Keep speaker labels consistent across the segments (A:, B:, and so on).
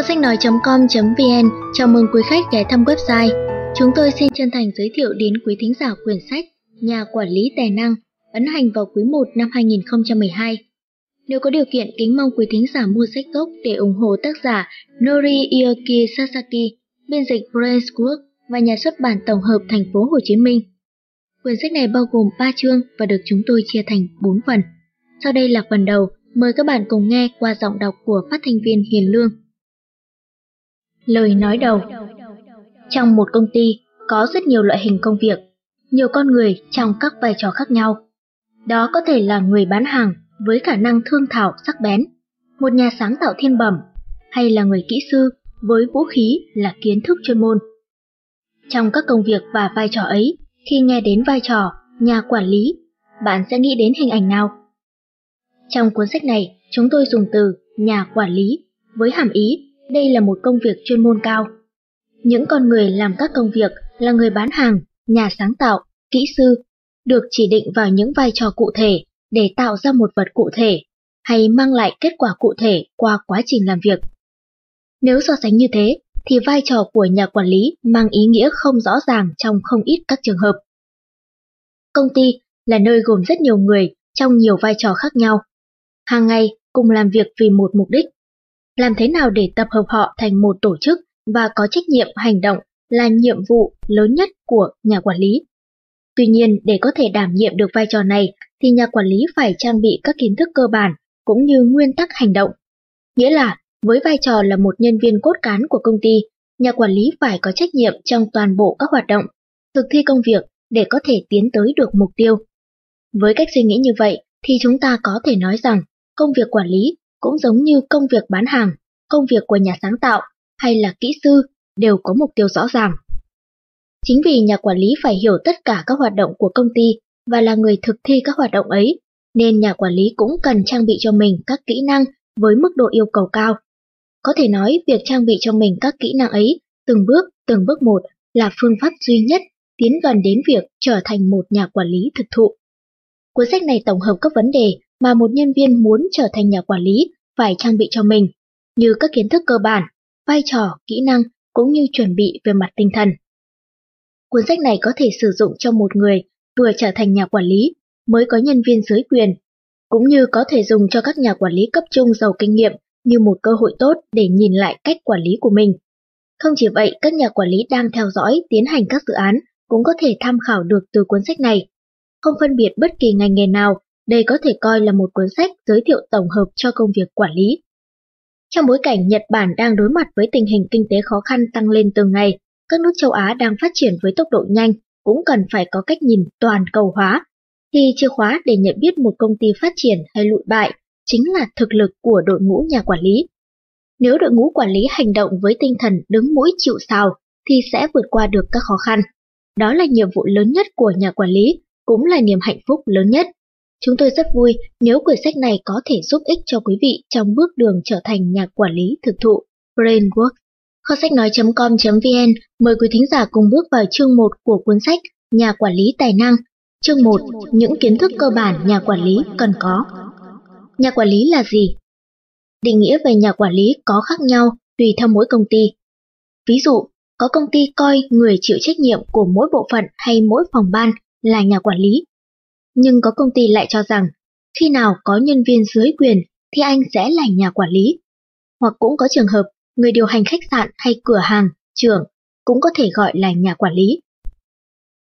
A: Kho sách nói.com.vn chào mừng quý khách ghé thăm website. Chúng tôi xin chân thành giới thiệu đến quý thính giả quyển sách Nhà quản lý tài năng, ấn hành vào quý 1 năm 2012. Nếu có điều kiện, kính mong quý thính giả mua sách gốc để ủng hộ tác giả Nori Ioki Sasaki, biên dịch Brains và nhà xuất bản tổng hợp thành phố Hồ Chí Minh. Quyển sách này bao gồm 3 chương và được chúng tôi chia thành 4 phần. Sau đây là phần đầu, mời các bạn cùng nghe qua giọng đọc của phát thanh viên Hiền Lương. Lời nói đầu Trong một công ty có rất nhiều loại hình công việc, nhiều con người trong các vai trò khác nhau. Đó có thể là người bán hàng với khả năng thương thảo sắc bén, một nhà sáng tạo thiên bẩm, hay là người kỹ sư với vũ khí là kiến thức chuyên môn. Trong các công việc và vai trò ấy, khi nghe đến vai trò nhà quản lý, bạn sẽ nghĩ đến hình ảnh nào? Trong cuốn sách này, chúng tôi dùng từ nhà quản lý với hàm ý đây là một công việc chuyên môn cao. Những con người làm các công việc là người bán hàng, nhà sáng tạo, kỹ sư, được chỉ định vào những vai trò cụ thể để tạo ra một vật cụ thể hay mang lại kết quả cụ thể qua quá trình làm việc. Nếu so sánh như thế, thì vai trò của nhà quản lý mang ý nghĩa không rõ ràng trong không ít các trường hợp. Công ty là nơi gồm rất nhiều người trong nhiều vai trò khác nhau. Hàng ngày cùng làm việc vì một mục đích. Làm thế nào để tập hợp họ thành một tổ chức và có trách nhiệm hành động là nhiệm vụ lớn nhất của nhà quản lý. Tuy nhiên, để có thể đảm nhiệm được vai trò này thì nhà quản lý phải trang bị các kiến thức cơ bản cũng như nguyên tắc hành động. Nghĩa là, với vai trò là một nhân viên cốt cán của công ty, nhà quản lý phải có trách nhiệm trong toàn bộ các hoạt động, thực thi công việc để có thể tiến tới được mục tiêu. Với cách suy nghĩ như vậy thì chúng ta có thể nói rằng công việc quản lý cũng giống như công việc bán hàng, công việc của nhà sáng tạo hay là kỹ sư đều có mục tiêu rõ ràng. Chính vì nhà quản lý phải hiểu tất cả các hoạt động của công ty và là người thực thi các hoạt động ấy, nên nhà quản lý cũng cần trang bị cho mình các kỹ năng với mức độ yêu cầu cao. Có thể nói việc trang bị cho mình các kỹ năng ấy từng bước, từng bước một là phương pháp duy nhất tiến gần đến việc trở thành một nhà quản lý thực thụ. Cuốn sách này tổng hợp các vấn đề mà một nhân viên muốn trở thành nhà quản lý phải trang bị cho mình, như các kiến thức cơ bản, vai trò, kỹ năng cũng như chuẩn bị về mặt tinh thần. Cuốn sách này có thể sử dụng cho một người vừa trở thành nhà quản lý mới có nhân viên dưới quyền, cũng như có thể dùng cho các nhà quản lý cấp trung giàu kinh nghiệm như một cơ hội tốt để nhìn lại cách quản lý của mình. Không chỉ vậy, các nhà quản lý đang theo dõi, tiến hành các dự án cũng có thể tham khảo được từ cuốn sách này. Không phân biệt bất kỳ ngành nghề nào, đây có thể coi là một cuốn sách giới thiệu tổng hợp cho công việc quản lý. Trong bối cảnh Nhật Bản đang đối mặt với tình hình kinh tế khó khăn tăng lên từng ngày, các nước châu Á đang phát triển với tốc độ nhanh, cũng cần phải có cách nhìn toàn cầu hóa. Thì chìa khóa để nhận biết một công ty phát triển hay lụi bại chính là thực lực của đội ngũ nhà quản lý. Nếu đội ngũ quản lý hành động với tinh thần đứng mũi chịu sào thì sẽ vượt qua được các khó khăn. Đó là nhiệm vụ lớn nhất của nhà quản lý, cũng là niềm hạnh phúc lớn nhất. Chúng tôi rất vui nếu quyển sách này có thể giúp ích cho quý vị trong bước đường trở thành nhà quản lý thực thụ Brainwork. Kho sách nói.com.vn mời quý thính giả cùng bước vào chương 1 của cuốn sách Nhà quản lý tài năng. Chương 1. Những kiến thức cơ bản nhà quản lý cần có. Nhà quản lý là gì? Định nghĩa về nhà quản lý có khác nhau tùy theo mỗi công ty. Ví dụ, có công ty coi người chịu trách nhiệm của mỗi bộ phận hay mỗi phòng ban là nhà quản lý. Nhưng có công ty lại cho rằng, khi nào có nhân viên dưới quyền thì anh sẽ là nhà quản lý. Hoặc cũng có trường hợp người điều hành khách sạn hay cửa hàng, trưởng cũng có thể gọi là nhà quản lý.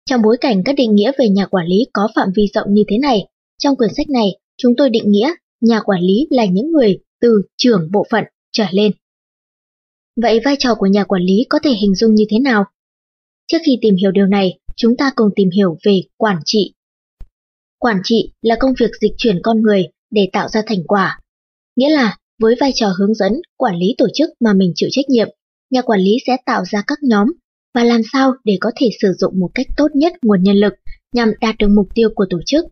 A: Trong bối cảnh các định nghĩa về nhà quản lý có phạm vi rộng như thế này, trong quyển sách này chúng tôi định nghĩa nhà quản lý là những người từ trưởng bộ phận trở lên. Vậy vai trò của nhà quản lý có thể hình dung như thế nào? Trước khi tìm hiểu điều này, chúng ta cùng tìm hiểu về quản trị. Quản trị là công việc dịch chuyển con người để tạo ra thành quả. Nghĩa là với vai trò hướng dẫn, quản lý tổ chức mà mình chịu trách nhiệm, nhà quản lý sẽ tạo ra các nhóm và làm sao để có thể sử dụng một cách tốt nhất nguồn nhân lực nhằm đạt được mục tiêu của tổ chức.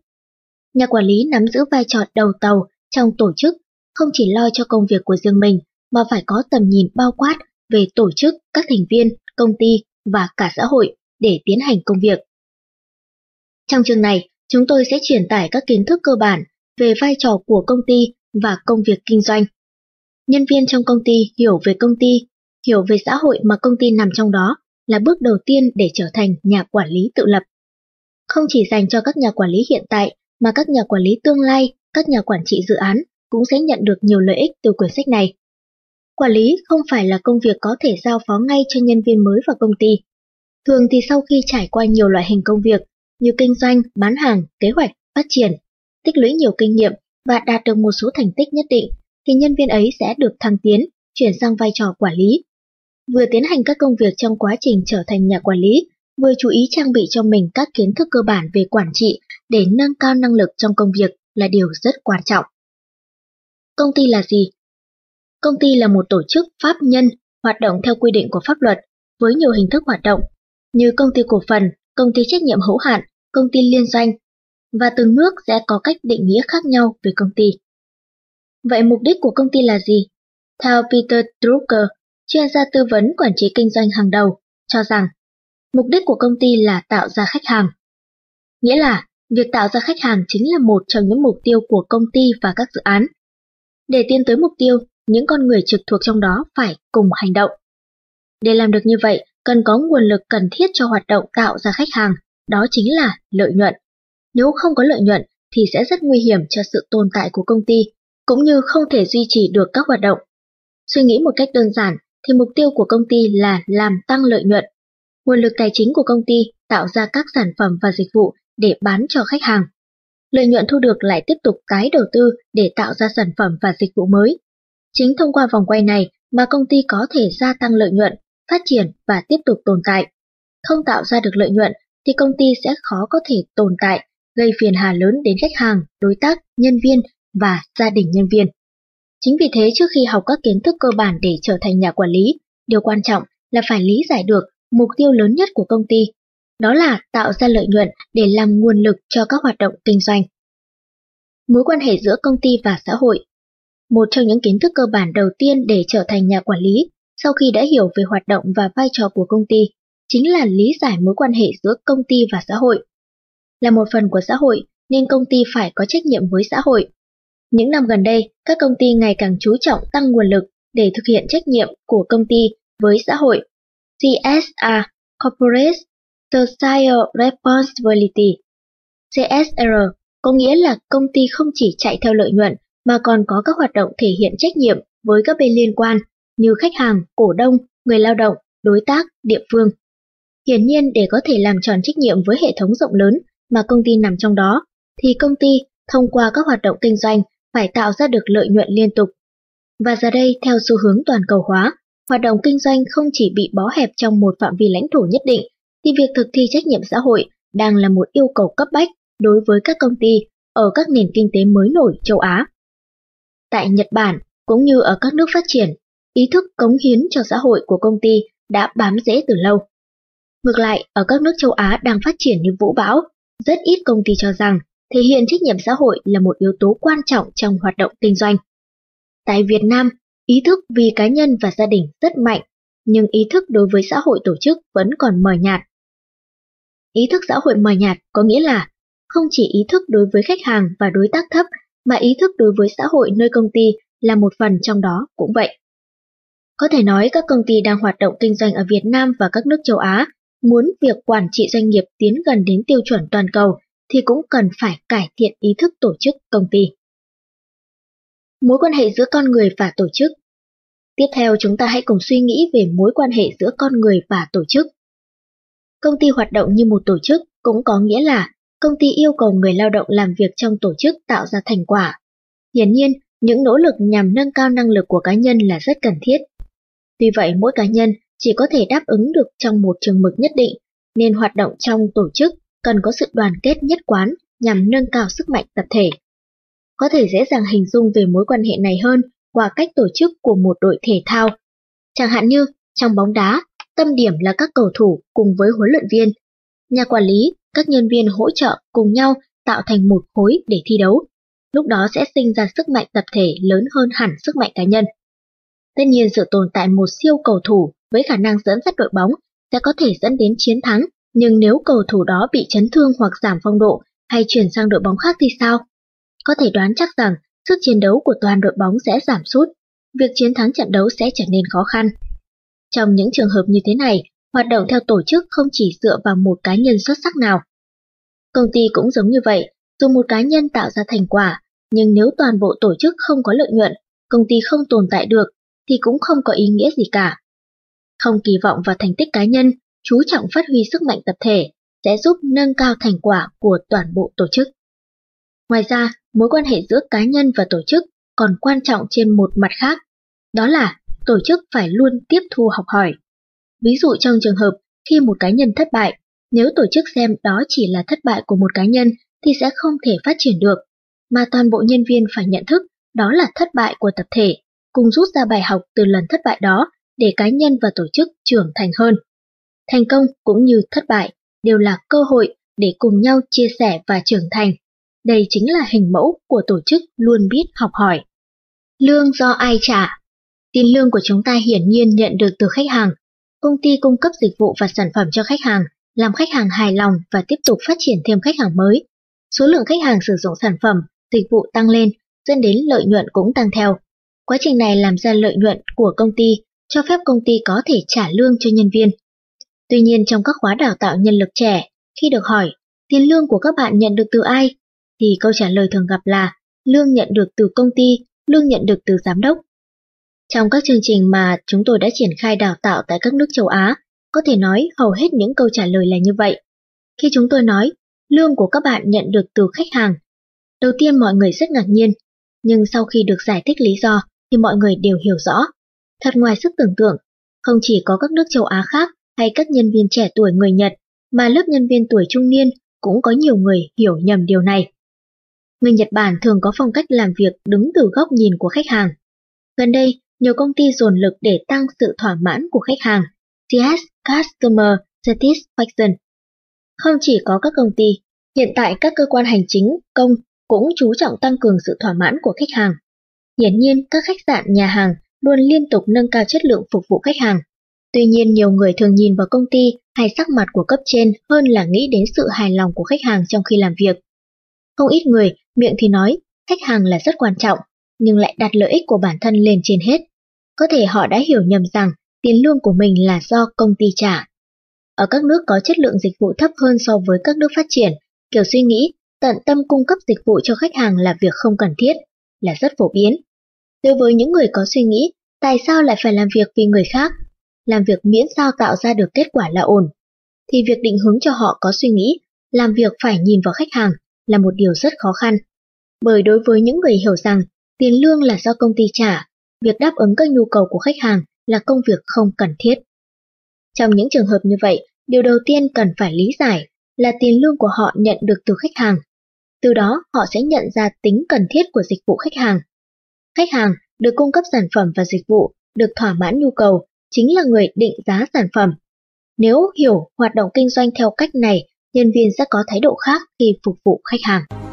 A: Nhà quản lý nắm giữ vai trò đầu tàu trong tổ chức, không chỉ lo cho công việc của riêng mình mà phải có tầm nhìn bao quát về tổ chức, các thành viên, công ty và cả xã hội để tiến hành công việc. Trong chương này, chúng tôi sẽ truyền tải các kiến thức cơ bản về vai trò của công ty và công việc kinh doanh. nhân viên trong công ty hiểu về công ty, hiểu về xã hội mà công ty nằm trong đó là bước đầu tiên để trở thành nhà quản lý tự lập. Không chỉ dành cho các nhà quản lý hiện tại mà các nhà quản lý tương lai, các nhà quản trị dự án cũng sẽ nhận được nhiều lợi ích từ quyển sách này. Quản lý không phải là công việc có thể giao phó ngay cho nhân viên mới vào công ty. Thường thì sau khi trải qua nhiều loại hình công việc như kinh doanh, bán hàng, kế hoạch, phát triển, tích lũy nhiều kinh nghiệm và đạt được một số thành tích nhất định, thì nhân viên ấy sẽ được thăng tiến, chuyển sang vai trò quản lý. Vừa tiến hành các công việc trong quá trình trở thành nhà quản lý, vừa chú ý trang bị cho mình các kiến thức cơ bản về quản trị để nâng cao năng lực trong công việc là điều rất quan trọng. Công ty là gì? Công ty là một tổ chức pháp nhân hoạt động theo quy định của pháp luật với nhiều hình thức hoạt động như công ty cổ phần, công ty trách nhiệm hữu hạn, công ty liên doanh và từng nước sẽ có cách định nghĩa khác nhau về công ty. Vậy mục đích của công ty là gì? Theo Peter Drucker, chuyên gia tư vấn quản trị kinh doanh hàng đầu, cho rằng mục đích của công ty là tạo ra khách hàng. Nghĩa là việc tạo ra khách hàng chính là một trong những mục tiêu của công ty và các dự án. Để tiến tới mục tiêu, những con người trực thuộc trong đó phải cùng hành động. Để làm được như vậy, cần có nguồn lực cần thiết cho hoạt động tạo ra khách hàng, đó chính là lợi nhuận. Nếu không có lợi nhuận thì sẽ rất nguy hiểm cho sự tồn tại của công ty, cũng như không thể duy trì được các hoạt động. Suy nghĩ một cách đơn giản thì mục tiêu của công ty là làm tăng lợi nhuận. Nguồn lực tài chính của công ty tạo ra các sản phẩm và dịch vụ để bán cho khách hàng. Lợi nhuận thu được lại tiếp tục tái đầu tư để tạo ra sản phẩm và dịch vụ mới. Chính thông qua vòng quay này mà công ty có thể gia tăng lợi nhuận, phát triển và tiếp tục tồn tại. Không tạo ra được lợi nhuận thì công ty sẽ khó có thể tồn tại, gây phiền hà lớn đến khách hàng, đối tác, nhân viên và gia đình nhân viên. Chính vì thế trước khi học các kiến thức cơ bản để trở thành nhà quản lý, điều quan trọng là phải lý giải được mục tiêu lớn nhất của công ty, đó là tạo ra lợi nhuận để làm nguồn lực cho các hoạt động kinh doanh. Mối quan hệ giữa công ty và xã hội Một trong những kiến thức cơ bản đầu tiên để trở thành nhà quản lý sau khi đã hiểu về hoạt động và vai trò của công ty chính là lý giải mối quan hệ giữa công ty và xã hội. Là một phần của xã hội nên công ty phải có trách nhiệm với xã hội. Những năm gần đây, các công ty ngày càng chú trọng tăng nguồn lực để thực hiện trách nhiệm của công ty với xã hội. CSR, Corporate Social Responsibility, CSR, có nghĩa là công ty không chỉ chạy theo lợi nhuận mà còn có các hoạt động thể hiện trách nhiệm với các bên liên quan như khách hàng, cổ đông, người lao động, đối tác, địa phương. Hiển nhiên để có thể làm tròn trách nhiệm với hệ thống rộng lớn mà công ty nằm trong đó, thì công ty thông qua các hoạt động kinh doanh phải tạo ra được lợi nhuận liên tục. Và giờ đây theo xu hướng toàn cầu hóa, hoạt động kinh doanh không chỉ bị bó hẹp trong một phạm vi lãnh thổ nhất định, thì việc thực thi trách nhiệm xã hội đang là một yêu cầu cấp bách đối với các công ty ở các nền kinh tế mới nổi châu Á. Tại Nhật Bản, cũng như ở các nước phát triển, ý thức cống hiến cho xã hội của công ty đã bám rễ từ lâu. Ngược lại, ở các nước châu Á đang phát triển như vũ bão, rất ít công ty cho rằng thể hiện trách nhiệm xã hội là một yếu tố quan trọng trong hoạt động kinh doanh. Tại Việt Nam, ý thức vì cá nhân và gia đình rất mạnh, nhưng ý thức đối với xã hội tổ chức vẫn còn mờ nhạt. Ý thức xã hội mờ nhạt có nghĩa là không chỉ ý thức đối với khách hàng và đối tác thấp, mà ý thức đối với xã hội nơi công ty là một phần trong đó cũng vậy. Có thể nói các công ty đang hoạt động kinh doanh ở Việt Nam và các nước châu Á muốn việc quản trị doanh nghiệp tiến gần đến tiêu chuẩn toàn cầu thì cũng cần phải cải thiện ý thức tổ chức công ty. Mối quan hệ giữa con người và tổ chức Tiếp theo chúng ta hãy cùng suy nghĩ về mối quan hệ giữa con người và tổ chức. Công ty hoạt động như một tổ chức cũng có nghĩa là công ty yêu cầu người lao động làm việc trong tổ chức tạo ra thành quả. Hiển nhiên, những nỗ lực nhằm nâng cao năng lực của cá nhân là rất cần thiết. Tuy vậy mỗi cá nhân chỉ có thể đáp ứng được trong một trường mực nhất định, nên hoạt động trong tổ chức cần có sự đoàn kết nhất quán nhằm nâng cao sức mạnh tập thể. Có thể dễ dàng hình dung về mối quan hệ này hơn qua cách tổ chức của một đội thể thao. Chẳng hạn như, trong bóng đá, tâm điểm là các cầu thủ cùng với huấn luyện viên. Nhà quản lý, các nhân viên hỗ trợ cùng nhau tạo thành một khối để thi đấu. Lúc đó sẽ sinh ra sức mạnh tập thể lớn hơn hẳn sức mạnh cá nhân. Tất nhiên sự tồn tại một siêu cầu thủ với khả năng dẫn dắt đội bóng sẽ có thể dẫn đến chiến thắng, nhưng nếu cầu thủ đó bị chấn thương hoặc giảm phong độ hay chuyển sang đội bóng khác thì sao? Có thể đoán chắc rằng sức chiến đấu của toàn đội bóng sẽ giảm sút. việc chiến thắng trận đấu sẽ trở nên khó khăn. Trong những trường hợp như thế này, hoạt động theo tổ chức không chỉ dựa vào một cá nhân xuất sắc nào. Công ty cũng giống như vậy, dù một cá nhân tạo ra thành quả, nhưng nếu toàn bộ tổ chức không có lợi nhuận, công ty không tồn tại được, thì cũng không có ý nghĩa gì cả. Không kỳ vọng vào thành tích cá nhân, chú trọng phát huy sức mạnh tập thể, sẽ giúp nâng cao thành quả của toàn bộ tổ chức. Ngoài ra, mối quan hệ giữa cá nhân và tổ chức còn quan trọng trên một mặt khác, đó là tổ chức phải luôn tiếp thu học hỏi. Ví dụ trong trường hợp khi một cá nhân thất bại, nếu tổ chức xem đó chỉ là thất bại của một cá nhân thì sẽ không thể phát triển được, mà toàn bộ nhân viên phải nhận thức đó là thất bại của tập thể, cùng rút ra bài học từ lần thất bại đó để cá nhân và tổ chức trưởng thành hơn. Thành công cũng như thất bại đều là cơ hội để cùng nhau chia sẻ và trưởng thành. Đây chính là hình mẫu của tổ chức luôn biết học hỏi. Lương do ai trả? Tiền lương của chúng ta hiển nhiên nhận được từ khách hàng. Công ty cung cấp dịch vụ và sản phẩm cho khách hàng, làm khách hàng hài lòng và tiếp tục phát triển thêm khách hàng mới. Số lượng khách hàng sử dụng sản phẩm, dịch vụ tăng lên, dẫn đến lợi nhuận cũng tăng theo. Quá trình này làm ra lợi nhuận của công ty, cho phép công ty có thể trả lương cho nhân viên. Tuy nhiên trong các khóa đào tạo nhân lực trẻ, khi được hỏi tiền lương của các bạn nhận được từ ai, thì câu trả lời thường gặp là lương nhận được từ công ty, lương nhận được từ giám đốc. Trong các chương trình mà chúng tôi đã triển khai đào tạo tại các nước châu Á, có thể nói hầu hết những câu trả lời là như vậy. Khi chúng tôi nói, lương của các bạn nhận được từ khách hàng, đầu tiên mọi người rất ngạc nhiên, nhưng sau khi được giải thích lý do thì mọi người đều hiểu rõ. Thật ngoài sức tưởng tượng, không chỉ có các nước châu Á khác hay các nhân viên trẻ tuổi người Nhật, mà lớp nhân viên tuổi trung niên cũng có nhiều người hiểu nhầm điều này. Người Nhật Bản thường có phong cách làm việc đứng từ góc nhìn của khách hàng. Gần đây, nhiều công ty dồn lực để tăng sự thỏa mãn của khách hàng, CS Customer Satisfaction. Không chỉ có các công ty, hiện tại các cơ quan hành chính, công cũng chú trọng tăng cường sự thỏa mãn của khách hàng. Hiển nhiên, các khách sạn, nhà hàng luôn liên tục nâng cao chất lượng phục vụ khách hàng. Tuy nhiên, nhiều người thường nhìn vào công ty hay sắc mặt của cấp trên hơn là nghĩ đến sự hài lòng của khách hàng trong khi làm việc. Không ít người, miệng thì nói, khách hàng là rất quan trọng, nhưng lại đặt lợi ích của bản thân lên trên hết. Có thể họ đã hiểu nhầm rằng tiền lương của mình là do công ty trả. Ở các nước có chất lượng dịch vụ thấp hơn so với các nước phát triển, kiểu suy nghĩ tận tâm cung cấp dịch vụ cho khách hàng là việc không cần thiết, là rất phổ biến. Đối với những người có suy nghĩ, tại sao lại phải làm việc vì người khác? Làm việc miễn sao tạo ra được kết quả là ổn. Thì việc định hướng cho họ có suy nghĩ, làm việc phải nhìn vào khách hàng là một điều rất khó khăn. Bởi đối với những người hiểu rằng tiền lương là do công ty trả, việc đáp ứng các nhu cầu của khách hàng là công việc không cần thiết. Trong những trường hợp như vậy, điều đầu tiên cần phải lý giải là tiền lương của họ nhận được từ khách hàng. Từ đó họ sẽ nhận ra tính cần thiết của dịch vụ khách hàng. Khách hàng được cung cấp sản phẩm và dịch vụ, được thỏa mãn nhu cầu, chính là người định giá sản phẩm. Nếu hiểu hoạt động kinh doanh theo cách này, nhân viên sẽ có thái độ khác khi phục vụ khách hàng.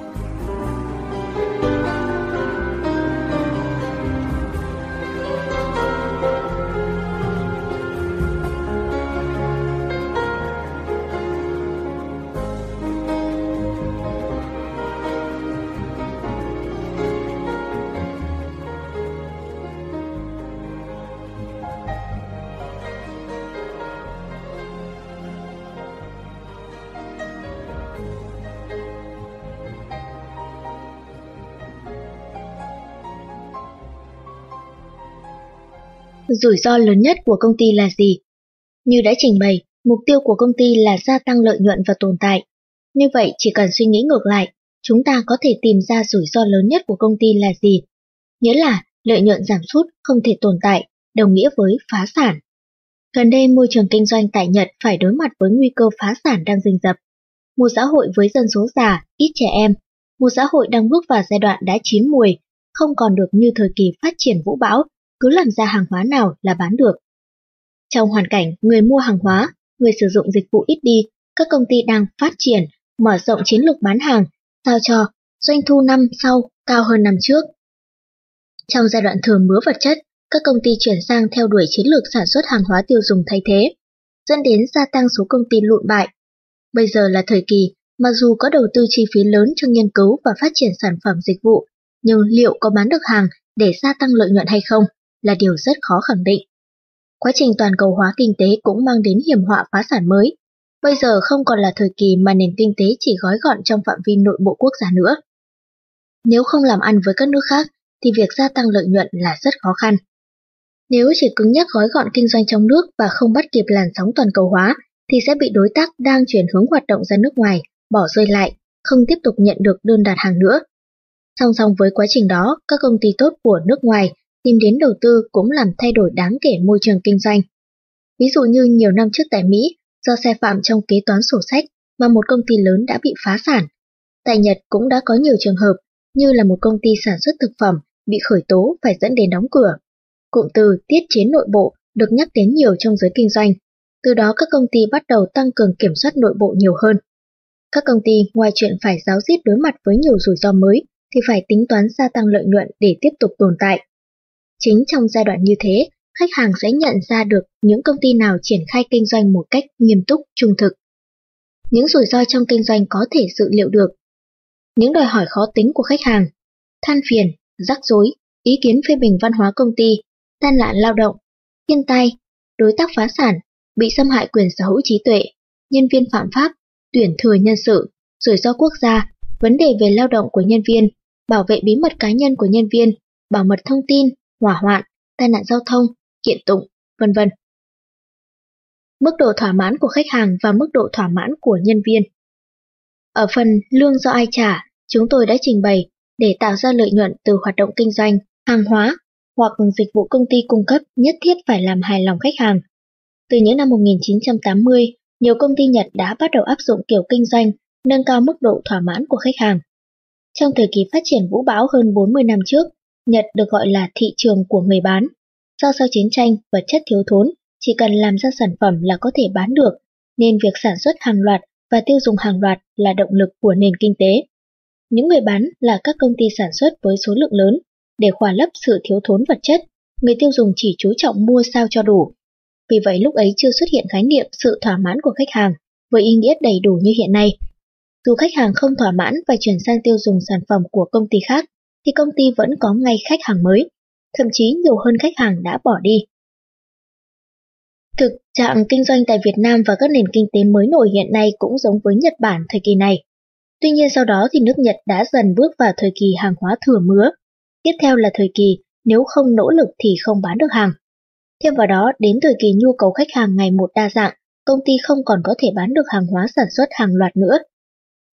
A: Rủi ro lớn nhất của công ty là gì? Như đã trình bày, mục tiêu của công ty là gia tăng lợi nhuận và tồn tại. Như vậy, chỉ cần suy nghĩ ngược lại, chúng ta có thể tìm ra rủi ro lớn nhất của công ty là gì? Nghĩa là lợi nhuận giảm sút không thể tồn tại, đồng nghĩa với phá sản. Gần đây môi trường kinh doanh tại Nhật phải đối mặt với nguy cơ phá sản đang rình rập. Một xã hội với dân số già, ít trẻ em, một xã hội đang bước vào giai đoạn đã chín mùi, không còn được như thời kỳ phát triển vũ bão cứ làm ra hàng hóa nào là bán được. Trong hoàn cảnh người mua hàng hóa, người sử dụng dịch vụ ít đi, các công ty đang phát triển, mở rộng chiến lược bán hàng, sao cho doanh thu năm sau cao hơn năm trước. Trong giai đoạn thừa mứa vật chất, các công ty chuyển sang theo đuổi chiến lược sản xuất hàng hóa tiêu dùng thay thế, dẫn đến gia tăng số công ty lụn bại. Bây giờ là thời kỳ, mặc dù có đầu tư chi phí lớn cho nghiên cứu và phát triển sản phẩm dịch vụ, nhưng liệu có bán được hàng để gia tăng lợi nhuận hay không? Là điều rất khó khẳng định. Quá trình toàn cầu hóa kinh tế cũng mang đến hiểm họa phá sản mới. Bây giờ không còn là thời kỳ mà nền kinh tế chỉ gói gọn trong phạm vi nội bộ quốc gia nữa. Nếu không làm ăn với các nước khác, thì việc gia tăng lợi nhuận là rất khó khăn. Nếu chỉ cứng nhắc gói gọn kinh doanh trong nước và không bắt kịp làn sóng toàn cầu hóa, thì sẽ bị đối tác đang chuyển hướng hoạt động ra nước ngoài, bỏ rơi lại, không tiếp tục nhận được đơn đặt hàng nữa. Song song với quá trình đó, các công ty tốt của nước ngoài tìm đến đầu tư cũng làm thay đổi đáng kể môi trường kinh doanh. Ví dụ như nhiều năm trước tại Mỹ, do sai phạm trong kế toán sổ sách mà một công ty lớn đã bị phá sản. Tại Nhật cũng đã có nhiều trường hợp như là một công ty sản xuất thực phẩm bị khởi tố phải dẫn đến đóng cửa. Cụm từ tiết chế nội bộ được nhắc đến nhiều trong giới kinh doanh. Từ đó các công ty bắt đầu tăng cường kiểm soát nội bộ nhiều hơn. Các công ty ngoài chuyện phải giáo diết đối mặt với nhiều rủi ro mới thì phải tính toán gia tăng lợi nhuận để tiếp tục tồn tại. Chính trong giai đoạn như thế, khách hàng sẽ nhận ra được những công ty nào triển khai kinh doanh một cách nghiêm túc, trung thực. Những rủi ro trong kinh doanh có thể dự liệu được. Những đòi hỏi khó tính của khách hàng, than phiền, rắc rối, ý kiến phê bình văn hóa công ty, tan nạn lao động, thiên tai, đối tác phá sản, bị xâm hại quyền sở hữu trí tuệ, nhân viên phạm pháp, tuyển thừa nhân sự, rủi ro quốc gia, vấn đề về lao động của nhân viên, bảo vệ bí mật cá nhân của nhân viên, bảo mật thông tin, hỏa hoạn, tai nạn giao thông, kiện tụng, vân vân. Mức độ thỏa mãn của khách hàng và mức độ thỏa mãn của nhân viên. Ở phần lương do ai trả, chúng tôi đã trình bày để tạo ra lợi nhuận từ hoạt động kinh doanh, hàng hóa hoặc dịch vụ công ty cung cấp nhất thiết phải làm hài lòng khách hàng. Từ những năm 1980, nhiều công ty Nhật đã bắt đầu áp dụng kiểu kinh doanh nâng cao mức độ thỏa mãn của khách hàng. Trong thời kỳ phát triển vũ bão hơn 40 năm trước, Nhật được gọi là thị trường của người bán. Do sau chiến tranh, vật chất thiếu thốn, chỉ cần làm ra sản phẩm là có thể bán được, nên việc sản xuất hàng loạt và tiêu dùng hàng loạt là động lực của nền kinh tế. Những người bán là các công ty sản xuất với số lượng lớn, để khỏa lấp sự thiếu thốn vật chất, người tiêu dùng chỉ chú trọng mua sao cho đủ. Vì vậy lúc ấy chưa xuất hiện khái niệm sự thỏa mãn của khách hàng với ý nghĩa đầy đủ như hiện nay. Dù khách hàng không thỏa mãn và chuyển sang tiêu dùng sản phẩm của công ty khác, thì công ty vẫn có ngay khách hàng mới, thậm chí nhiều hơn khách hàng đã bỏ đi. Thực trạng kinh doanh tại Việt Nam và các nền kinh tế mới nổi hiện nay cũng giống với Nhật Bản thời kỳ này. Tuy nhiên sau đó thì nước Nhật đã dần bước vào thời kỳ hàng hóa thừa mứa. Tiếp theo là thời kỳ nếu không nỗ lực thì không bán được hàng. Thêm vào đó, đến thời kỳ nhu cầu khách hàng ngày một đa dạng, công ty không còn có thể bán được hàng hóa sản xuất hàng loạt nữa.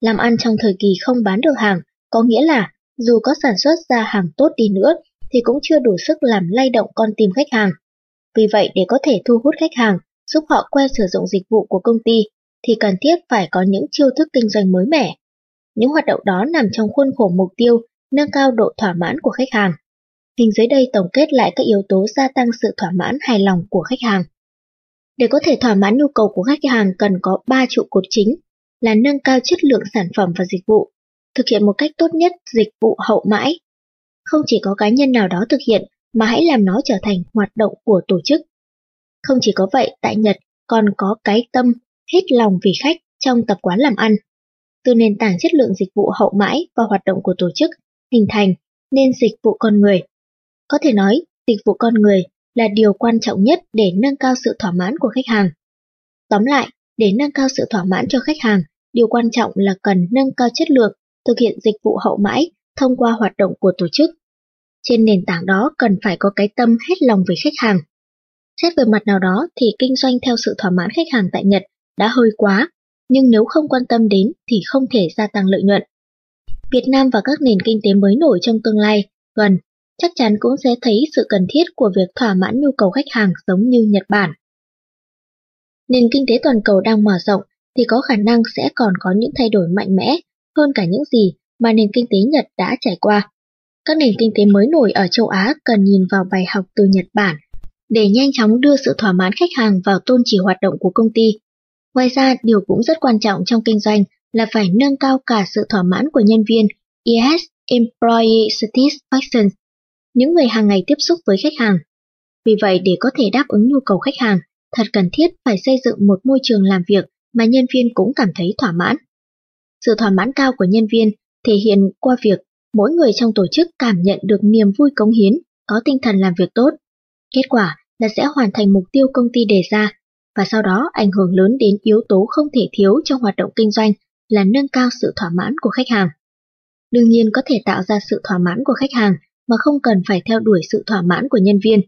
A: Làm ăn trong thời kỳ không bán được hàng có nghĩa là dù có sản xuất ra hàng tốt đi nữa thì cũng chưa đủ sức làm lay động con tim khách hàng. Vì vậy để có thể thu hút khách hàng, giúp họ quen sử dụng dịch vụ của công ty thì cần thiết phải có những chiêu thức kinh doanh mới mẻ. Những hoạt động đó nằm trong khuôn khổ mục tiêu nâng cao độ thỏa mãn của khách hàng. Hình dưới đây tổng kết lại các yếu tố gia tăng sự thỏa mãn hài lòng của khách hàng. Để có thể thỏa mãn nhu cầu của khách hàng cần có 3 trụ cột chính là nâng cao chất lượng sản phẩm và dịch vụ, thực hiện một cách tốt nhất dịch vụ hậu mãi. Không chỉ có cá nhân nào đó thực hiện, mà hãy làm nó trở thành hoạt động của tổ chức. Không chỉ có vậy, tại Nhật còn có cái tâm, hết lòng vì khách trong tập quán làm ăn. Từ nền tảng chất lượng dịch vụ hậu mãi và hoạt động của tổ chức, hình thành nên dịch vụ con người. Có thể nói, dịch vụ con người là điều quan trọng nhất để nâng cao sự thỏa mãn của khách hàng. Tóm lại, để nâng cao sự thỏa mãn cho khách hàng, điều quan trọng là cần nâng cao chất lượng thực hiện dịch vụ hậu mãi thông qua hoạt động của tổ chức. Trên nền tảng đó cần phải có cái tâm hết lòng với khách hàng. Xét về mặt nào đó thì kinh doanh theo sự thỏa mãn khách hàng tại Nhật đã hơi quá, nhưng nếu không quan tâm đến thì không thể gia tăng lợi nhuận. Việt Nam và các nền kinh tế mới nổi trong tương lai gần chắc chắn cũng sẽ thấy sự cần thiết của việc thỏa mãn nhu cầu khách hàng giống như Nhật Bản. Nền kinh tế toàn cầu đang mở rộng thì có khả năng sẽ còn có những thay đổi mạnh mẽ hơn cả những gì mà nền kinh tế Nhật đã trải qua. Các nền kinh tế mới nổi ở châu Á cần nhìn vào bài học từ Nhật Bản để nhanh chóng đưa sự thỏa mãn khách hàng vào tôn chỉ hoạt động của công ty. Ngoài ra, điều cũng rất quan trọng trong kinh doanh là phải nâng cao cả sự thỏa mãn của nhân viên ES Employee Satisfaction, những người hàng ngày tiếp xúc với khách hàng. Vì vậy, để có thể đáp ứng nhu cầu khách hàng, thật cần thiết phải xây dựng một môi trường làm việc mà nhân viên cũng cảm thấy thỏa mãn. Sự thỏa mãn cao của nhân viên thể hiện qua việc mỗi người trong tổ chức cảm nhận được niềm vui cống hiến, có tinh thần làm việc tốt, Kết quả là sẽ hoàn thành mục tiêu công ty đề ra, và sau đó ảnh hưởng lớn đến yếu tố không thể thiếu trong hoạt động kinh doanh là nâng cao sự thỏa mãn của khách hàng. Đương nhiên có thể tạo ra sự thỏa mãn của khách hàng mà không cần phải theo đuổi sự thỏa mãn của nhân viên.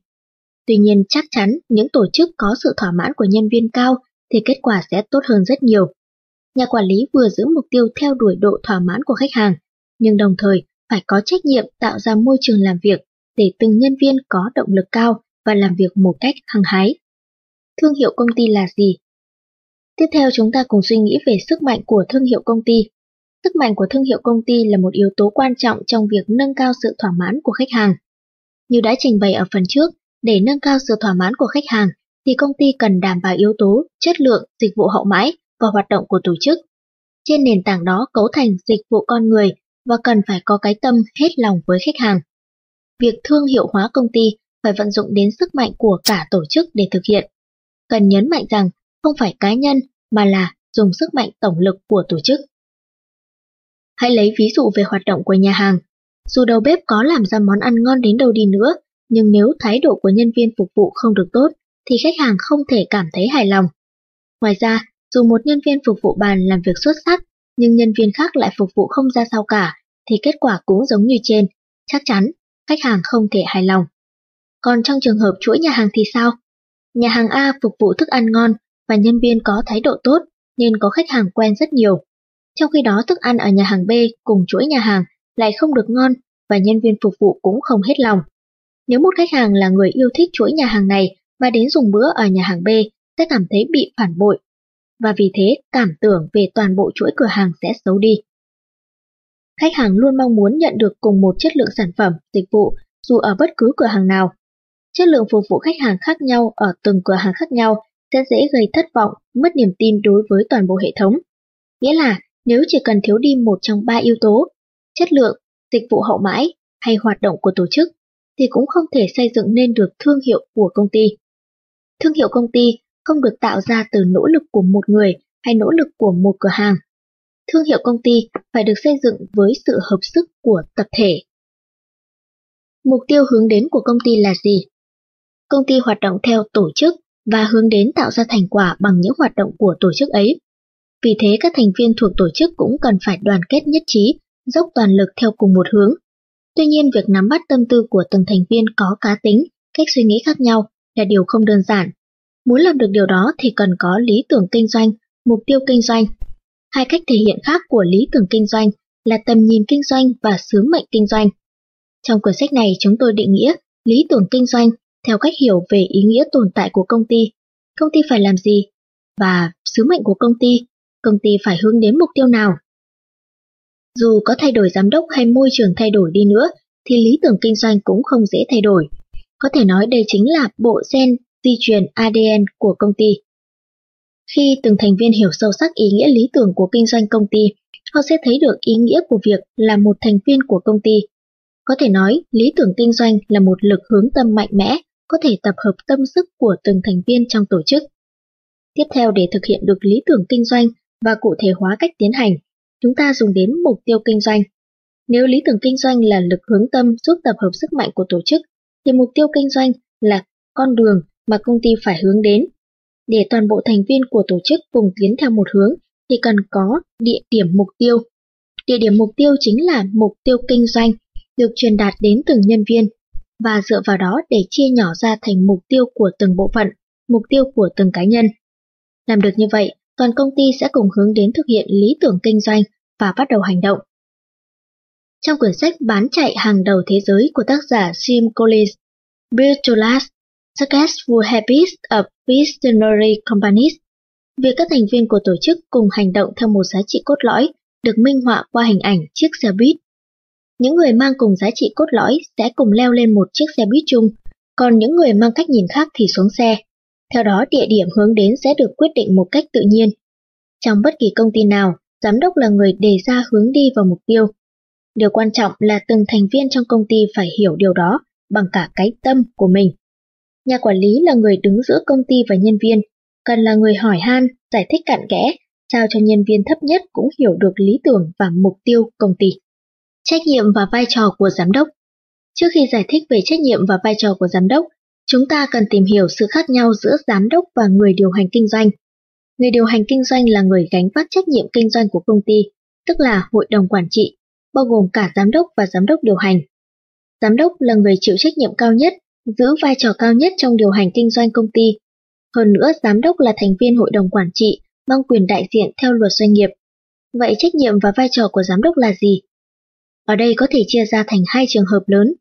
A: Tuy nhiên chắc chắn những tổ chức có sự thỏa mãn của nhân viên cao thì kết quả sẽ tốt hơn rất nhiều. Nhà quản lý vừa giữ mục tiêu theo đuổi độ thỏa mãn của khách hàng, nhưng đồng thời phải có trách nhiệm tạo ra môi trường làm việc để từng nhân viên có động lực cao và làm việc một cách hăng hái. Thương hiệu công ty là gì? Tiếp theo chúng ta cùng suy nghĩ về sức mạnh của thương hiệu công ty. Sức mạnh của thương hiệu công ty là một yếu tố quan trọng trong việc nâng cao sự thỏa mãn của khách hàng. Như đã trình bày ở phần trước, để nâng cao sự thỏa mãn của khách hàng thì công ty cần đảm bảo yếu tố, chất lượng, dịch vụ hậu mãi và hoạt động của tổ chức. Trên nền tảng đó cấu thành dịch vụ con người và cần phải có cái tâm hết lòng với khách hàng. Việc thương hiệu hóa công ty phải vận dụng đến sức mạnh của cả tổ chức để thực hiện. Cần nhấn mạnh rằng không phải cá nhân mà là dùng sức mạnh tổng lực của tổ chức. Hãy lấy ví dụ về hoạt động của nhà hàng. Dù đầu bếp có làm ra món ăn ngon đến đâu đi nữa, nhưng nếu thái độ của nhân viên phục vụ không được tốt, thì khách hàng không thể cảm thấy hài lòng. Ngoài ra, dù một nhân viên phục vụ bàn làm việc xuất sắc, nhưng nhân viên khác lại phục vụ không ra sao cả, thì kết quả cũng giống như trên, chắc chắn khách hàng không thể hài lòng. Còn trong trường hợp chuỗi nhà hàng thì sao? Nhà hàng A phục vụ thức ăn ngon và nhân viên có thái độ tốt nên có khách hàng quen rất nhiều. Trong khi đó thức ăn ở nhà hàng B cùng chuỗi nhà hàng lại không được ngon và nhân viên phục vụ cũng không hết lòng. Nếu một khách hàng là người yêu thích chuỗi nhà hàng này và đến dùng bữa ở nhà hàng B sẽ cảm thấy bị phản bội và vì thế cảm tưởng về toàn bộ chuỗi cửa hàng sẽ xấu đi. Khách hàng luôn mong muốn nhận được cùng một chất lượng sản phẩm, dịch vụ dù ở bất cứ cửa hàng nào. Chất lượng phục vụ khách hàng khác nhau ở từng cửa hàng khác nhau sẽ dễ gây thất vọng, mất niềm tin đối với toàn bộ hệ thống. Nghĩa là nếu chỉ cần thiếu đi một trong ba yếu tố, chất lượng, dịch vụ hậu mãi hay hoạt động của tổ chức, thì cũng không thể xây dựng nên được thương hiệu của công ty. Thương hiệu công ty không được tạo ra từ nỗ lực của một người hay nỗ lực của một cửa hàng. Thương hiệu công ty phải được xây dựng với sự hợp sức của tập thể. Mục tiêu hướng đến của công ty là gì? Công ty hoạt động theo tổ chức và hướng đến tạo ra thành quả bằng những hoạt động của tổ chức ấy. Vì thế các thành viên thuộc tổ chức cũng cần phải đoàn kết nhất trí, dốc toàn lực theo cùng một hướng. Tuy nhiên việc nắm bắt tâm tư của từng thành viên có cá tính, cách suy nghĩ khác nhau là điều không đơn giản. Muốn làm được điều đó thì cần có lý tưởng kinh doanh, mục tiêu kinh doanh. Hai cách thể hiện khác của lý tưởng kinh doanh là tầm nhìn kinh doanh và sứ mệnh kinh doanh. Trong cuốn sách này chúng tôi định nghĩa lý tưởng kinh doanh theo cách hiểu về ý nghĩa tồn tại của công ty, công ty phải làm gì, và sứ mệnh của công ty, công ty phải hướng đến mục tiêu nào. Dù có thay đổi giám đốc hay môi trường thay đổi đi nữa, thì lý tưởng kinh doanh cũng không dễ thay đổi. Có thể nói đây chính là bộ gen di truyền ADN của công ty. Khi từng thành viên hiểu sâu sắc ý nghĩa lý tưởng của kinh doanh công ty, họ sẽ thấy được ý nghĩa của việc là một thành viên của công ty. Có thể nói, lý tưởng kinh doanh là một lực hướng tâm mạnh mẽ, có thể tập hợp tâm sức của từng thành viên trong tổ chức. Tiếp theo để thực hiện được lý tưởng kinh doanh và cụ thể hóa cách tiến hành, chúng ta dùng đến mục tiêu kinh doanh. Nếu lý tưởng kinh doanh là lực hướng tâm giúp tập hợp sức mạnh của tổ chức, thì mục tiêu kinh doanh là con đường mà công ty phải hướng đến. Để toàn bộ thành viên của tổ chức cùng tiến theo một hướng thì cần có địa điểm mục tiêu. Địa điểm mục tiêu chính là mục tiêu kinh doanh, được truyền đạt đến từng nhân viên và dựa vào đó để chia nhỏ ra thành mục tiêu của từng bộ phận, mục tiêu của từng cá nhân. Làm được như vậy, toàn công ty sẽ cùng hướng đến thực hiện lý tưởng kinh doanh và bắt đầu hành động. Trong quyển sách bán chạy hàng đầu thế giới của tác giả Jim Collins, The guests Last, have Habits of Visionary Companies, việc các thành viên của tổ chức cùng hành động theo một giá trị cốt lõi được minh họa qua hình ảnh chiếc xe buýt. Những người mang cùng giá trị cốt lõi sẽ cùng leo lên một chiếc xe buýt chung, còn những người mang cách nhìn khác thì xuống xe. Theo đó địa điểm hướng đến sẽ được quyết định một cách tự nhiên. Trong bất kỳ công ty nào, giám đốc là người đề ra hướng đi vào mục tiêu. Điều quan trọng là từng thành viên trong công ty phải hiểu điều đó bằng cả cái tâm của mình. Nhà quản lý là người đứng giữa công ty và nhân viên, cần là người hỏi han, giải thích cặn kẽ, sao cho nhân viên thấp nhất cũng hiểu được lý tưởng và mục tiêu công ty. Trách nhiệm và vai trò của giám đốc Trước khi giải thích về trách nhiệm và vai trò của giám đốc, chúng ta cần tìm hiểu sự khác nhau giữa giám đốc và người điều hành kinh doanh. Người điều hành kinh doanh là người gánh vác trách nhiệm kinh doanh của công ty, tức là hội đồng quản trị, bao gồm cả giám đốc và giám đốc điều hành. Giám đốc là người chịu trách nhiệm cao nhất, giữ vai trò cao nhất trong điều hành kinh doanh công ty. Hơn nữa, giám đốc là thành viên hội đồng quản trị, mang quyền đại diện theo luật doanh nghiệp. Vậy trách nhiệm và vai trò của giám đốc là gì? Ở đây có thể chia ra thành hai trường hợp lớn.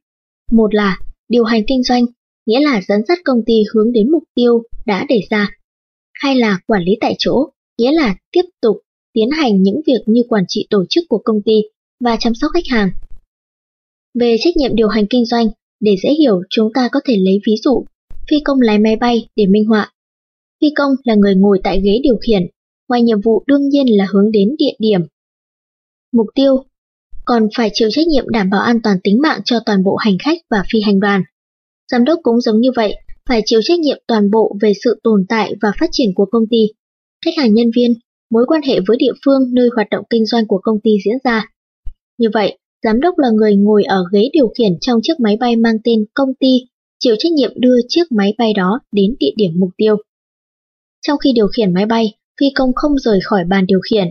A: Một là điều hành kinh doanh, nghĩa là dẫn dắt công ty hướng đến mục tiêu đã đề ra. Hai là quản lý tại chỗ, nghĩa là tiếp tục tiến hành những việc như quản trị tổ chức của công ty và chăm sóc khách hàng. Về trách nhiệm điều hành kinh doanh, để dễ hiểu chúng ta có thể lấy ví dụ phi công lái máy bay để minh họa. Phi công là người ngồi tại ghế điều khiển, ngoài nhiệm vụ đương nhiên là hướng đến địa điểm. Mục tiêu còn phải chịu trách nhiệm đảm bảo an toàn tính mạng cho toàn bộ hành khách và phi hành đoàn. Giám đốc cũng giống như vậy, phải chịu trách nhiệm toàn bộ về sự tồn tại và phát triển của công ty, khách hàng nhân viên, mối quan hệ với địa phương nơi hoạt động kinh doanh của công ty diễn ra. Như vậy, giám đốc là người ngồi ở ghế điều khiển trong chiếc máy bay mang tên công ty, chịu trách nhiệm đưa chiếc máy bay đó đến địa điểm mục tiêu. Trong khi điều khiển máy bay, phi công không rời khỏi bàn điều khiển.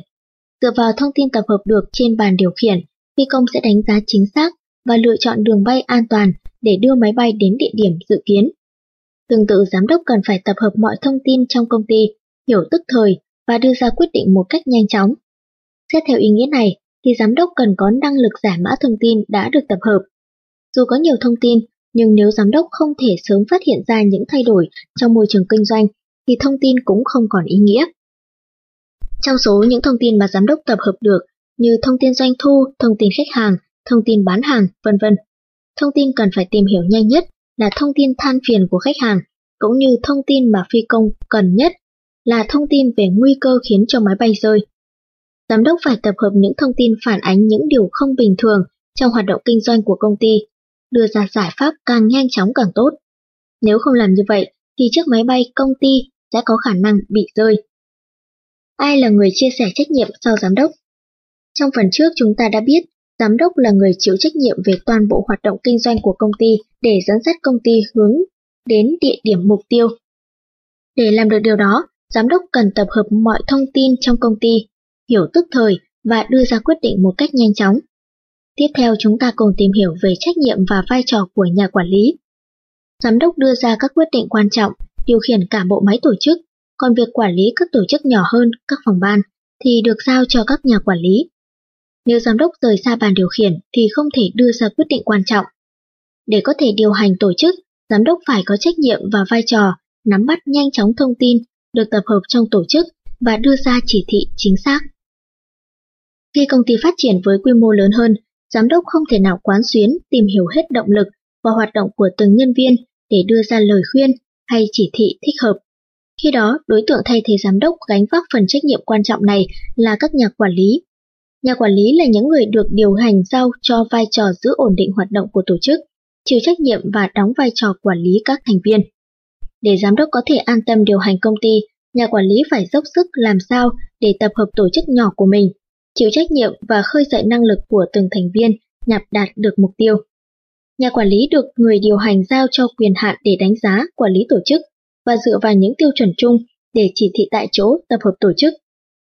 A: Dựa vào thông tin tập hợp được trên bàn điều khiển, phi công sẽ đánh giá chính xác và lựa chọn đường bay an toàn để đưa máy bay đến địa điểm dự kiến. Tương tự giám đốc cần phải tập hợp mọi thông tin trong công ty, hiểu tức thời và đưa ra quyết định một cách nhanh chóng. Xét theo ý nghĩa này, thì giám đốc cần có năng lực giải mã thông tin đã được tập hợp. Dù có nhiều thông tin, nhưng nếu giám đốc không thể sớm phát hiện ra những thay đổi trong môi trường kinh doanh, thì thông tin cũng không còn ý nghĩa. Trong số những thông tin mà giám đốc tập hợp được như thông tin doanh thu, thông tin khách hàng, thông tin bán hàng, vân vân. Thông tin cần phải tìm hiểu nhanh nhất là thông tin than phiền của khách hàng, cũng như thông tin mà phi công cần nhất là thông tin về nguy cơ khiến cho máy bay rơi. Giám đốc phải tập hợp những thông tin phản ánh những điều không bình thường trong hoạt động kinh doanh của công ty, đưa ra giải pháp càng nhanh chóng càng tốt. Nếu không làm như vậy, thì chiếc máy bay công ty sẽ có khả năng bị rơi. Ai là người chia sẻ trách nhiệm sau giám đốc? Trong phần trước chúng ta đã biết, giám đốc là người chịu trách nhiệm về toàn bộ hoạt động kinh doanh của công ty để dẫn dắt công ty hướng đến địa điểm mục tiêu. Để làm được điều đó, giám đốc cần tập hợp mọi thông tin trong công ty, hiểu tức thời và đưa ra quyết định một cách nhanh chóng. Tiếp theo chúng ta cùng tìm hiểu về trách nhiệm và vai trò của nhà quản lý. Giám đốc đưa ra các quyết định quan trọng, điều khiển cả bộ máy tổ chức, còn việc quản lý các tổ chức nhỏ hơn, các phòng ban, thì được giao cho các nhà quản lý. Nếu giám đốc rời xa bàn điều khiển thì không thể đưa ra quyết định quan trọng. Để có thể điều hành tổ chức, giám đốc phải có trách nhiệm và vai trò nắm bắt nhanh chóng thông tin được tập hợp trong tổ chức và đưa ra chỉ thị chính xác. Khi công ty phát triển với quy mô lớn hơn, giám đốc không thể nào quán xuyến tìm hiểu hết động lực và hoạt động của từng nhân viên để đưa ra lời khuyên hay chỉ thị thích hợp. Khi đó, đối tượng thay thế giám đốc gánh vác phần trách nhiệm quan trọng này là các nhà quản lý. Nhà quản lý là những người được điều hành giao cho vai trò giữ ổn định hoạt động của tổ chức, chịu trách nhiệm và đóng vai trò quản lý các thành viên. Để giám đốc có thể an tâm điều hành công ty, nhà quản lý phải dốc sức làm sao để tập hợp tổ chức nhỏ của mình, chịu trách nhiệm và khơi dậy năng lực của từng thành viên nhằm đạt được mục tiêu. Nhà quản lý được người điều hành giao cho quyền hạn để đánh giá, quản lý tổ chức và dựa vào những tiêu chuẩn chung để chỉ thị tại chỗ tập hợp tổ chức.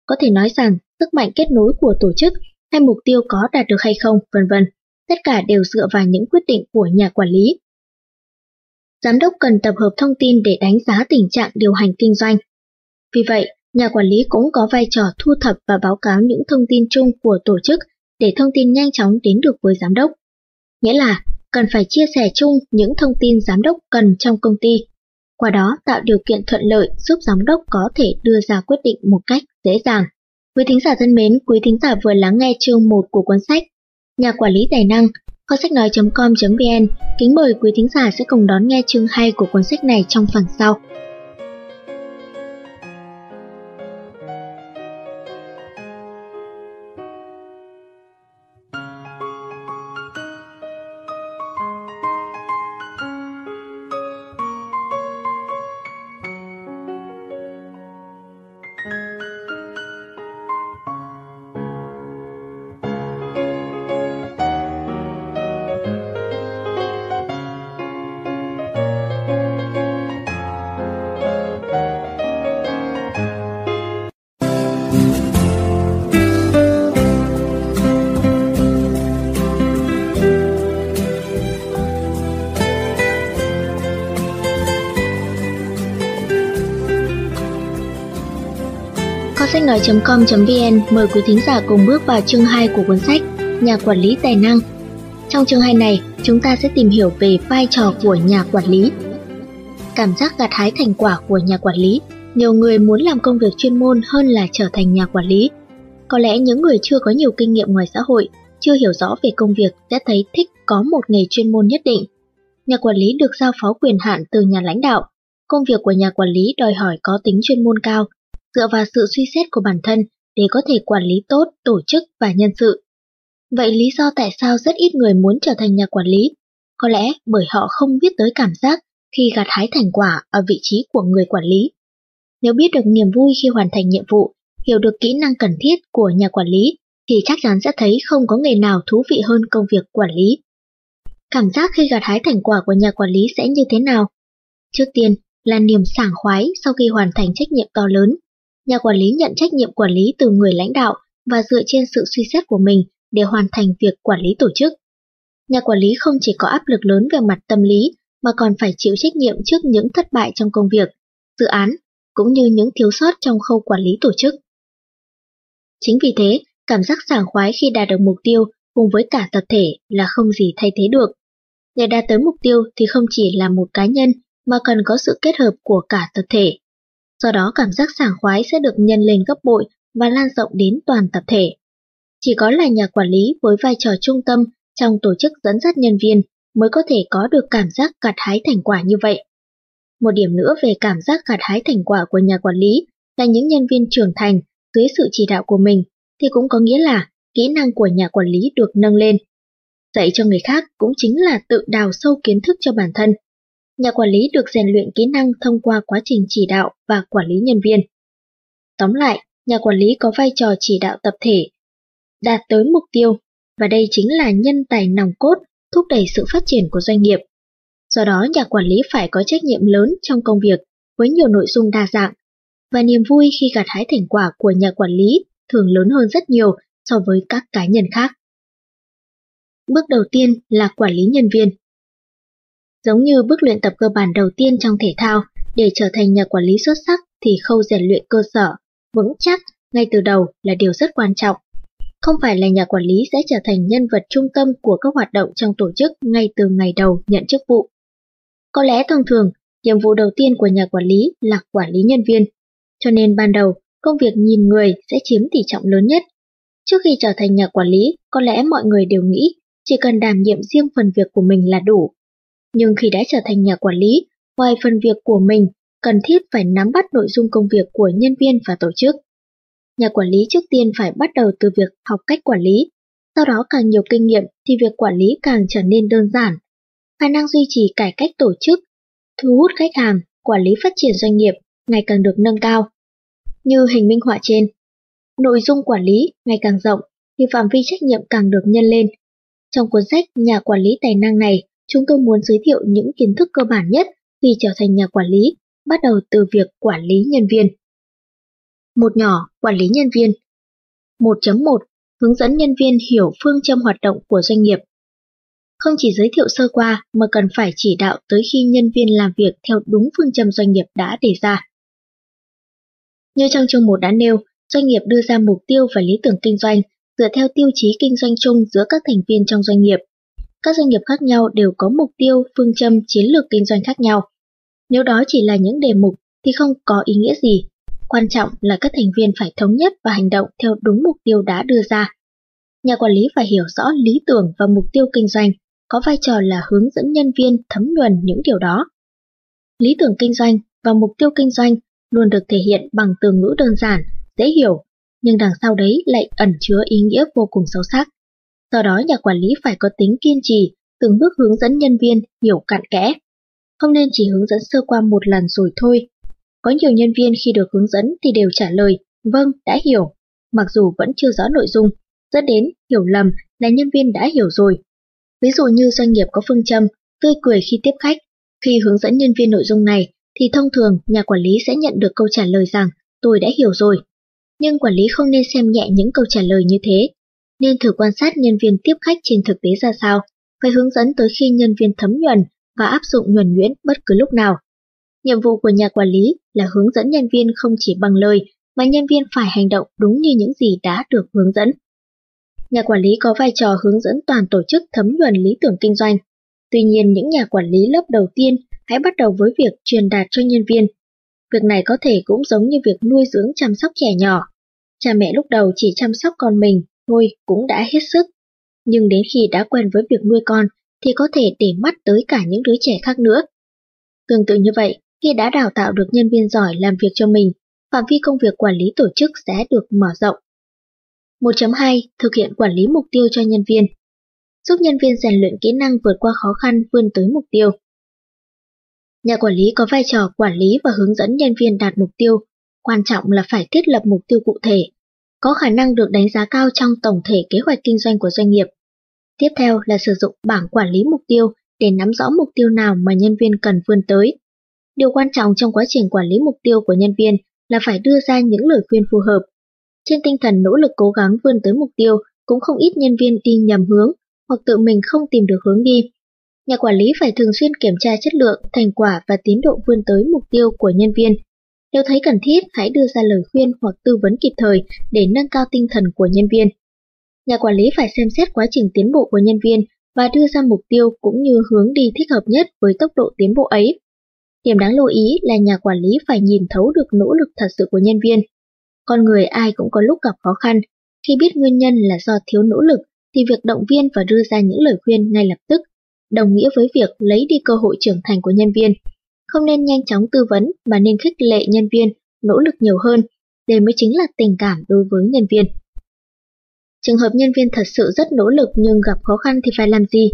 A: Có thể nói rằng sức mạnh kết nối của tổ chức hay mục tiêu có đạt được hay không, vân vân, tất cả đều dựa vào những quyết định của nhà quản lý. Giám đốc cần tập hợp thông tin để đánh giá tình trạng điều hành kinh doanh. Vì vậy, nhà quản lý cũng có vai trò thu thập và báo cáo những thông tin chung của tổ chức để thông tin nhanh chóng đến được với giám đốc. Nghĩa là cần phải chia sẻ chung những thông tin giám đốc cần trong công ty, qua đó tạo điều kiện thuận lợi giúp giám đốc có thể đưa ra quyết định một cách dễ dàng. Quý thính giả thân mến, quý thính giả vừa lắng nghe chương 1 của cuốn sách Nhà quản lý tài năng, kho sách nói.com.vn. Kính mời quý thính giả sẽ cùng đón nghe chương 2 của cuốn sách này trong phần sau. nói.com.vn mời quý thính giả cùng bước vào chương 2 của cuốn sách Nhà quản lý tài năng. Trong chương 2 này, chúng ta sẽ tìm hiểu về vai trò của nhà quản lý. Cảm giác gặt hái thành quả của nhà quản lý, nhiều người muốn làm công việc chuyên môn hơn là trở thành nhà quản lý. Có lẽ những người chưa có nhiều kinh nghiệm ngoài xã hội, chưa hiểu rõ về công việc sẽ thấy thích có một nghề chuyên môn nhất định. Nhà quản lý được giao phó quyền hạn từ nhà lãnh đạo. Công việc của nhà quản lý đòi hỏi có tính chuyên môn cao, dựa vào sự suy xét của bản thân để có thể quản lý tốt tổ chức và nhân sự. Vậy lý do tại sao rất ít người muốn trở thành nhà quản lý? Có lẽ bởi họ không biết tới cảm giác khi gặt hái thành quả ở vị trí của người quản lý. Nếu biết được niềm vui khi hoàn thành nhiệm vụ, hiểu được kỹ năng cần thiết của nhà quản lý, thì chắc chắn sẽ thấy không có nghề nào thú vị hơn công việc quản lý. Cảm giác khi gặt hái thành quả của nhà quản lý sẽ như thế nào? Trước tiên là niềm sảng khoái sau khi hoàn thành trách nhiệm to lớn. Nhà quản lý nhận trách nhiệm quản lý từ người lãnh đạo và dựa trên sự suy xét của mình để hoàn thành việc quản lý tổ chức. Nhà quản lý không chỉ có áp lực lớn về mặt tâm lý mà còn phải chịu trách nhiệm trước những thất bại trong công việc, dự án, cũng như những thiếu sót trong khâu quản lý tổ chức. Chính vì thế, cảm giác sảng khoái khi đạt được mục tiêu cùng với cả tập thể là không gì thay thế được. Để đạt tới mục tiêu thì không chỉ là một cá nhân mà cần có sự kết hợp của cả tập thể. Do đó cảm giác sảng khoái sẽ được nhân lên gấp bội và lan rộng đến toàn tập thể. Chỉ có là nhà quản lý với vai trò trung tâm trong tổ chức dẫn dắt nhân viên mới có thể có được cảm giác gặt hái thành quả như vậy. Một điểm nữa về cảm giác gặt hái thành quả của nhà quản lý là những nhân viên trưởng thành dưới sự chỉ đạo của mình thì cũng có nghĩa là kỹ năng của nhà quản lý được nâng lên. Dạy cho người khác cũng chính là tự đào sâu kiến thức cho bản thân. Nhà quản lý được rèn luyện kỹ năng thông qua quá trình chỉ đạo và quản lý nhân viên. Tóm lại, nhà quản lý có vai trò chỉ đạo tập thể, đạt tới mục tiêu, và đây chính là nhân tài nòng cốt thúc đẩy sự phát triển của doanh nghiệp. Do đó, nhà quản lý phải có trách nhiệm lớn trong công việc với nhiều nội dung đa dạng, và niềm vui khi gặt hái thành quả của nhà quản lý thường lớn hơn rất nhiều so với các cá nhân khác. Bước đầu tiên là quản lý nhân viên. Giống như bước luyện tập cơ bản đầu tiên trong thể thao, để trở thành nhà quản lý xuất sắc thì khâu rèn luyện cơ sở, vững chắc ngay từ đầu là điều rất quan trọng. Không phải là nhà quản lý sẽ trở thành nhân vật trung tâm của các hoạt động trong tổ chức ngay từ ngày đầu nhận chức vụ. Có lẽ thông thường, nhiệm vụ đầu tiên của nhà quản lý là quản lý nhân viên, cho nên ban đầu công việc nhìn người sẽ chiếm tỷ trọng lớn nhất. Trước khi trở thành nhà quản lý, có lẽ mọi người đều nghĩ chỉ cần đảm nhiệm riêng phần việc của mình là đủ. Nhưng khi đã trở thành nhà quản lý, ngoài phần việc của mình, cần thiết phải nắm bắt nội dung công việc của nhân viên và tổ chức. Nhà quản lý trước tiên phải bắt đầu từ việc học cách quản lý, sau đó càng nhiều kinh nghiệm thì việc quản lý càng trở nên đơn giản. Khả năng duy trì cải cách tổ chức, thu hút khách hàng, quản lý phát triển doanh nghiệp ngày càng được nâng cao như hình minh họa trên. Nội dung quản lý ngày càng rộng thì phạm vi trách nhiệm càng được nhân lên. Trong cuốn sách Nhà quản lý tài năng này, chúng tôi muốn giới thiệu những kiến thức cơ bản nhất khi trở thành nhà quản lý, bắt đầu từ việc quản lý nhân viên. Một nhỏ, quản lý nhân viên. 1.1 Hướng dẫn nhân viên hiểu phương châm hoạt động của doanh nghiệp. Không chỉ giới thiệu sơ qua mà cần phải chỉ đạo tới khi nhân viên làm việc theo đúng phương châm doanh nghiệp đã đề ra. Như trong chương 1 đã nêu, doanh nghiệp đưa ra mục tiêu và lý tưởng kinh doanh dựa theo tiêu chí kinh doanh chung giữa các thành viên trong doanh nghiệp. Các doanh nghiệp khác nhau đều có mục tiêu, phương châm, chiến lược kinh doanh khác nhau. Nếu đó chỉ là những đề mục thì không có ý nghĩa gì. Quan trọng là các thành viên phải thống nhất và hành động theo đúng mục tiêu đã đưa ra. Nhà quản lý phải hiểu rõ lý tưởng và mục tiêu kinh doanh, có vai trò là hướng dẫn nhân viên thấm nhuần những điều đó. Lý tưởng kinh doanh và mục tiêu kinh doanh luôn được thể hiện bằng từ ngữ đơn giản, dễ hiểu, nhưng đằng sau đấy lại ẩn chứa ý nghĩa vô cùng sâu sắc. Do đó nhà quản lý phải có tính kiên trì, từng bước hướng dẫn nhân viên hiểu cặn kẽ. Không nên chỉ hướng dẫn sơ qua một lần rồi thôi. Có nhiều nhân viên khi được hướng dẫn thì đều trả lời, vâng, đã hiểu, mặc dù vẫn chưa rõ nội dung, dẫn đến hiểu lầm là nhân viên đã hiểu rồi. Ví dụ như doanh nghiệp có phương châm, tươi cười khi tiếp khách, khi hướng dẫn nhân viên nội dung này thì thông thường nhà quản lý sẽ nhận được câu trả lời rằng tôi đã hiểu rồi. Nhưng quản lý không nên xem nhẹ những câu trả lời như thế, nên thử quan sát nhân viên tiếp khách trên thực tế ra sao, phải hướng dẫn tới khi nhân viên thấm nhuần và áp dụng nhuần nhuyễn bất cứ lúc nào. Nhiệm vụ của nhà quản lý là hướng dẫn nhân viên không chỉ bằng lời mà nhân viên phải hành động đúng như những gì đã được hướng dẫn. Nhà quản lý có vai trò hướng dẫn toàn tổ chức thấm nhuần lý tưởng kinh doanh. Tuy nhiên, những nhà quản lý lớp đầu tiên hãy bắt đầu với việc truyền đạt cho nhân viên. Việc này có thể cũng giống như việc nuôi dưỡng chăm sóc trẻ nhỏ. Cha mẹ lúc đầu chỉ chăm sóc con mình thôi cũng đã hết sức. Nhưng đến khi đã quen với việc nuôi con thì có thể để mắt tới cả những đứa trẻ khác nữa. Tương tự như vậy, khi đã đào tạo được nhân viên giỏi làm việc cho mình, phạm vi công việc quản lý tổ chức sẽ được mở rộng. 1.2. Thực hiện quản lý mục tiêu cho nhân viên Giúp nhân viên rèn luyện kỹ năng vượt qua khó khăn vươn tới mục tiêu. Nhà quản lý có vai trò quản lý và hướng dẫn nhân viên đạt mục tiêu, quan trọng là phải thiết lập mục tiêu cụ thể, có khả năng được đánh giá cao trong tổng thể kế hoạch kinh doanh của doanh nghiệp. Tiếp theo là sử dụng bảng quản lý mục tiêu để nắm rõ mục tiêu nào mà nhân viên cần vươn tới. Điều quan trọng trong quá trình quản lý mục tiêu của nhân viên là phải đưa ra những lời khuyên phù hợp. Trên tinh thần nỗ lực cố gắng vươn tới mục tiêu, cũng không ít nhân viên đi nhầm hướng hoặc tự mình không tìm được hướng đi. Nhà quản lý phải thường xuyên kiểm tra chất lượng, thành quả và tiến độ vươn tới mục tiêu của nhân viên. Nếu thấy cần thiết, hãy đưa ra lời khuyên hoặc tư vấn kịp thời để nâng cao tinh thần của nhân viên. Nhà quản lý phải xem xét quá trình tiến bộ của nhân viên và đưa ra mục tiêu cũng như hướng đi thích hợp nhất với tốc độ tiến bộ ấy. Điểm đáng lưu ý là nhà quản lý phải nhìn thấu được nỗ lực thật sự của nhân viên. Con người ai cũng có lúc gặp khó khăn, khi biết nguyên nhân là do thiếu nỗ lực thì việc động viên và đưa ra những lời khuyên ngay lập tức đồng nghĩa với việc lấy đi cơ hội trưởng thành của nhân viên. Không nên nhanh chóng tư vấn mà nên khích lệ nhân viên nỗ lực nhiều hơn, đây mới chính là tình cảm đối với nhân viên. Trường hợp nhân viên thật sự rất nỗ lực nhưng gặp khó khăn thì phải làm gì?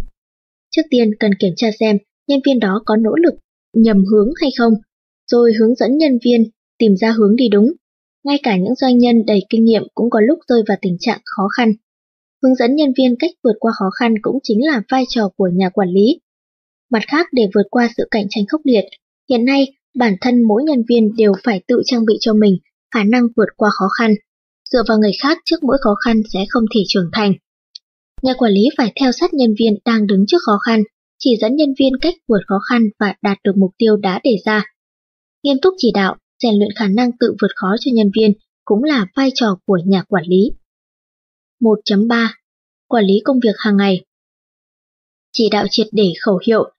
A: Trước tiên cần kiểm tra xem nhân viên đó có nỗ lực nhầm hướng hay không, rồi hướng dẫn nhân viên tìm ra hướng đi đúng. Ngay cả những doanh nhân đầy kinh nghiệm cũng có lúc rơi vào tình trạng khó khăn. Hướng dẫn nhân viên cách vượt qua khó khăn cũng chính là vai trò của nhà quản lý. Mặt khác để vượt qua sự cạnh tranh khốc liệt, hiện nay bản thân mỗi nhân viên đều phải tự trang bị cho mình khả năng vượt qua khó khăn. Dựa vào người khác trước mỗi khó khăn sẽ không thể trưởng thành. Nhà quản lý phải theo sát nhân viên đang đứng trước khó khăn, chỉ dẫn nhân viên cách vượt khó khăn và đạt được mục tiêu đã đề ra. Nghiêm túc chỉ đạo, rèn luyện khả năng tự vượt khó cho nhân viên cũng là vai trò của nhà quản lý. 1.3 Quản lý công việc hàng ngày Chỉ đạo triệt để khẩu hiệu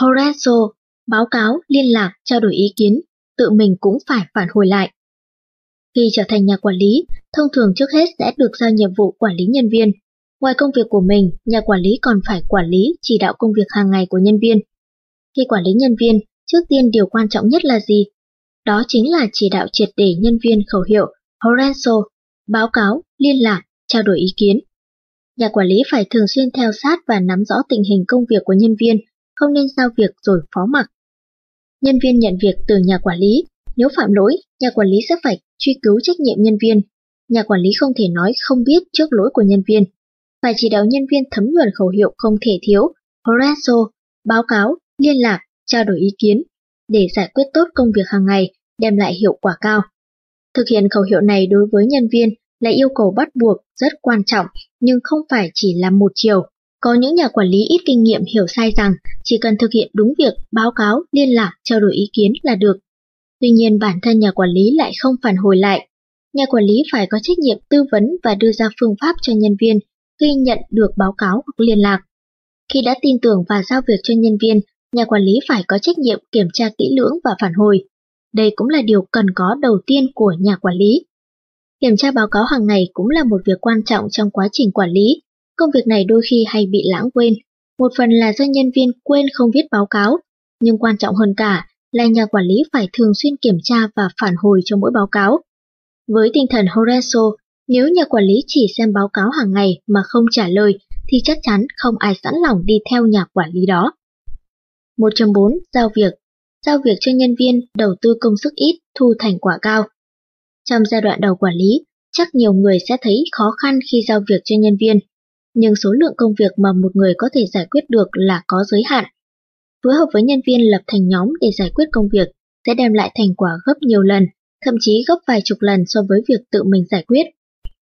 A: Horatio, báo cáo, liên lạc, trao đổi ý kiến, tự mình cũng phải phản hồi lại. Khi trở thành nhà quản lý, thông thường trước hết sẽ được giao nhiệm vụ quản lý nhân viên. Ngoài công việc của mình, nhà quản lý còn phải quản lý, chỉ đạo công việc hàng ngày của nhân viên. Khi quản lý nhân viên, trước tiên điều quan trọng nhất là gì? Đó chính là chỉ đạo triệt để nhân viên khẩu hiệu Horenso, báo cáo, liên lạc, trao đổi ý kiến. Nhà quản lý phải thường xuyên theo sát và nắm rõ tình hình công việc của nhân viên, không nên giao việc rồi phó mặc. Nhân viên nhận việc từ nhà quản lý, nếu phạm lỗi, nhà quản lý sẽ phải truy cứu trách nhiệm nhân viên. Nhà quản lý không thể nói không biết trước lỗi của nhân viên. Phải chỉ đạo nhân viên thấm nhuần khẩu hiệu không thể thiếu, Horatio, báo cáo, liên lạc, trao đổi ý kiến, để giải quyết tốt công việc hàng ngày, đem lại hiệu quả cao. Thực hiện khẩu hiệu này đối với nhân viên là yêu cầu bắt buộc rất quan trọng nhưng không phải chỉ là một chiều. Có những nhà quản lý ít kinh nghiệm hiểu sai rằng chỉ cần thực hiện đúng việc báo cáo, liên lạc, trao đổi ý kiến là được. Tuy nhiên bản thân nhà quản lý lại không phản hồi lại. Nhà quản lý phải có trách nhiệm tư vấn và đưa ra phương pháp cho nhân viên khi nhận được báo cáo hoặc liên lạc. Khi đã tin tưởng và giao việc cho nhân viên, nhà quản lý phải có trách nhiệm kiểm tra kỹ lưỡng và phản hồi. Đây cũng là điều cần có đầu tiên của nhà quản lý. Kiểm tra báo cáo hàng ngày cũng là một việc quan trọng trong quá trình quản lý. Công việc này đôi khi hay bị lãng quên. Một phần là do nhân viên quên không viết báo cáo, nhưng quan trọng hơn cả là nhà quản lý phải thường xuyên kiểm tra và phản hồi cho mỗi báo cáo. Với tinh thần Horatio, nếu nhà quản lý chỉ xem báo cáo hàng ngày mà không trả lời thì chắc chắn không ai sẵn lòng đi theo nhà quản lý đó. 1.4. Giao việc Giao việc cho nhân viên đầu tư công sức ít, thu thành quả cao. Trong giai đoạn đầu quản lý, chắc nhiều người sẽ thấy khó khăn khi giao việc cho nhân viên, nhưng số lượng công việc mà một người có thể giải quyết được là có giới hạn. Phối hợp với nhân viên lập thành nhóm để giải quyết công việc sẽ đem lại thành quả gấp nhiều lần, thậm chí gấp vài chục lần so với việc tự mình giải quyết.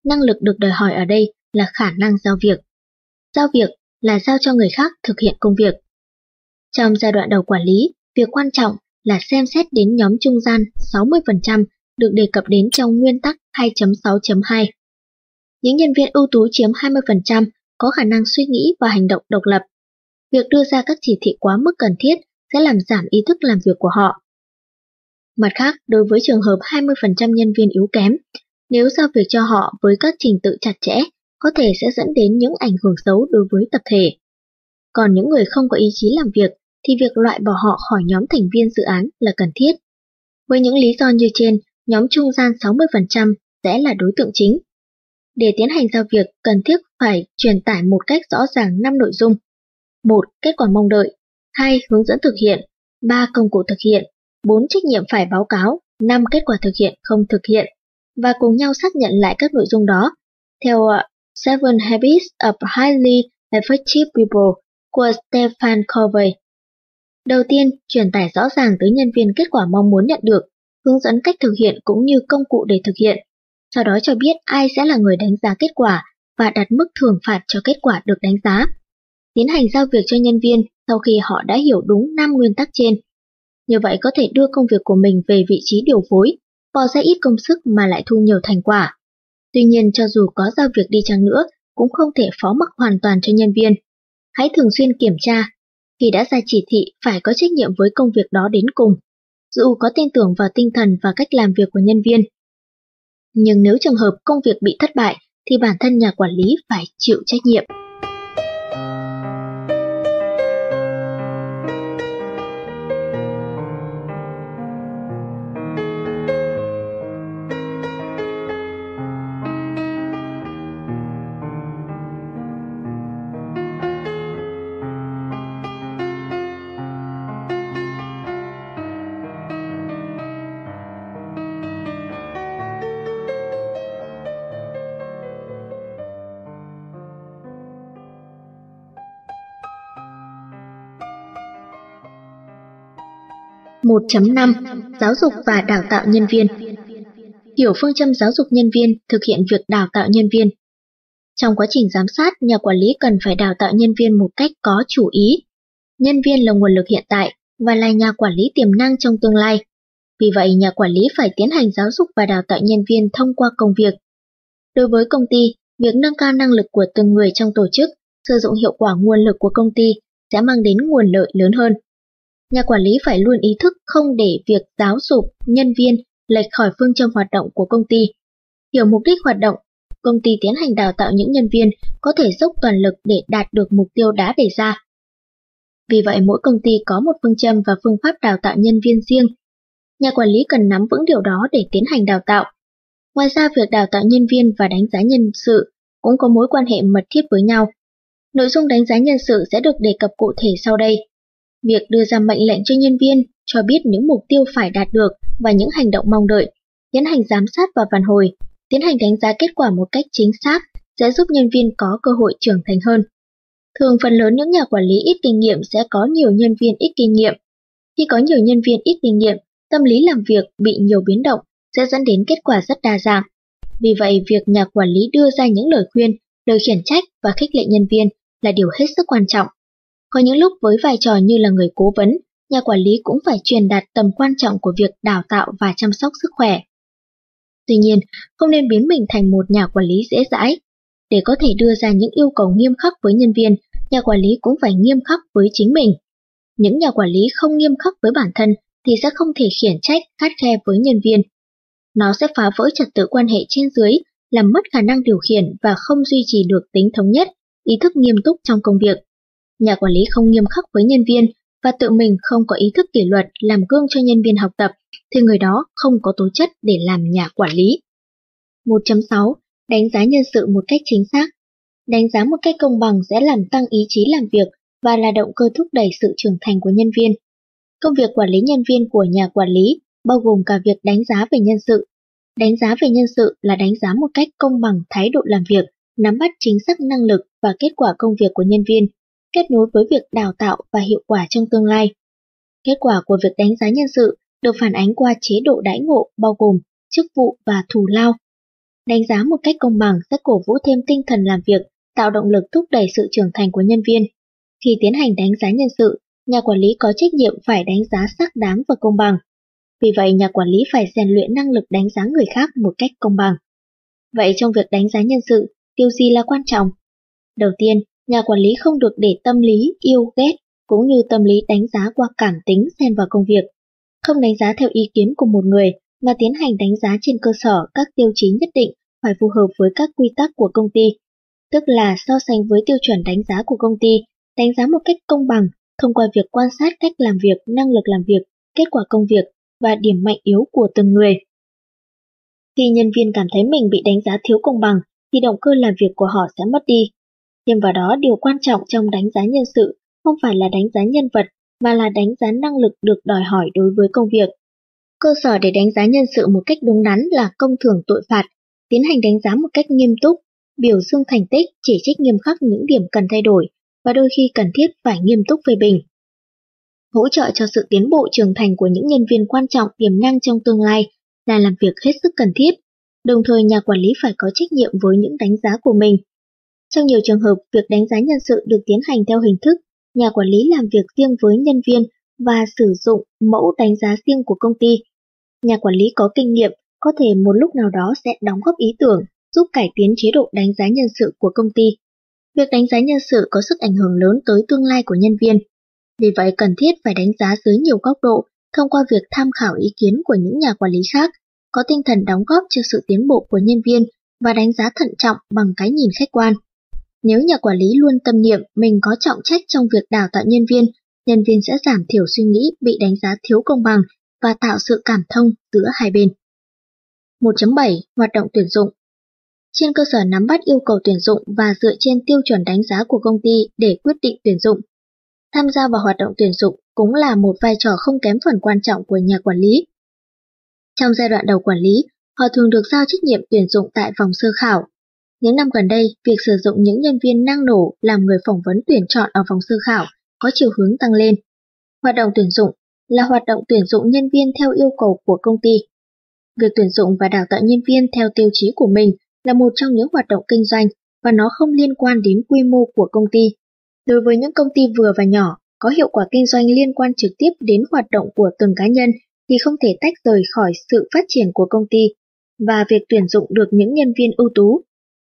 A: Năng lực được đòi hỏi ở đây là khả năng giao việc. Giao việc là giao cho người khác thực hiện công việc. Trong giai đoạn đầu quản lý, việc quan trọng là xem xét đến nhóm trung gian 60% được đề cập đến trong nguyên tắc 2.6.2. Những nhân viên ưu tú chiếm 20% có khả năng suy nghĩ và hành động độc lập. Việc đưa ra các chỉ thị quá mức cần thiết sẽ làm giảm ý thức làm việc của họ. Mặt khác, đối với trường hợp 20% nhân viên yếu kém, nếu giao việc cho họ với các trình tự chặt chẽ, có thể sẽ dẫn đến những ảnh hưởng xấu đối với tập thể. Còn những người không có ý chí làm việc thì việc loại bỏ họ khỏi nhóm thành viên dự án là cần thiết. Với những lý do như trên, nhóm trung gian 60% sẽ là đối tượng chính. Để tiến hành giao việc, cần thiết phải truyền tải một cách rõ ràng 5 nội dung. 1. Kết quả mong đợi 2. Hướng dẫn thực hiện 3. Công cụ thực hiện 4. Trách nhiệm phải báo cáo 5. Kết quả thực hiện không thực hiện và cùng nhau xác nhận lại các nội dung đó. Theo ờ, Seven Habits of Highly Effective People của Stephen Covey. Đầu tiên, truyền tải rõ ràng tới nhân viên kết quả mong muốn nhận được, hướng dẫn cách thực hiện cũng như công cụ để thực hiện. Sau đó cho biết ai sẽ là người đánh giá kết quả và đặt mức thưởng phạt cho kết quả được đánh giá. Tiến hành giao việc cho nhân viên sau khi họ đã hiểu đúng 5 nguyên tắc trên. Như vậy có thể đưa công việc của mình về vị trí điều phối, bỏ ra ít công sức mà lại thu nhiều thành quả. Tuy nhiên cho dù có giao việc đi chăng nữa, cũng không thể phó mặc hoàn toàn cho nhân viên. Hãy thường xuyên kiểm tra, khi đã ra chỉ thị phải có trách nhiệm với công việc đó đến cùng, dù có tin tưởng vào tinh thần và cách làm việc của nhân viên. Nhưng nếu trường hợp công việc bị thất bại thì bản thân nhà quản lý phải chịu trách nhiệm. 1.5 Giáo dục và đào tạo nhân viên Hiểu phương châm giáo dục nhân viên, thực hiện việc đào tạo nhân viên. Trong quá trình giám sát, nhà quản lý cần phải đào tạo nhân viên một cách có chủ ý. Nhân viên là nguồn lực hiện tại và là nhà quản lý tiềm năng trong tương lai. Vì vậy, nhà quản lý phải tiến hành giáo dục và đào tạo nhân viên thông qua công việc. Đối với công ty, việc nâng cao năng lực của từng người trong tổ chức, sử dụng hiệu quả nguồn lực của công ty sẽ mang đến nguồn lợi lớn hơn. Nhà quản lý phải luôn ý thức không để việc giáo dục nhân viên lệch khỏi phương châm hoạt động của công ty. Hiểu mục đích hoạt động, công ty tiến hành đào tạo những nhân viên có thể dốc toàn lực để đạt được mục tiêu đã đề ra. Vì vậy mỗi công ty có một phương châm và phương pháp đào tạo nhân viên riêng. Nhà quản lý cần nắm vững điều đó để tiến hành đào tạo. Ngoài ra việc đào tạo nhân viên và đánh giá nhân sự cũng có mối quan hệ mật thiết với nhau. Nội dung đánh giá nhân sự sẽ được đề cập cụ thể sau đây. Việc đưa ra mệnh lệnh cho nhân viên cho biết những mục tiêu phải đạt được và những hành động mong đợi, tiến hành giám sát và phản hồi, tiến hành đánh giá kết quả một cách chính xác sẽ giúp nhân viên có cơ hội trưởng thành hơn. Thường phần lớn những nhà quản lý ít kinh nghiệm sẽ có nhiều nhân viên ít kinh nghiệm. Khi có nhiều nhân viên ít kinh nghiệm, tâm lý làm việc bị nhiều biến động sẽ dẫn đến kết quả rất đa dạng. Vì vậy, việc nhà quản lý đưa ra những lời khuyên, lời khiển trách và khích lệ nhân viên là điều hết sức quan trọng. Có những lúc với vai trò như là người cố vấn, nhà quản lý cũng phải truyền đạt tầm quan trọng của việc đào tạo và chăm sóc sức khỏe. Tuy nhiên, không nên biến mình thành một nhà quản lý dễ dãi. Để có thể đưa ra những yêu cầu nghiêm khắc với nhân viên, nhà quản lý cũng phải nghiêm khắc với chính mình. Những nhà quản lý không nghiêm khắc với bản thân thì sẽ không thể khiển trách, khát khe với nhân viên. Nó sẽ phá vỡ trật tự quan hệ trên dưới, làm mất khả năng điều khiển và không duy trì được tính thống nhất, ý thức nghiêm túc trong công việc nhà quản lý không nghiêm khắc với nhân viên và tự mình không có ý thức kỷ luật làm gương cho nhân viên học tập, thì người đó không có tố chất để làm nhà quản lý. 1.6. Đánh giá nhân sự một cách chính xác Đánh giá một cách công bằng sẽ làm tăng ý chí làm việc và là động cơ thúc đẩy sự trưởng thành của nhân viên. Công việc quản lý nhân viên của nhà quản lý bao gồm cả việc đánh giá về nhân sự. Đánh giá về nhân sự là đánh giá một cách công bằng thái độ làm việc, nắm bắt chính xác năng lực và kết quả công việc của nhân viên kết nối với việc đào tạo và hiệu quả trong tương lai. Kết quả của việc đánh giá nhân sự được phản ánh qua chế độ đãi ngộ bao gồm chức vụ và thù lao. Đánh giá một cách công bằng sẽ cổ vũ thêm tinh thần làm việc, tạo động lực thúc đẩy sự trưởng thành của nhân viên. Khi tiến hành đánh giá nhân sự, nhà quản lý có trách nhiệm phải đánh giá xác đáng và công bằng. Vì vậy nhà quản lý phải rèn luyện năng lực đánh giá người khác một cách công bằng. Vậy trong việc đánh giá nhân sự, điều gì là quan trọng? Đầu tiên, nhà quản lý không được để tâm lý, yêu, ghét, cũng như tâm lý đánh giá qua cảm tính xen vào công việc. Không đánh giá theo ý kiến của một người, mà tiến hành đánh giá trên cơ sở các tiêu chí nhất định phải phù hợp với các quy tắc của công ty. Tức là so sánh với tiêu chuẩn đánh giá của công ty, đánh giá một cách công bằng thông qua việc quan sát cách làm việc, năng lực làm việc, kết quả công việc và điểm mạnh yếu của từng người. Khi nhân viên cảm thấy mình bị đánh giá thiếu công bằng, thì động cơ làm việc của họ sẽ mất đi. Thêm vào đó, điều quan trọng trong đánh giá nhân sự không phải là đánh giá nhân vật, mà là đánh giá năng lực được đòi hỏi đối với công việc. Cơ sở để đánh giá nhân sự một cách đúng đắn là công thưởng tội phạt, tiến hành đánh giá một cách nghiêm túc, biểu dương thành tích, chỉ trích nghiêm khắc những điểm cần thay đổi và đôi khi cần thiết phải nghiêm túc phê bình. Hỗ trợ cho sự tiến bộ trưởng thành của những nhân viên quan trọng tiềm năng trong tương lai là làm việc hết sức cần thiết, đồng thời nhà quản lý phải có trách nhiệm với những đánh giá của mình. Trong nhiều trường hợp, việc đánh giá nhân sự được tiến hành theo hình thức nhà quản lý làm việc riêng với nhân viên và sử dụng mẫu đánh giá riêng của công ty. Nhà quản lý có kinh nghiệm có thể một lúc nào đó sẽ đóng góp ý tưởng giúp cải tiến chế độ đánh giá nhân sự của công ty. Việc đánh giá nhân sự có sức ảnh hưởng lớn tới tương lai của nhân viên. Vì vậy cần thiết phải đánh giá dưới nhiều góc độ thông qua việc tham khảo ý kiến của những nhà quản lý khác, có tinh thần đóng góp cho sự tiến bộ của nhân viên và đánh giá thận trọng bằng cái nhìn khách quan. Nếu nhà quản lý luôn tâm niệm mình có trọng trách trong việc đào tạo nhân viên, nhân viên sẽ giảm thiểu suy nghĩ bị đánh giá thiếu công bằng và tạo sự cảm thông giữa hai bên. 1.7 Hoạt động tuyển dụng Trên cơ sở nắm bắt yêu cầu tuyển dụng và dựa trên tiêu chuẩn đánh giá của công ty để quyết định tuyển dụng. Tham gia vào hoạt động tuyển dụng cũng là một vai trò không kém phần quan trọng của nhà quản lý. Trong giai đoạn đầu quản lý, họ thường được giao trách nhiệm tuyển dụng tại vòng sơ khảo. Những năm gần đây, việc sử dụng những nhân viên năng nổ làm người phỏng vấn tuyển chọn ở vòng sơ khảo có chiều hướng tăng lên. Hoạt động tuyển dụng là hoạt động tuyển dụng nhân viên theo yêu cầu của công ty. Việc tuyển dụng và đào tạo nhân viên theo tiêu chí của mình là một trong những hoạt động kinh doanh và nó không liên quan đến quy mô của công ty. Đối với những công ty vừa và nhỏ, có hiệu quả kinh doanh liên quan trực tiếp đến hoạt động của từng cá nhân thì không thể tách rời khỏi sự phát triển của công ty và việc tuyển dụng được những nhân viên ưu tú.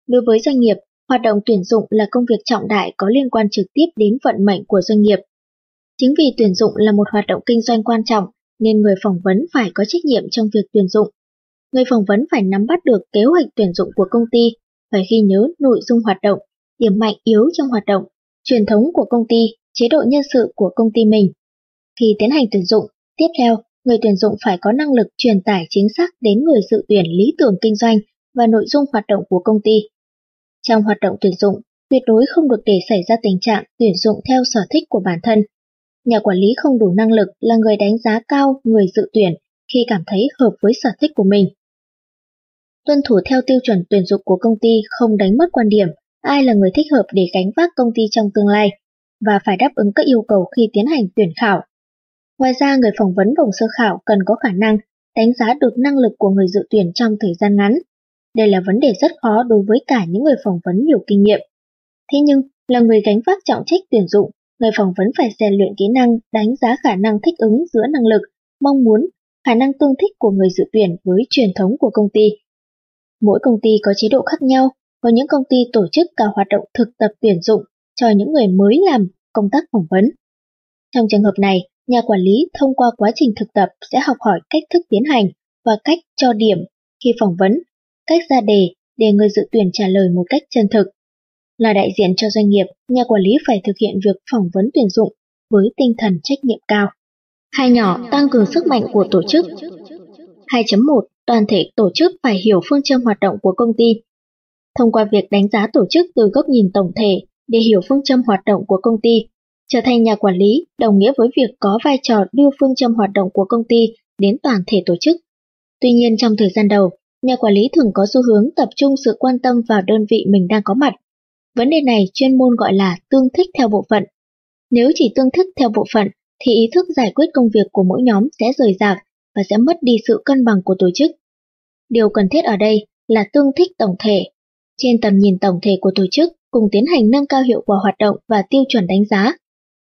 A: Đối với doanh nghiệp, hoạt động tuyển dụng là công việc trọng đại có liên quan trực tiếp đến vận mệnh của doanh nghiệp. Chính vì tuyển dụng là một hoạt động kinh doanh quan trọng nên người phỏng vấn phải có trách nhiệm trong việc tuyển dụng. Người phỏng vấn phải nắm bắt được kế hoạch tuyển dụng của công ty, phải ghi nhớ nội dung hoạt động, điểm mạnh yếu trong hoạt động, truyền thống của công ty, chế độ nhân sự của công ty mình. Khi tiến hành tuyển dụng, tiếp theo, người tuyển dụng phải có năng lực truyền tải chính xác đến người dự tuyển lý tưởng kinh doanh và nội dung hoạt động của công ty. Trong hoạt động tuyển dụng, tuyệt đối không được để xảy ra tình trạng tuyển dụng theo sở thích của bản thân. Nhà quản lý không đủ năng lực là người đánh giá cao người dự tuyển khi cảm thấy hợp với sở thích của mình. Tuân thủ theo tiêu chuẩn tuyển dụng của công ty không đánh mất quan điểm ai là người thích hợp để gánh vác công ty trong tương lai và phải đáp ứng các yêu cầu khi tiến hành tuyển khảo. Ngoài ra, người phỏng vấn vòng sơ khảo cần có khả năng đánh giá được năng lực của người dự tuyển trong thời gian ngắn. Đây là vấn đề rất khó đối với cả những người phỏng vấn nhiều kinh nghiệm. Thế nhưng, là người gánh vác trọng trách tuyển dụng, người phỏng vấn phải rèn luyện kỹ năng đánh giá khả năng thích ứng giữa năng lực, mong muốn, khả năng tương thích của người dự tuyển với truyền thống của công ty. Mỗi công ty có chế độ khác nhau, có những công ty tổ chức cả hoạt động thực tập tuyển dụng cho những người mới làm công tác phỏng vấn. Trong trường hợp này, nhà quản lý thông qua quá trình thực tập sẽ học hỏi cách thức tiến hành và cách cho điểm khi phỏng vấn, cách ra đề để người dự tuyển trả lời một cách chân thực. Là đại diện cho doanh nghiệp, nhà quản lý phải thực hiện việc phỏng vấn tuyển dụng với tinh thần trách nhiệm cao. Hai nhỏ tăng cường sức mạnh của tổ chức. 2.1 Toàn thể tổ chức phải hiểu phương châm hoạt động của công ty. Thông qua việc đánh giá tổ chức từ góc nhìn tổng thể để hiểu phương châm hoạt động của công ty, trở thành nhà quản lý đồng nghĩa với việc có vai trò đưa phương châm hoạt động của công ty đến toàn thể tổ chức. Tuy nhiên trong thời gian đầu, nhà quản lý thường có xu hướng tập trung sự quan tâm vào đơn vị mình đang có mặt. Vấn đề này chuyên môn gọi là tương thích theo bộ phận. Nếu chỉ tương thích theo bộ phận, thì ý thức giải quyết công việc của mỗi nhóm sẽ rời rạc và sẽ mất đi sự cân bằng của tổ chức. Điều cần thiết ở đây là tương thích tổng thể. Trên tầm nhìn tổng thể của tổ chức, cùng tiến hành nâng cao hiệu quả hoạt động và tiêu chuẩn đánh giá.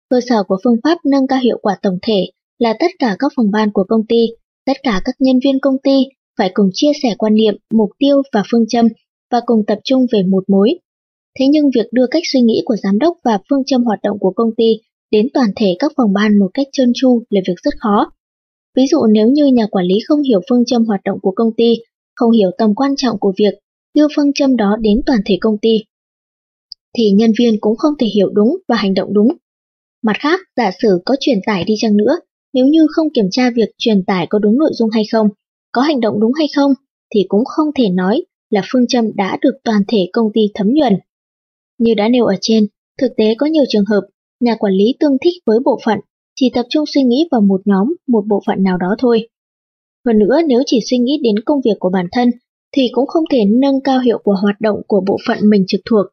A: Cơ sở của phương pháp nâng cao hiệu quả tổng thể là tất cả các phòng ban của công ty Tất cả các nhân viên công ty phải cùng chia sẻ quan niệm, mục tiêu và phương châm và cùng tập trung về một mối. Thế nhưng việc đưa cách suy nghĩ của giám đốc và phương châm hoạt động của công ty đến toàn thể các phòng ban một cách trơn tru là việc rất khó. Ví dụ nếu như nhà quản lý không hiểu phương châm hoạt động của công ty, không hiểu tầm quan trọng của việc đưa phương châm đó đến toàn thể công ty, thì nhân viên cũng không thể hiểu đúng và hành động đúng. Mặt khác, giả sử có truyền tải đi chăng nữa, nếu như không kiểm tra việc truyền tải có đúng nội dung hay không, có hành động đúng hay không, thì cũng không thể nói là phương châm đã được toàn thể công ty thấm nhuần. Như đã nêu ở trên, thực tế có nhiều trường hợp, nhà quản lý tương thích với bộ phận, chỉ tập trung suy nghĩ vào một nhóm, một bộ phận nào đó thôi. Hơn nữa nếu chỉ suy nghĩ đến công việc của bản thân, thì cũng không thể nâng cao hiệu quả hoạt động của bộ phận mình trực thuộc.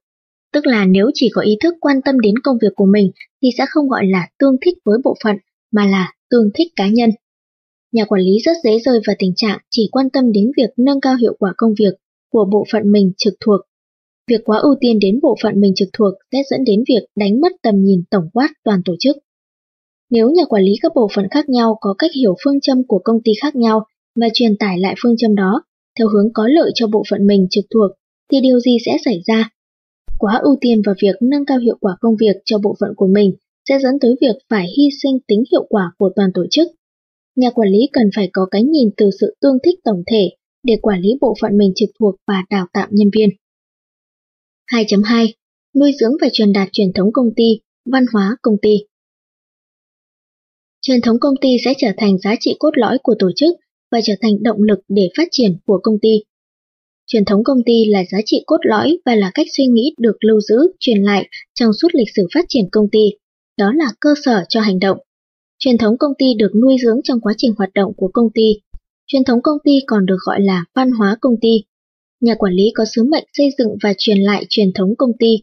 A: Tức là nếu chỉ có ý thức quan tâm đến công việc của mình thì sẽ không gọi là tương thích với bộ phận, mà là tương thích cá nhân. Nhà quản lý rất dễ rơi vào tình trạng chỉ quan tâm đến việc nâng cao hiệu quả công việc của bộ phận mình trực thuộc. Việc quá ưu tiên đến bộ phận mình trực thuộc sẽ dẫn đến việc đánh mất tầm nhìn tổng quát toàn tổ chức. Nếu nhà quản lý các bộ phận khác nhau có cách hiểu phương châm của công ty khác nhau và truyền tải lại phương châm đó theo hướng có lợi cho bộ phận mình trực thuộc, thì điều gì sẽ xảy ra? Quá ưu tiên vào việc nâng cao hiệu quả công việc cho bộ phận của mình sẽ dẫn tới việc phải hy sinh tính hiệu quả của toàn tổ chức. Nhà quản lý cần phải có cái nhìn từ sự tương thích tổng thể để quản lý bộ phận mình trực thuộc và đào tạo nhân viên. 2.2. Nuôi dưỡng và truyền đạt truyền thống công ty, văn hóa công ty. Truyền thống công ty sẽ trở thành giá trị cốt lõi của tổ chức và trở thành động lực để phát triển của công ty. Truyền thống công ty là giá trị cốt lõi và là cách suy nghĩ được lưu giữ, truyền lại trong suốt lịch sử phát triển công ty. Đó là cơ sở cho hành động. Truyền thống công ty được nuôi dưỡng trong quá trình hoạt động của công ty. Truyền thống công ty còn được gọi là văn hóa công ty. Nhà quản lý có sứ mệnh xây dựng và truyền lại truyền thống công ty.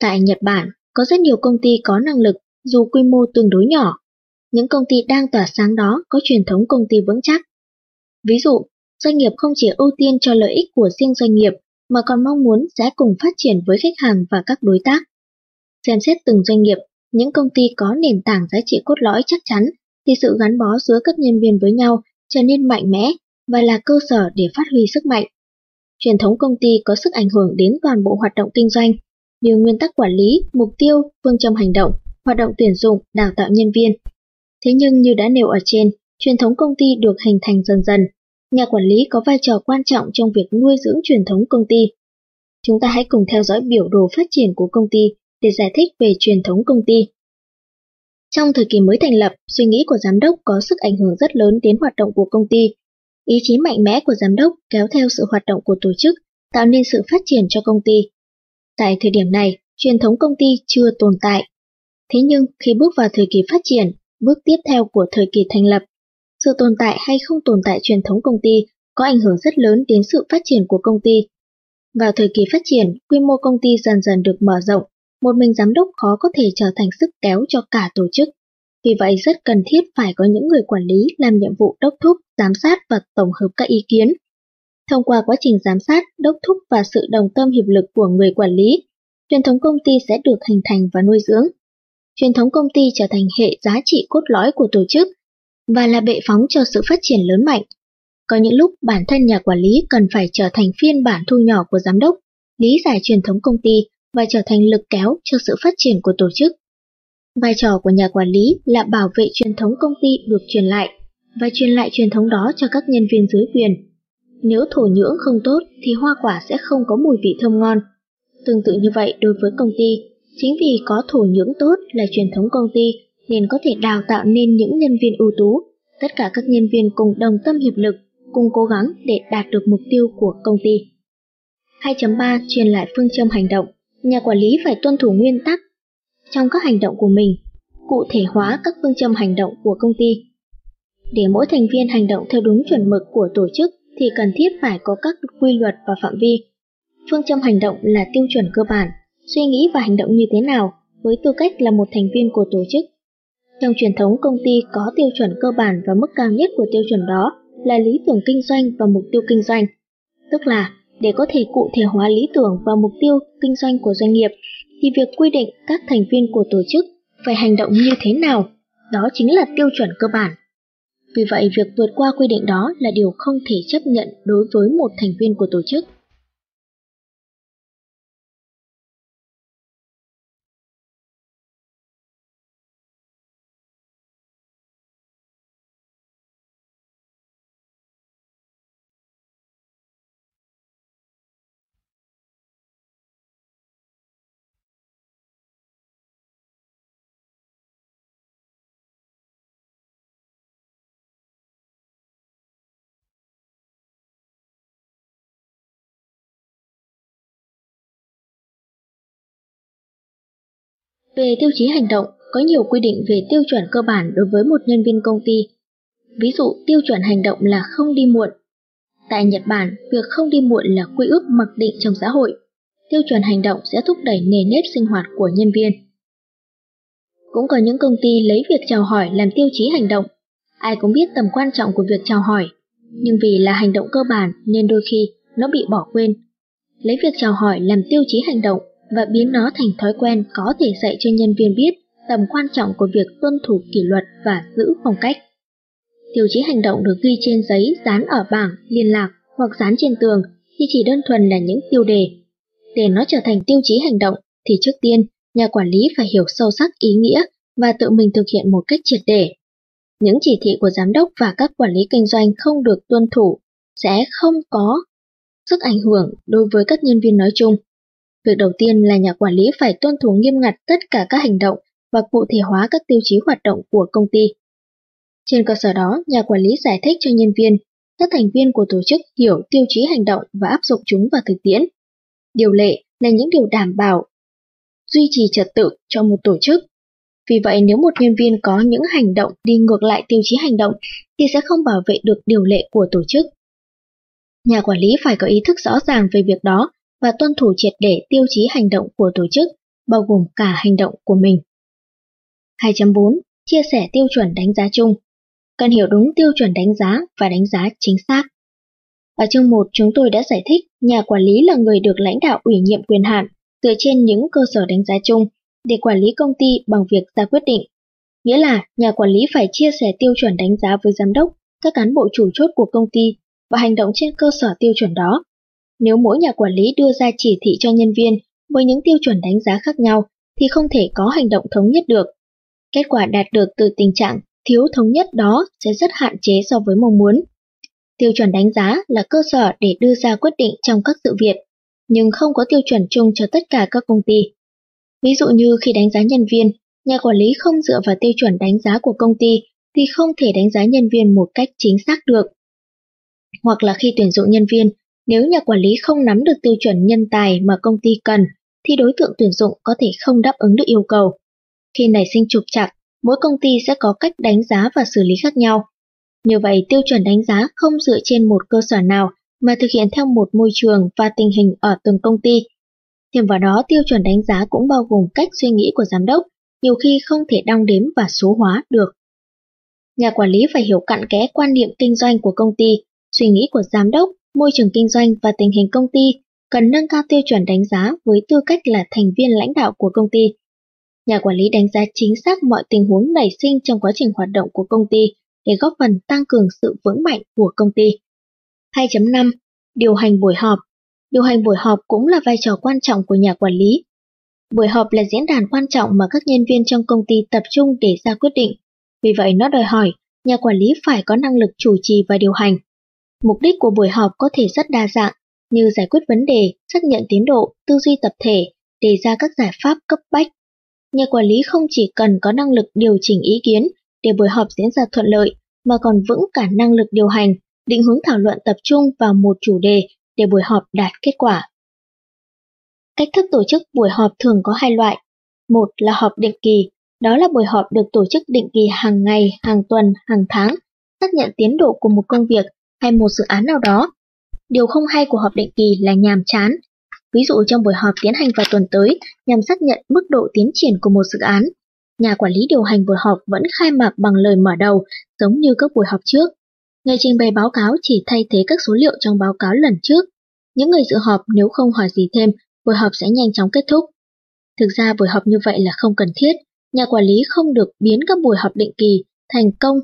A: Tại Nhật Bản, có rất nhiều công ty có năng lực dù quy mô tương đối nhỏ. Những công ty đang tỏa sáng đó có truyền thống công ty vững chắc. Ví dụ, doanh nghiệp không chỉ ưu tiên cho lợi ích của riêng doanh nghiệp mà còn mong muốn sẽ cùng phát triển với khách hàng và các đối tác. Xem xét từng doanh nghiệp, những công ty có nền tảng giá trị cốt lõi chắc chắn thì sự gắn bó giữa các nhân viên với nhau trở nên mạnh mẽ và là cơ sở để phát huy sức mạnh. Truyền thống công ty có sức ảnh hưởng đến toàn bộ hoạt động kinh doanh, như nguyên tắc quản lý, mục tiêu, phương châm hành động, hoạt động tuyển dụng, đào tạo nhân viên. Thế nhưng như đã nêu ở trên, truyền thống công ty được hình thành dần dần. Nhà quản lý có vai trò quan trọng trong việc nuôi dưỡng truyền thống công ty. Chúng ta hãy cùng theo dõi biểu đồ phát triển của công ty để giải thích về truyền thống công ty. Trong thời kỳ mới thành lập, suy nghĩ của giám đốc có sức ảnh hưởng rất lớn đến hoạt động của công ty. Ý chí mạnh mẽ của giám đốc kéo theo sự hoạt động của tổ chức, tạo nên sự phát triển cho công ty. Tại thời điểm này, truyền thống công ty chưa tồn tại. Thế nhưng khi bước vào thời kỳ phát triển, bước tiếp theo của thời kỳ thành lập, sự tồn tại hay không tồn tại truyền thống công ty có ảnh hưởng rất lớn đến sự phát triển của công ty. Vào thời kỳ phát triển, quy mô công ty dần dần được mở rộng, một mình giám đốc khó có thể trở thành sức kéo cho cả tổ chức. Vì vậy rất cần thiết phải có những người quản lý làm nhiệm vụ đốc thúc, giám sát và tổng hợp các ý kiến. Thông qua quá trình giám sát, đốc thúc và sự đồng tâm hiệp lực của người quản lý, truyền thống công ty sẽ được hình thành và nuôi dưỡng. Truyền thống công ty trở thành hệ giá trị cốt lõi của tổ chức và là bệ phóng cho sự phát triển lớn mạnh. Có những lúc bản thân nhà quản lý cần phải trở thành phiên bản thu nhỏ của giám đốc, lý giải truyền thống công ty và trở thành lực kéo cho sự phát triển của tổ chức. Vai trò của nhà quản lý là bảo vệ truyền thống công ty được truyền lại và truyền lại truyền thống đó cho các nhân viên dưới quyền. Nếu thổ nhưỡng không tốt thì hoa quả sẽ không có mùi vị thơm ngon. Tương tự như vậy đối với công ty, chính vì có thổ nhưỡng tốt là truyền thống công ty nên có thể đào tạo nên những nhân viên ưu tú. Tất cả các nhân viên cùng đồng tâm hiệp lực, cùng cố gắng để đạt được mục tiêu của công ty. 2.3 Truyền lại phương châm hành động Nhà quản lý phải tuân thủ nguyên tắc trong các hành động của mình, cụ thể hóa các phương châm hành động của công ty. Để mỗi thành viên hành động theo đúng chuẩn mực của tổ chức thì cần thiết phải có các quy luật và phạm vi. Phương châm hành động là tiêu chuẩn cơ bản, suy nghĩ và hành động như thế nào với tư cách là một thành viên của tổ chức. Trong truyền thống công ty có tiêu chuẩn cơ bản và mức cao nhất của tiêu chuẩn đó là lý tưởng kinh doanh và mục tiêu kinh doanh. Tức là để có thể cụ thể hóa lý tưởng và mục tiêu kinh doanh của doanh nghiệp, thì việc quy định các thành viên của tổ chức phải hành động như thế nào, đó chính là tiêu chuẩn cơ bản. Vì vậy, việc vượt qua quy định đó là điều không thể chấp nhận đối với một thành viên của tổ chức. Về tiêu chí hành động, có nhiều quy định về tiêu chuẩn cơ bản đối với một nhân viên công ty. Ví dụ, tiêu chuẩn hành động là không đi muộn. Tại Nhật Bản, việc không đi muộn là quy ước mặc định trong xã hội. Tiêu chuẩn hành động sẽ thúc đẩy nề nếp sinh hoạt của nhân viên. Cũng có những công ty lấy việc chào hỏi làm tiêu chí hành động. Ai cũng biết tầm quan trọng của việc chào hỏi, nhưng vì là hành động cơ bản nên đôi khi nó bị bỏ quên. Lấy việc chào hỏi làm tiêu chí hành động và biến nó thành thói quen có thể dạy cho nhân viên biết tầm quan trọng của việc tuân thủ kỷ luật và giữ phong cách. Tiêu chí hành động được ghi trên giấy, dán ở bảng, liên lạc hoặc dán trên tường thì chỉ đơn thuần là những tiêu đề. Để nó trở thành tiêu chí hành động thì trước tiên, nhà quản lý phải hiểu sâu sắc ý nghĩa và tự mình thực hiện một cách triệt để. Những chỉ thị của giám đốc và các quản lý kinh doanh không được tuân thủ sẽ không có sức ảnh hưởng đối với các nhân viên nói chung. Việc đầu tiên là nhà quản lý phải tuân thủ nghiêm ngặt tất cả các hành động và cụ thể hóa các tiêu chí hoạt động của công ty. Trên cơ sở đó, nhà quản lý giải thích cho nhân viên, các thành viên của tổ chức hiểu tiêu chí hành động và áp dụng chúng vào thực tiễn. Điều lệ là những điều đảm bảo duy trì trật tự cho một tổ chức. Vì vậy nếu một nhân viên có những hành động đi ngược lại tiêu chí hành động thì sẽ không bảo vệ được điều lệ của tổ chức. Nhà quản lý phải có ý thức rõ ràng về việc đó và tuân thủ triệt để tiêu chí hành động của tổ chức, bao gồm cả hành động của mình. 2.4. Chia sẻ tiêu chuẩn đánh giá chung. Cần hiểu đúng tiêu chuẩn đánh giá và đánh giá chính xác. Ở chương 1 chúng tôi đã giải thích nhà quản lý là người được lãnh đạo ủy nhiệm quyền hạn dựa trên những cơ sở đánh giá chung để quản lý công ty bằng việc ra quyết định. Nghĩa là nhà quản lý phải chia sẻ tiêu chuẩn đánh giá với giám đốc, các cán bộ chủ chốt của công ty và hành động trên cơ sở tiêu chuẩn đó. Nếu mỗi nhà quản lý đưa ra chỉ thị cho nhân viên với những tiêu chuẩn đánh giá khác nhau thì không thể có hành động thống nhất được. Kết quả đạt được từ tình trạng thiếu thống nhất đó sẽ rất hạn chế so với mong muốn. Tiêu chuẩn đánh giá là cơ sở để đưa ra quyết định trong các sự việc, nhưng không có tiêu chuẩn chung cho tất cả các công ty. Ví dụ như khi đánh giá nhân viên, nhà quản lý không dựa vào tiêu chuẩn đánh giá của công ty thì không thể đánh giá nhân viên một cách chính xác được. Hoặc là khi tuyển dụng nhân viên, nếu nhà quản lý không nắm được tiêu chuẩn nhân tài mà công ty cần, thì đối tượng tuyển dụng có thể không đáp ứng được yêu cầu. Khi nảy sinh trục trặc, mỗi công ty sẽ có cách đánh giá và xử lý khác nhau. Như vậy, tiêu chuẩn đánh giá không dựa trên một cơ sở nào mà thực hiện theo một môi trường và tình hình ở từng công ty. Thêm vào đó, tiêu chuẩn đánh giá cũng bao gồm cách suy nghĩ của giám đốc, nhiều khi không thể đong đếm và số hóa được. Nhà quản lý phải hiểu cặn kẽ quan niệm kinh doanh của công ty, suy nghĩ của giám đốc môi trường kinh doanh và tình hình công ty cần nâng cao tiêu chuẩn đánh giá với tư cách là thành viên lãnh đạo của công ty. Nhà quản lý đánh giá chính xác mọi tình huống nảy sinh trong quá trình hoạt động của công ty để góp phần tăng cường sự vững mạnh của công ty. 2.5. Điều hành buổi họp Điều hành buổi họp cũng là vai trò quan trọng của nhà quản lý. Buổi họp là diễn đàn quan trọng mà các nhân viên trong công ty tập trung để ra quyết định. Vì vậy, nó đòi hỏi nhà quản lý phải có năng lực chủ trì và điều hành. Mục đích của buổi họp có thể rất đa dạng, như giải quyết vấn đề, xác nhận tiến độ, tư duy tập thể, đề ra các giải pháp cấp bách. Nhà quản lý không chỉ cần có năng lực điều chỉnh ý kiến để buổi họp diễn ra thuận lợi, mà còn vững cả năng lực điều hành, định hướng thảo luận tập trung vào một chủ đề để buổi họp đạt kết quả. Cách thức tổ chức buổi họp thường có hai loại. Một là họp định kỳ, đó là buổi họp được tổ chức định kỳ hàng ngày, hàng tuần, hàng tháng, xác nhận tiến độ của một công việc hay một dự án nào đó. Điều không hay của họp định kỳ là nhàm chán. Ví dụ trong buổi họp tiến hành vào tuần tới nhằm xác nhận mức độ tiến triển của một dự án, nhà quản lý điều hành buổi họp vẫn khai mạc bằng lời mở đầu giống như các buổi họp trước. Người trình bày báo cáo chỉ thay thế các số liệu trong báo cáo lần trước. Những người dự họp nếu không hỏi gì thêm, buổi họp sẽ nhanh chóng kết thúc. Thực ra buổi họp như vậy là không cần thiết, nhà quản lý không được biến các buổi họp định kỳ thành công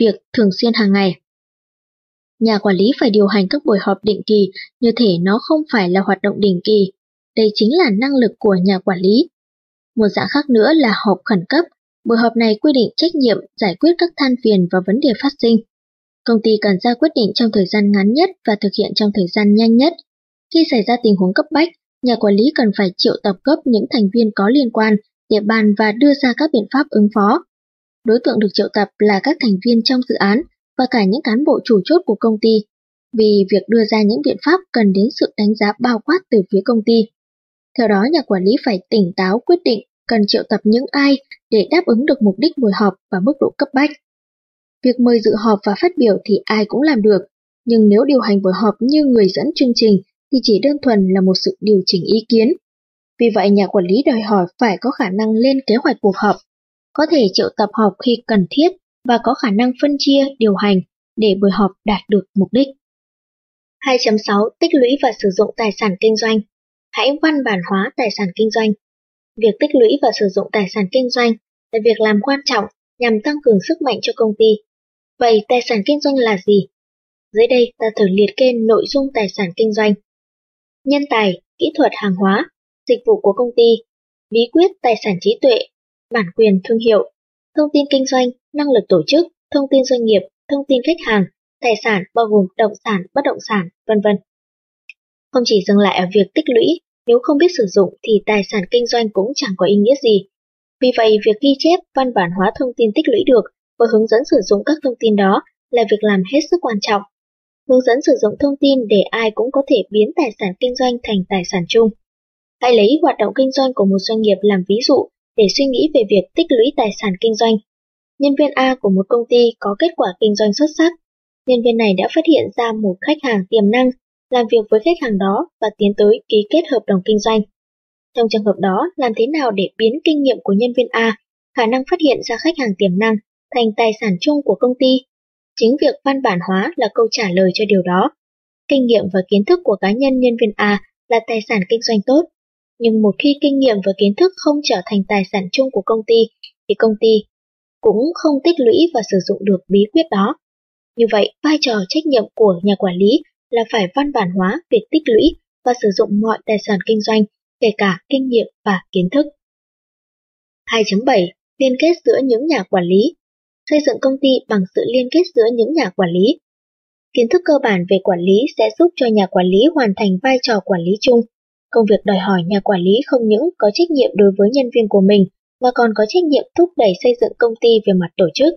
A: việc thường xuyên hàng ngày. Nhà quản lý phải điều hành các buổi họp định kỳ, như thể nó không phải là hoạt động định kỳ. Đây chính là năng lực của nhà quản lý. Một dạng khác nữa là họp khẩn cấp. Buổi họp này quy định trách nhiệm giải quyết các than phiền và vấn đề phát sinh. Công ty cần ra quyết định trong thời gian ngắn nhất và thực hiện trong thời gian nhanh nhất. Khi xảy ra tình huống cấp bách, nhà quản lý cần phải triệu tập gấp những thành viên có liên quan để bàn và đưa ra các biện pháp ứng phó. Đối tượng được triệu tập là các thành viên trong dự án và cả những cán bộ chủ chốt của công ty, vì việc đưa ra những biện pháp cần đến sự đánh giá bao quát từ phía công ty. Theo đó, nhà quản lý phải tỉnh táo quyết định cần triệu tập những ai để đáp ứng được mục đích buổi họp và mức độ cấp bách. Việc mời dự họp và phát biểu thì ai cũng làm được, nhưng nếu điều hành buổi họp như người dẫn chương trình thì chỉ đơn thuần là một sự điều chỉnh ý kiến. Vì vậy nhà quản lý đòi hỏi phải có khả năng lên kế hoạch cuộc họp, có thể triệu tập họp khi cần thiết và có khả năng phân chia, điều hành để buổi họp đạt được mục đích. 2.6 Tích lũy và sử dụng tài sản kinh doanh Hãy văn bản hóa tài sản kinh doanh. Việc tích lũy và sử dụng tài sản kinh doanh là việc làm quan trọng nhằm tăng cường sức mạnh cho công ty. Vậy tài sản kinh doanh là gì? Dưới đây ta thử liệt kê nội dung tài sản kinh doanh. Nhân tài, kỹ thuật hàng hóa, dịch vụ của công ty, bí quyết tài sản trí tuệ, bản quyền thương hiệu, thông tin kinh doanh, năng lực tổ chức, thông tin doanh nghiệp, thông tin khách hàng, tài sản bao gồm động sản, bất động sản, vân vân. Không chỉ dừng lại ở việc tích lũy, nếu không biết sử dụng thì tài sản kinh doanh cũng chẳng có ý nghĩa gì. Vì vậy, việc ghi chép văn bản hóa thông tin tích lũy được và hướng dẫn sử dụng các thông tin đó là việc làm hết sức quan trọng. Hướng dẫn sử dụng thông tin để ai cũng có thể biến tài sản kinh doanh thành tài sản chung. Hãy lấy hoạt động kinh doanh của một doanh nghiệp làm ví dụ để suy nghĩ về việc tích lũy tài sản kinh doanh. Nhân viên A của một công ty có kết quả kinh doanh xuất sắc. Nhân viên này đã phát hiện ra một khách hàng tiềm năng, làm việc với khách hàng đó và tiến tới ký kết hợp đồng kinh doanh. Trong trường hợp đó, làm thế nào để biến kinh nghiệm của nhân viên A, khả năng phát hiện ra khách hàng tiềm năng, thành tài sản chung của công ty? Chính việc văn bản hóa là câu trả lời cho điều đó. Kinh nghiệm và kiến thức của cá nhân nhân viên A là tài sản kinh doanh tốt, nhưng một khi kinh nghiệm và kiến thức không trở thành tài sản chung của công ty, thì công ty cũng không tích lũy và sử dụng được bí quyết đó. Như vậy, vai trò trách nhiệm của nhà quản lý là phải văn bản hóa việc tích lũy và sử dụng mọi tài sản kinh doanh, kể cả kinh nghiệm và kiến thức. 2.7. Liên kết giữa những nhà quản lý Xây dựng công ty bằng sự liên kết giữa những nhà quản lý. Kiến thức cơ bản về quản lý sẽ giúp cho nhà quản lý hoàn thành vai trò quản lý chung, Công việc đòi hỏi nhà quản lý không những có trách nhiệm đối với nhân viên của mình, mà còn có trách nhiệm thúc đẩy xây dựng công ty về mặt tổ chức.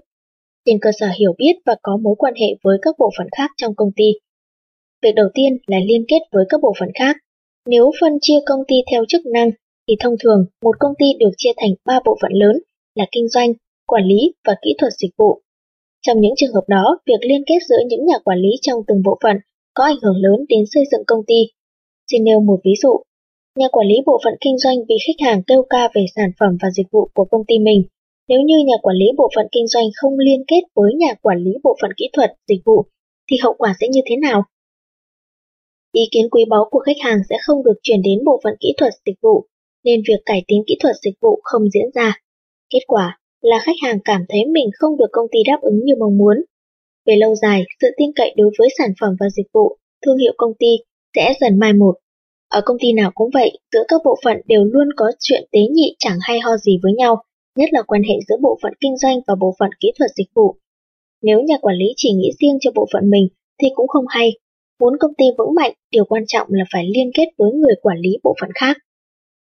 A: Trên cơ sở hiểu biết và có mối quan hệ với các bộ phận khác trong công ty. Việc đầu tiên là liên kết với các bộ phận khác. Nếu phân chia công ty theo chức năng, thì thông thường một công ty được chia thành 3 bộ phận lớn là kinh doanh, quản lý và kỹ thuật dịch vụ. Trong những trường hợp đó, việc liên kết giữa những nhà quản lý trong từng bộ phận có ảnh hưởng lớn đến xây dựng công ty Xin nêu một ví dụ. Nhà quản lý bộ phận kinh doanh bị khách hàng kêu ca về sản phẩm và dịch vụ của công ty mình. Nếu như nhà quản lý bộ phận kinh doanh không liên kết với nhà quản lý bộ phận kỹ thuật, dịch vụ, thì hậu quả sẽ như thế nào? Ý kiến quý báu của khách hàng sẽ không được chuyển đến bộ phận kỹ thuật dịch vụ, nên việc cải tiến kỹ thuật dịch vụ không diễn ra. Kết quả là khách hàng cảm thấy mình không được công ty đáp ứng như mong muốn. Về lâu dài, sự tin cậy đối với sản phẩm và dịch vụ, thương hiệu công ty sẽ dần mai một. Ở công ty nào cũng vậy, giữa các bộ phận đều luôn có chuyện tế nhị chẳng hay ho gì với nhau, nhất là quan hệ giữa bộ phận kinh doanh và bộ phận kỹ thuật dịch vụ. Nếu nhà quản lý chỉ nghĩ riêng cho bộ phận mình thì cũng không hay. Muốn công ty vững mạnh, điều quan trọng là phải liên kết với người quản lý bộ phận khác.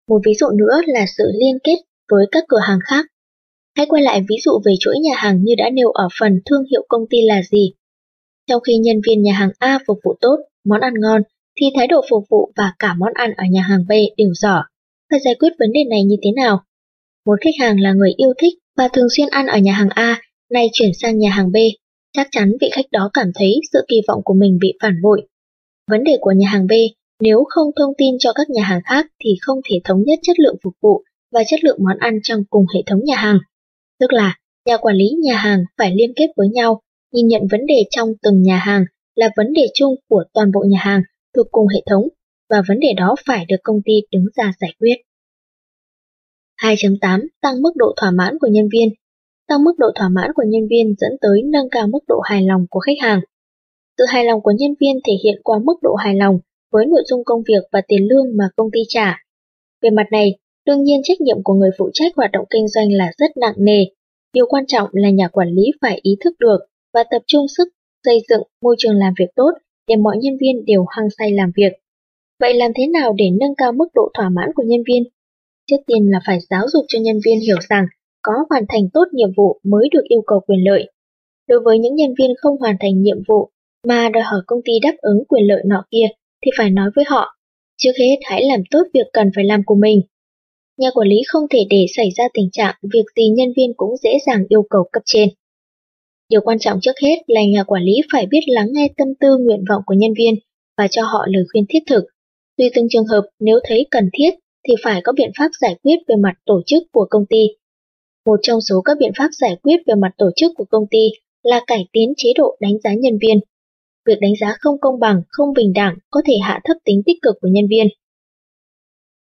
A: Một ví dụ nữa là sự liên kết với các cửa hàng khác. Hãy quay lại ví dụ về chuỗi nhà hàng như đã nêu ở phần thương hiệu công ty là gì. Trong khi nhân viên nhà hàng A phục vụ tốt, món ăn ngon, thì thái độ phục vụ và cả món ăn ở nhà hàng B đều dở. Phải giải quyết vấn đề này như thế nào? Một khách hàng là người yêu thích và thường xuyên ăn ở nhà hàng A, nay chuyển sang nhà hàng B, chắc chắn vị khách đó cảm thấy sự kỳ vọng của mình bị phản bội. Vấn đề của nhà hàng B, nếu không thông tin cho các nhà hàng khác thì không thể thống nhất chất lượng phục vụ và chất lượng món ăn trong cùng hệ thống nhà hàng. Tức là, nhà quản lý nhà hàng phải liên kết với nhau, nhìn nhận vấn đề trong từng nhà hàng là vấn đề chung của toàn bộ nhà hàng thuộc cùng hệ thống và vấn đề đó phải được công ty đứng ra giải quyết. 2.8 Tăng mức độ thỏa mãn của nhân viên tăng mức độ thỏa mãn của nhân viên dẫn tới nâng cao mức độ hài lòng của khách hàng. Sự hài lòng của nhân viên thể hiện qua mức độ hài lòng với nội dung công việc và tiền lương mà công ty trả. Về mặt này, đương nhiên trách nhiệm của người phụ trách hoạt động kinh doanh là rất nặng nề. Điều quan trọng là nhà quản lý phải ý thức được và tập trung sức xây dựng môi trường làm việc tốt để mọi nhân viên đều hăng say làm việc. Vậy làm thế nào để nâng cao mức độ thỏa mãn của nhân viên? Trước tiên là phải giáo dục cho nhân viên hiểu rằng có hoàn thành tốt nhiệm vụ mới được yêu cầu quyền lợi. Đối với những nhân viên không hoàn thành nhiệm vụ mà đòi hỏi công ty đáp ứng quyền lợi nọ kia thì phải nói với họ, trước hết hãy làm tốt việc cần phải làm của mình. Nhà quản lý không thể để xảy ra tình trạng việc gì nhân viên cũng dễ dàng yêu cầu cấp trên. Điều quan trọng trước hết là nhà quản lý phải biết lắng nghe tâm tư nguyện vọng của nhân viên và cho họ lời khuyên thiết thực. Tùy từng trường hợp nếu thấy cần thiết thì phải có biện pháp giải quyết về mặt tổ chức của công ty. Một trong số các biện pháp giải quyết về mặt tổ chức của công ty là cải tiến chế độ đánh giá nhân viên. Việc đánh giá không công bằng, không bình đẳng có thể hạ thấp tính tích cực của nhân viên.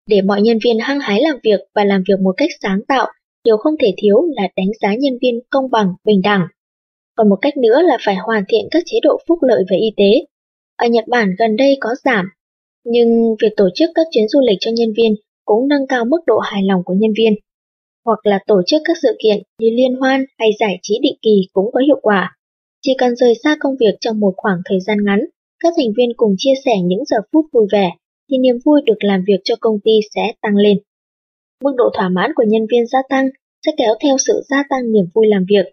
A: Để mọi nhân viên hăng hái làm việc và làm việc một cách sáng tạo, điều không thể thiếu là đánh giá nhân viên công bằng, bình đẳng. Còn một cách nữa là phải hoàn thiện các chế độ phúc lợi về y tế. Ở Nhật Bản gần đây có giảm, nhưng việc tổ chức các chuyến du lịch cho nhân viên cũng nâng cao mức độ hài lòng của nhân viên. Hoặc là tổ chức các sự kiện như liên hoan hay giải trí định kỳ cũng có hiệu quả. Chỉ cần rời xa công việc trong một khoảng thời gian ngắn, các thành viên cùng chia sẻ những giờ phút vui vẻ, thì niềm vui được làm việc cho công ty sẽ tăng lên. Mức độ thỏa mãn của nhân viên gia tăng sẽ kéo theo sự gia tăng niềm vui làm việc.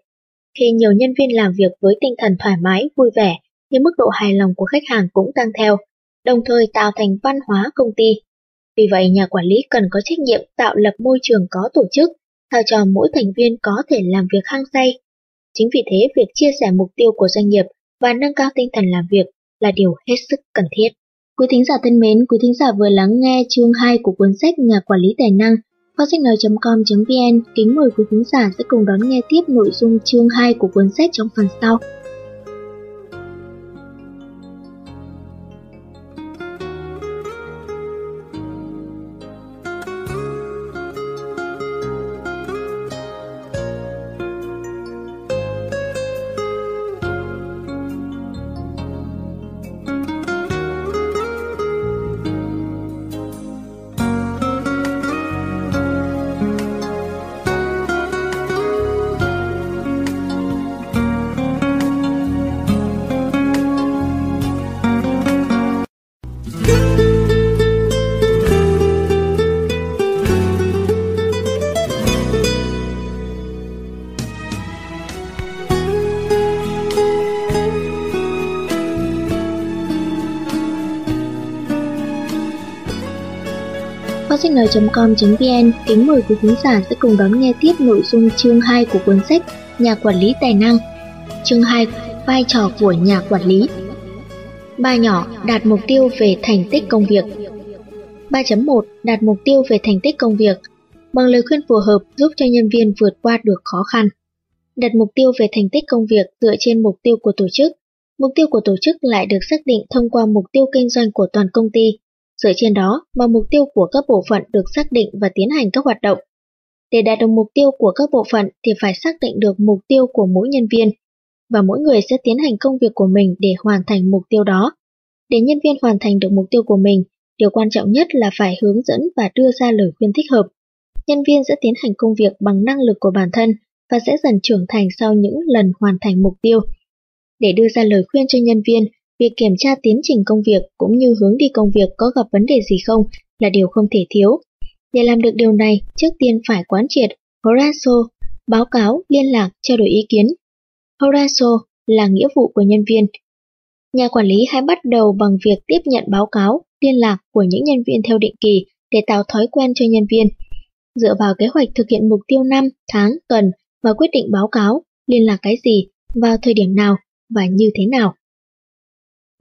A: Khi nhiều nhân viên làm việc với tinh thần thoải mái, vui vẻ, thì mức độ hài lòng của khách hàng cũng tăng theo, đồng thời tạo thành văn hóa công ty. Vì vậy, nhà quản lý cần có trách nhiệm tạo lập môi trường có tổ chức, sao cho mỗi thành viên có thể làm việc hăng say. Chính vì thế, việc chia sẻ mục tiêu của doanh nghiệp và nâng cao tinh thần làm việc là điều hết sức cần thiết. Quý thính giả thân mến, quý thính giả vừa lắng nghe chương 2 của cuốn sách Nhà quản lý tài năng phoasenhanoi.com.vn kính mời quý khán giả sẽ cùng đón nghe tiếp nội dung chương 2 của cuốn sách trong phần sau. nói.com.vn kính mời quý khán giả sẽ cùng đón nghe tiếp nội dung chương 2 của cuốn sách Nhà quản lý tài năng. Chương 2: Vai trò của nhà quản lý. Ba nhỏ, đạt mục tiêu về thành tích công việc. 3.1 Đạt mục tiêu về thành tích công việc bằng lời khuyên phù hợp, giúp cho nhân viên vượt qua được khó khăn. Đặt mục tiêu về thành tích công việc dựa trên mục tiêu của tổ chức. Mục tiêu của tổ chức lại được xác định thông qua mục tiêu kinh doanh của toàn công ty Dựa trên đó mà mục tiêu của các bộ phận được xác định và tiến hành các hoạt động. Để đạt được mục tiêu của các bộ phận thì phải xác định được mục tiêu của mỗi nhân viên, và mỗi người sẽ tiến hành công việc của mình để hoàn thành mục tiêu đó. Để nhân viên hoàn thành được mục tiêu của mình, điều quan trọng nhất là phải hướng dẫn và đưa ra lời khuyên thích hợp. Nhân viên sẽ tiến hành công việc bằng năng lực của bản thân và sẽ dần trưởng thành sau những lần hoàn thành mục tiêu. Để đưa ra lời khuyên cho nhân viên, Việc kiểm tra tiến trình công việc cũng như hướng đi công việc có gặp vấn đề gì không là điều không thể thiếu. Để làm được điều này, trước tiên phải quán triệt Horaso, báo cáo, liên lạc, trao đổi ý kiến. Horaso là nghĩa vụ của nhân viên. Nhà quản lý hãy bắt đầu bằng việc tiếp nhận báo cáo, liên lạc của những nhân viên theo định kỳ để tạo thói quen cho nhân viên. Dựa vào kế hoạch thực hiện mục tiêu năm, tháng, tuần và quyết định báo cáo, liên lạc cái gì, vào thời điểm nào và như thế nào.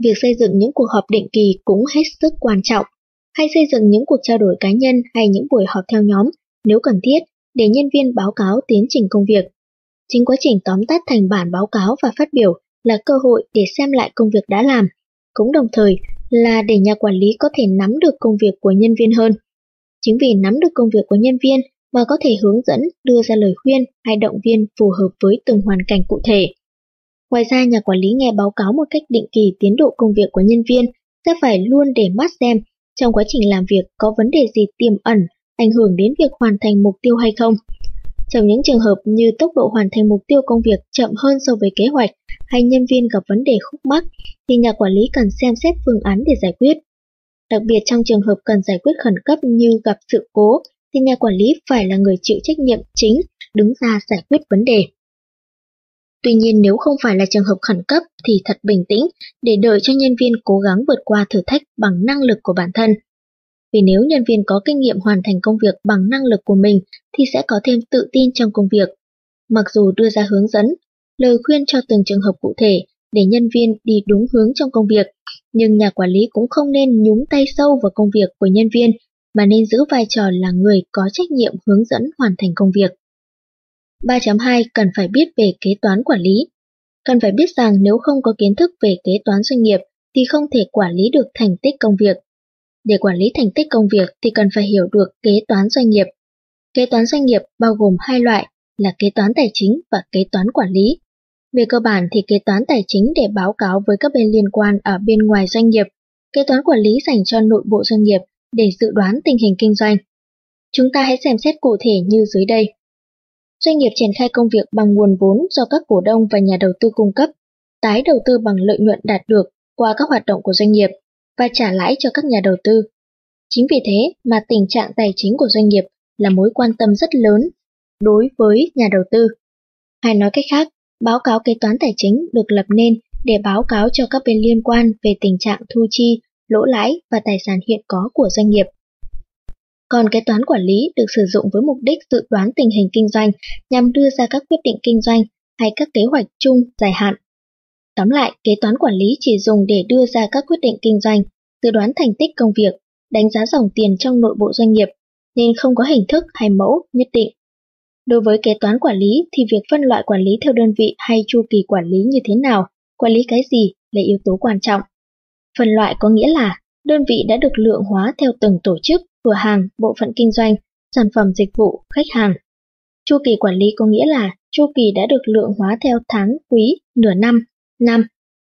A: Việc xây dựng những cuộc họp định kỳ cũng hết sức quan trọng, hay xây dựng những cuộc trao đổi cá nhân hay những buổi họp theo nhóm nếu cần thiết để nhân viên báo cáo tiến trình công việc. Chính quá trình tóm tắt thành bản báo cáo và phát biểu là cơ hội để xem lại công việc đã làm, cũng đồng thời là để nhà quản lý có thể nắm được công việc của nhân viên hơn. Chính vì nắm được công việc của nhân viên mà có thể hướng dẫn, đưa ra lời khuyên hay động viên phù hợp với từng hoàn cảnh cụ thể. Ngoài ra, nhà quản lý nghe báo cáo một cách định kỳ tiến độ công việc của nhân viên sẽ phải luôn để mắt xem trong quá trình làm việc có vấn đề gì tiềm ẩn ảnh hưởng đến việc hoàn thành mục tiêu hay không. Trong những trường hợp như tốc độ hoàn thành mục tiêu công việc chậm hơn so với kế hoạch hay nhân viên gặp vấn đề khúc mắc thì nhà quản lý cần xem xét phương án để giải quyết. Đặc biệt trong trường hợp cần giải quyết khẩn cấp như gặp sự cố thì nhà quản lý phải là người chịu trách nhiệm chính đứng ra giải quyết vấn đề. Tuy nhiên nếu không phải là trường hợp khẩn cấp thì thật bình tĩnh để đợi cho nhân viên cố gắng vượt qua thử thách bằng năng lực của bản thân. Vì nếu nhân viên có kinh nghiệm hoàn thành công việc bằng năng lực của mình thì sẽ có thêm tự tin trong công việc. Mặc dù đưa ra hướng dẫn, lời khuyên cho từng trường hợp cụ thể để nhân viên đi đúng hướng trong công việc, nhưng nhà quản lý cũng không nên nhúng tay sâu vào công việc của nhân viên mà nên giữ vai trò là người có trách nhiệm hướng dẫn hoàn thành công việc. 3.2 cần phải biết về kế toán quản lý. Cần phải biết rằng nếu không có kiến thức về kế toán doanh nghiệp thì không thể quản lý được thành tích công việc. Để quản lý thành tích công việc thì cần phải hiểu được kế toán doanh nghiệp. Kế toán doanh nghiệp bao gồm hai loại là kế toán tài chính và kế toán quản lý. Về cơ bản thì kế toán tài chính để báo cáo với các bên liên quan ở bên ngoài doanh nghiệp, kế toán quản lý dành cho nội bộ doanh nghiệp để dự đoán tình hình kinh doanh. Chúng ta hãy xem xét cụ thể như dưới đây. Doanh nghiệp triển khai công việc bằng nguồn vốn do các cổ đông và nhà đầu tư cung cấp, tái đầu tư bằng lợi nhuận đạt được qua các hoạt động của doanh nghiệp và trả lãi cho các nhà đầu tư. Chính vì thế mà tình trạng tài chính của doanh nghiệp là mối quan tâm rất lớn đối với nhà đầu tư. Hay nói cách khác, báo cáo kế toán tài chính được lập nên để báo cáo cho các bên liên quan về tình trạng thu chi, lỗ lãi và tài sản hiện có của doanh nghiệp. Còn kế toán quản lý được sử dụng với mục đích dự đoán tình hình kinh doanh nhằm đưa ra các quyết định kinh doanh hay các kế hoạch chung dài hạn. Tóm lại, kế toán quản lý chỉ dùng để đưa ra các quyết định kinh doanh, dự đoán thành tích công việc, đánh giá dòng tiền trong nội bộ doanh nghiệp, nên không có hình thức hay mẫu nhất định. Đối với kế toán quản lý thì việc phân loại quản lý theo đơn vị hay chu kỳ quản lý như thế nào, quản lý cái gì là yếu tố quan trọng. Phân loại có nghĩa là đơn vị đã được lượng hóa theo từng tổ chức, cửa hàng, bộ phận kinh doanh, sản phẩm dịch vụ, khách hàng. Chu kỳ quản lý có nghĩa là chu kỳ đã được lượng hóa theo tháng, quý, nửa năm, năm.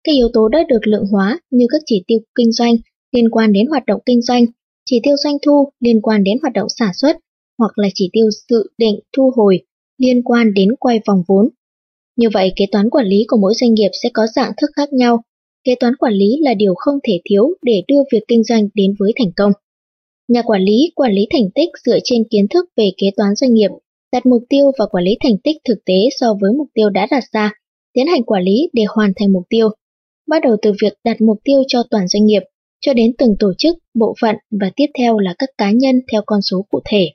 A: Các yếu tố đã được lượng hóa như các chỉ tiêu kinh doanh liên quan đến hoạt động kinh doanh, chỉ tiêu doanh thu liên quan đến hoạt động sản xuất, hoặc là chỉ tiêu dự định thu hồi liên quan đến quay vòng vốn. Như vậy, kế toán quản lý của mỗi doanh nghiệp sẽ có dạng thức khác nhau. Kế toán quản lý là điều không thể thiếu để đưa việc kinh doanh đến với thành công. Nhà quản lý quản lý thành tích dựa trên kiến thức về kế toán doanh nghiệp, đặt mục tiêu và quản lý thành tích thực tế so với mục tiêu đã đặt ra, tiến hành quản lý để hoàn thành mục tiêu. Bắt đầu từ việc đặt mục tiêu cho toàn doanh nghiệp, cho đến từng tổ chức, bộ phận và tiếp theo là các cá nhân theo con số cụ thể.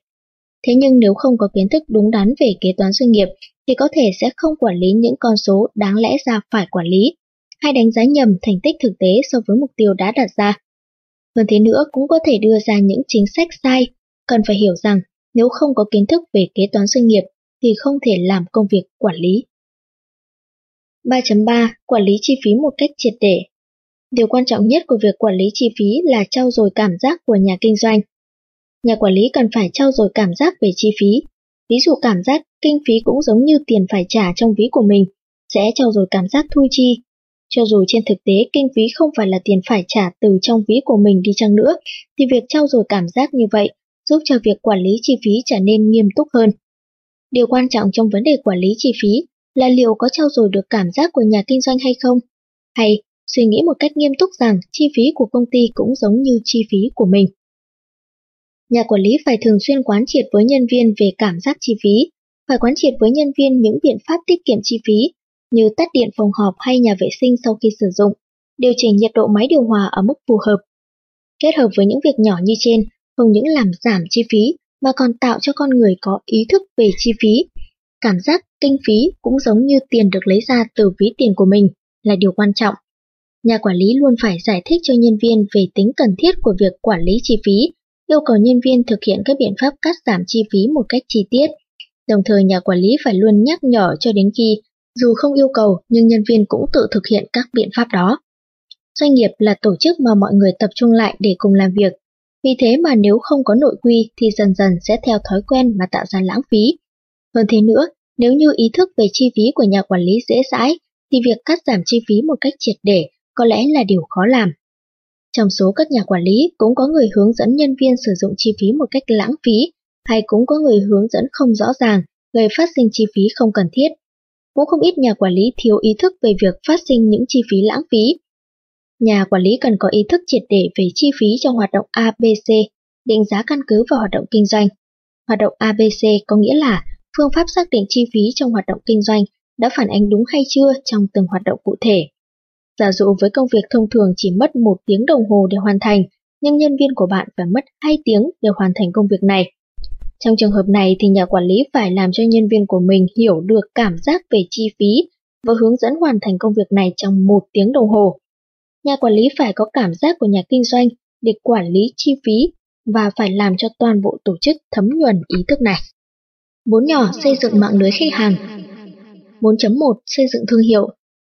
A: Thế nhưng nếu không có kiến thức đúng đắn về kế toán doanh nghiệp thì có thể sẽ không quản lý những con số đáng lẽ ra phải quản lý, hay đánh giá nhầm thành tích thực tế so với mục tiêu đã đặt ra. Hơn thế nữa cũng có thể đưa ra những chính sách sai, cần phải hiểu rằng nếu không có kiến thức về kế toán doanh nghiệp thì không thể làm công việc quản lý. 3.3 Quản lý chi phí một cách triệt để Điều quan trọng nhất của việc quản lý chi phí là trau dồi cảm giác của nhà kinh doanh. Nhà quản lý cần phải trau dồi cảm giác về chi phí. Ví dụ cảm giác kinh phí cũng giống như tiền phải trả trong ví của mình, sẽ trau dồi cảm giác thu chi. Cho dù trên thực tế kinh phí không phải là tiền phải trả từ trong ví của mình đi chăng nữa, thì việc trao dồi cảm giác như vậy giúp cho việc quản lý chi phí trở nên nghiêm túc hơn. Điều quan trọng trong vấn đề quản lý chi phí là liệu có trao dồi được cảm giác của nhà kinh doanh hay không? Hay suy nghĩ một cách nghiêm túc rằng chi phí của công ty cũng giống như chi phí của mình. Nhà quản lý phải thường xuyên quán triệt với nhân viên về cảm giác chi phí, phải quán triệt với nhân viên những biện pháp tiết kiệm chi phí, như tắt điện phòng họp hay nhà vệ sinh sau khi sử dụng, điều chỉnh nhiệt độ máy điều hòa ở mức phù hợp. Kết hợp với những việc nhỏ như trên, không những làm giảm chi phí mà còn tạo cho con người có ý thức về chi phí. Cảm giác kinh phí cũng giống như tiền được lấy ra từ ví tiền của mình là điều quan trọng. Nhà quản lý luôn phải giải thích cho nhân viên về tính cần thiết của việc quản lý chi phí, yêu cầu nhân viên thực hiện các biện pháp cắt giảm chi phí một cách chi tiết. Đồng thời nhà quản lý phải luôn nhắc nhở cho đến khi, dù không yêu cầu nhưng nhân viên cũng tự thực hiện các biện pháp đó. Doanh nghiệp là tổ chức mà mọi người tập trung lại để cùng làm việc. Vì thế mà nếu không có nội quy thì dần dần sẽ theo thói quen mà tạo ra lãng phí. Hơn thế nữa, nếu như ý thức về chi phí của nhà quản lý dễ dãi, thì việc cắt giảm chi phí một cách triệt để có lẽ là điều khó làm. Trong số các nhà quản lý cũng có người hướng dẫn nhân viên sử dụng chi phí một cách lãng phí, hay cũng có người hướng dẫn không rõ ràng, gây phát sinh chi phí không cần thiết. Cũng không ít nhà quản lý thiếu ý thức về việc phát sinh những chi phí lãng phí. Nhà quản lý cần có ý thức triệt để về chi phí trong hoạt động ABC, định giá căn cứ vào hoạt động kinh doanh. Hoạt động ABC có nghĩa là phương pháp xác định chi phí trong hoạt động kinh doanh đã phản ánh đúng hay chưa trong từng hoạt động cụ thể. Giả dụ với công việc thông thường chỉ mất một tiếng đồng hồ để hoàn thành, nhưng nhân viên của bạn phải mất 2 tiếng để hoàn thành công việc này. Trong trường hợp này thì nhà quản lý phải làm cho nhân viên của mình hiểu được cảm giác về chi phí và hướng dẫn hoàn thành công việc này trong một tiếng đồng hồ. Nhà quản lý phải có cảm giác của nhà kinh doanh để quản lý chi phí và phải làm cho toàn bộ tổ chức thấm nhuần ý thức này. Bốn nhỏ xây dựng mạng lưới khách hàng 4.1 Xây dựng thương hiệu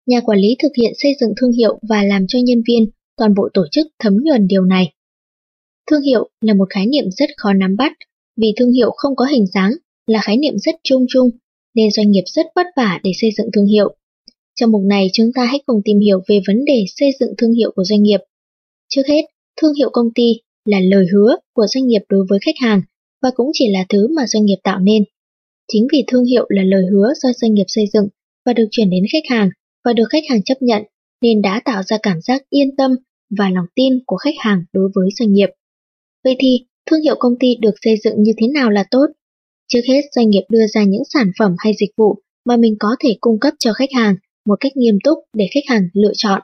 A: Nhà quản lý thực hiện xây dựng thương hiệu và làm cho nhân viên, toàn bộ tổ chức thấm nhuần điều này. Thương hiệu là một khái niệm rất khó nắm bắt, vì thương hiệu không có hình dáng, là khái niệm rất chung chung, nên doanh nghiệp rất vất vả để xây dựng thương hiệu. Trong mục này chúng ta hãy cùng tìm hiểu về vấn đề xây dựng thương hiệu của doanh nghiệp. Trước hết, thương hiệu công ty là lời hứa của doanh nghiệp đối với khách hàng và cũng chỉ là thứ mà doanh nghiệp tạo nên. Chính vì thương hiệu là lời hứa do doanh nghiệp xây dựng và được chuyển đến khách hàng và được khách hàng chấp nhận nên đã tạo ra cảm giác yên tâm và lòng tin của khách hàng đối với doanh nghiệp. Vậy thì, thương hiệu công ty được xây dựng như thế nào là tốt? Trước hết, doanh nghiệp đưa ra những sản phẩm hay dịch vụ mà mình có thể cung cấp cho khách hàng một cách nghiêm túc để khách hàng lựa chọn.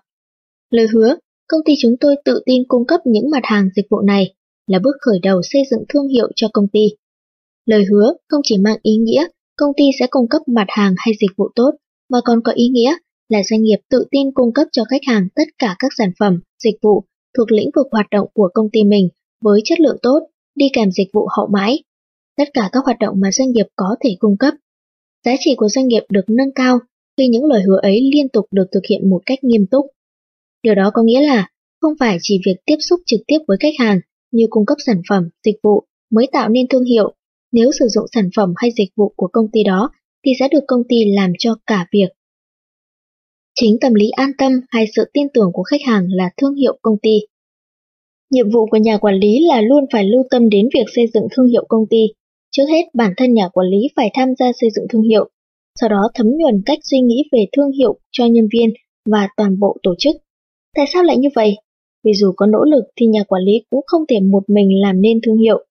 A: Lời hứa, công ty chúng tôi tự tin cung cấp những mặt hàng dịch vụ này là bước khởi đầu xây dựng thương hiệu cho công ty. Lời hứa không chỉ mang ý nghĩa công ty sẽ cung cấp mặt hàng hay dịch vụ tốt, mà còn có ý nghĩa là doanh nghiệp tự tin cung cấp cho khách hàng tất cả các sản phẩm, dịch vụ thuộc lĩnh vực hoạt động của công ty mình với chất lượng tốt, đi kèm dịch vụ hậu mãi. Tất cả các hoạt động mà doanh nghiệp có thể cung cấp. Giá trị của doanh nghiệp được nâng cao khi những lời hứa ấy liên tục được thực hiện một cách nghiêm túc. Điều đó có nghĩa là không phải chỉ việc tiếp xúc trực tiếp với khách hàng như cung cấp sản phẩm, dịch vụ mới tạo nên thương hiệu. Nếu sử dụng sản phẩm hay dịch vụ của công ty đó thì sẽ được công ty làm cho cả việc Chính tâm lý an tâm hay sự tin tưởng của khách hàng là thương hiệu công ty. Nhiệm vụ của nhà quản lý là luôn phải lưu tâm đến việc xây dựng thương hiệu công ty. Trước hết, bản thân nhà quản lý phải tham gia xây dựng thương hiệu, sau đó thấm nhuần cách suy nghĩ về thương hiệu cho nhân viên và toàn bộ tổ chức. Tại sao lại như vậy? Vì dù có nỗ lực thì nhà quản lý cũng không thể một mình làm nên thương hiệu.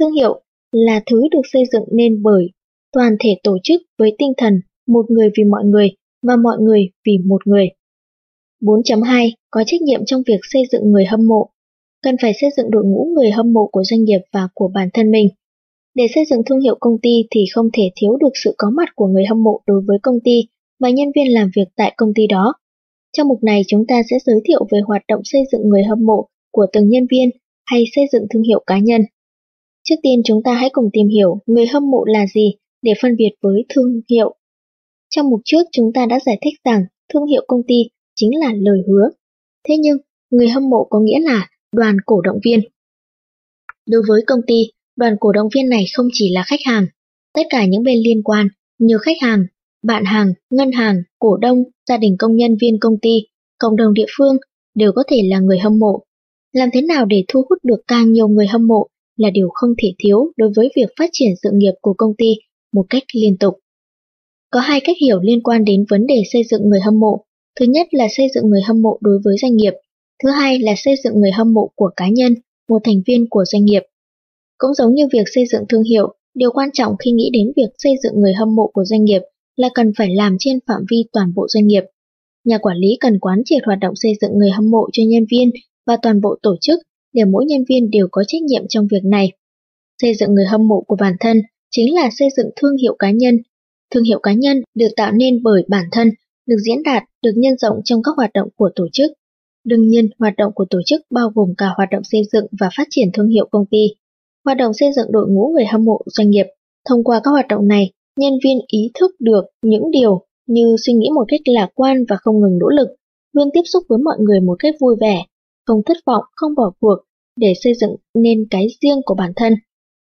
A: Thương hiệu là thứ được xây dựng nên bởi toàn thể tổ chức với tinh thần một người vì mọi người và mọi người vì một người. 4.2 có trách nhiệm trong việc xây dựng người hâm mộ. Cần phải xây dựng đội ngũ người hâm mộ của doanh nghiệp và của bản thân mình. Để xây dựng thương hiệu công ty thì không thể thiếu được sự có mặt của người hâm mộ đối với công ty và nhân viên làm việc tại công ty đó. Trong mục này chúng ta sẽ giới thiệu về hoạt động xây dựng người hâm mộ của từng nhân viên hay xây dựng thương hiệu cá nhân. Trước tiên chúng ta hãy cùng tìm hiểu người hâm mộ là gì để phân biệt với thương hiệu trong mục trước chúng ta đã giải thích rằng thương hiệu công ty chính là lời hứa. Thế nhưng, người hâm mộ có nghĩa là đoàn cổ động viên. Đối với công ty, đoàn cổ động viên này không chỉ là khách hàng, tất cả những bên liên quan như khách hàng, bạn hàng, ngân hàng, cổ đông, gia đình công nhân viên công ty, cộng đồng địa phương đều có thể là người hâm mộ. Làm thế nào để thu hút được càng nhiều người hâm mộ là điều không thể thiếu đối với việc phát triển sự nghiệp của công ty một cách liên tục. Có hai cách hiểu liên quan đến vấn đề xây dựng người hâm mộ. Thứ nhất là xây dựng người hâm mộ đối với doanh nghiệp. Thứ hai là xây dựng người hâm mộ của cá nhân, một thành viên của doanh nghiệp. Cũng giống như việc xây dựng thương hiệu, điều quan trọng khi nghĩ đến việc xây dựng người hâm mộ của doanh nghiệp là cần phải làm trên phạm vi toàn bộ doanh nghiệp. Nhà quản lý cần quán triệt hoạt động xây dựng người hâm mộ cho nhân viên và toàn bộ tổ chức để mỗi nhân viên đều có trách nhiệm trong việc này. Xây dựng người hâm mộ của bản thân chính là xây dựng thương hiệu cá nhân Thương hiệu cá nhân được tạo nên bởi bản thân, được diễn đạt, được nhân rộng trong các hoạt động của tổ chức. Đương nhiên, hoạt động của tổ chức bao gồm cả hoạt động xây dựng và phát triển thương hiệu công ty. Hoạt động xây dựng đội ngũ người hâm mộ doanh nghiệp. Thông qua các hoạt động này, nhân viên ý thức được những điều như suy nghĩ một cách lạc quan và không ngừng nỗ lực, luôn tiếp xúc với mọi người một cách vui vẻ, không thất vọng, không bỏ cuộc, để xây dựng nên cái riêng của bản thân.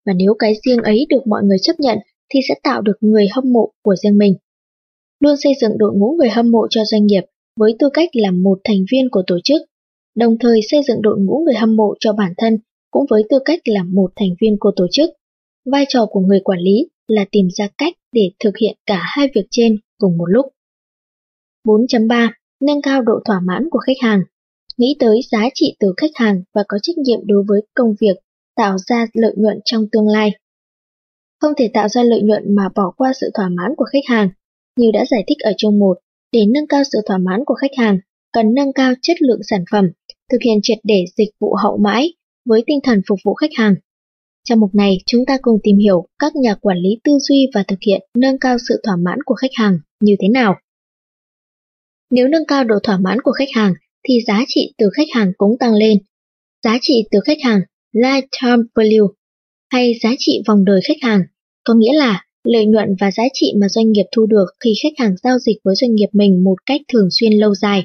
A: Và nếu cái riêng ấy được mọi người chấp nhận thì sẽ tạo được người hâm mộ của riêng mình. Luôn xây dựng đội ngũ người hâm mộ cho doanh nghiệp với tư cách là một thành viên của tổ chức, đồng thời xây dựng đội ngũ người hâm mộ cho bản thân cũng với tư cách là một thành viên của tổ chức. Vai trò của người quản lý là tìm ra cách để thực hiện cả hai việc trên cùng một lúc. 4.3. Nâng cao độ thỏa mãn của khách hàng Nghĩ tới giá trị từ khách hàng và có trách nhiệm đối với công việc tạo ra lợi nhuận trong tương lai. Không thể tạo ra lợi nhuận mà bỏ qua sự thỏa mãn của khách hàng. Như đã giải thích ở chương 1, để nâng cao sự thỏa mãn của khách hàng, cần nâng cao chất lượng sản phẩm, thực hiện triệt để dịch vụ hậu mãi với tinh thần phục vụ khách hàng. Trong mục này, chúng ta cùng tìm hiểu các nhà quản lý tư duy và thực hiện nâng cao sự thỏa mãn của khách hàng như thế nào. Nếu nâng cao độ thỏa mãn của khách hàng, thì giá trị từ khách hàng cũng tăng lên. Giá trị từ khách hàng, lifetime value, hay giá trị vòng đời khách hàng, có nghĩa là lợi nhuận và giá trị mà doanh nghiệp thu được khi khách hàng giao dịch với doanh nghiệp mình một cách thường xuyên lâu dài.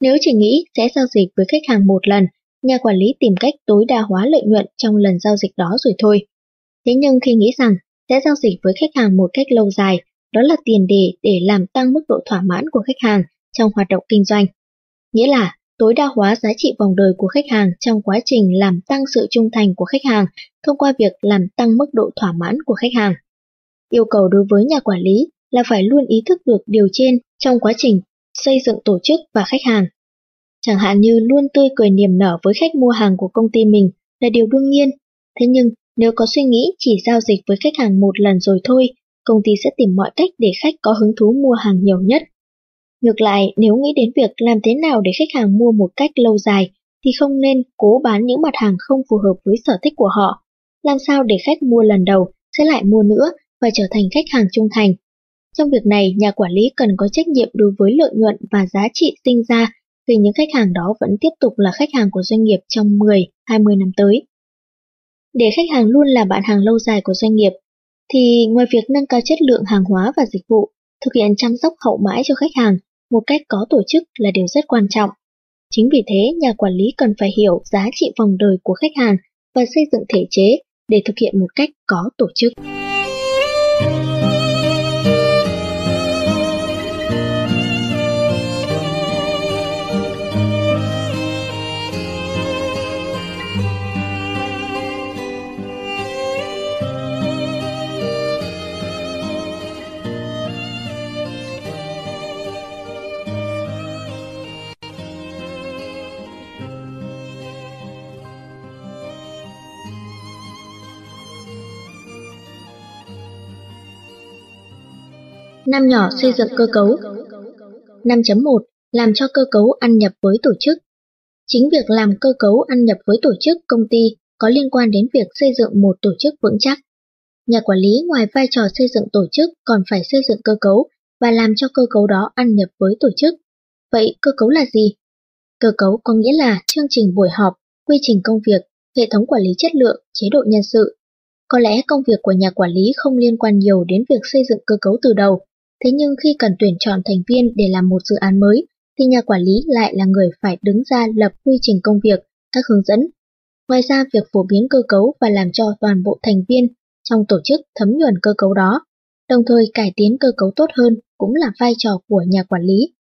A: Nếu chỉ nghĩ sẽ giao dịch với khách hàng một lần, nhà quản lý tìm cách tối đa hóa lợi nhuận trong lần giao dịch đó rồi thôi. Thế nhưng khi nghĩ rằng sẽ giao dịch với khách hàng một cách lâu dài, đó là tiền đề để làm tăng mức độ thỏa mãn của khách hàng trong hoạt động kinh doanh. Nghĩa là tối đa hóa giá trị vòng đời của khách hàng trong quá trình làm tăng sự trung thành của khách hàng thông qua việc làm tăng mức độ thỏa mãn của khách hàng. Yêu cầu đối với nhà quản lý là phải luôn ý thức được điều trên trong quá trình xây dựng tổ chức và khách hàng. Chẳng hạn như luôn tươi cười niềm nở với khách mua hàng của công ty mình là điều đương nhiên. Thế nhưng nếu có suy nghĩ chỉ giao dịch với khách hàng một lần rồi thôi, công ty sẽ tìm mọi cách để khách có hứng thú mua hàng nhiều nhất. Ngược lại, nếu nghĩ đến việc làm thế nào để khách hàng mua một cách lâu dài, thì không nên cố bán những mặt hàng không phù hợp với sở thích của họ. Làm sao để khách mua lần đầu sẽ lại mua nữa và trở thành khách hàng trung thành. Trong việc này, nhà quản lý cần có trách nhiệm đối với lợi nhuận và giá trị sinh ra khi những khách hàng đó vẫn tiếp tục là khách hàng của doanh nghiệp trong 10, 20 năm tới. Để khách hàng luôn là bạn hàng lâu dài của doanh nghiệp, thì ngoài việc nâng cao chất lượng hàng hóa và dịch vụ, thực hiện chăm sóc hậu mãi cho khách hàng một cách có tổ chức là điều rất quan trọng. Chính vì thế, nhà quản lý cần phải hiểu giá trị vòng đời của khách hàng và xây dựng thể chế để thực hiện một cách có tổ chức. Năm nhỏ xây dựng cơ cấu 5.1 Làm cho cơ cấu ăn nhập với tổ chức Chính việc làm cơ cấu ăn nhập với tổ chức công ty có liên quan đến việc xây dựng một tổ chức vững chắc. Nhà quản lý ngoài vai trò xây dựng tổ chức còn phải xây dựng cơ cấu và làm cho cơ cấu đó ăn nhập với tổ chức. Vậy cơ cấu là gì? Cơ cấu có nghĩa là chương trình buổi họp, quy trình công việc, hệ thống quản lý chất lượng, chế độ nhân sự. Có lẽ công việc của nhà quản lý không liên quan nhiều đến việc xây dựng cơ cấu từ đầu, Thế nhưng khi cần tuyển chọn thành viên để làm một dự án mới, thì nhà quản lý lại là người phải đứng ra lập quy trình công việc, các hướng dẫn. Ngoài ra, việc phổ biến cơ cấu và làm cho toàn bộ thành viên trong tổ chức thấm nhuần cơ cấu đó, đồng thời cải tiến cơ cấu tốt hơn cũng là vai trò của nhà quản lý.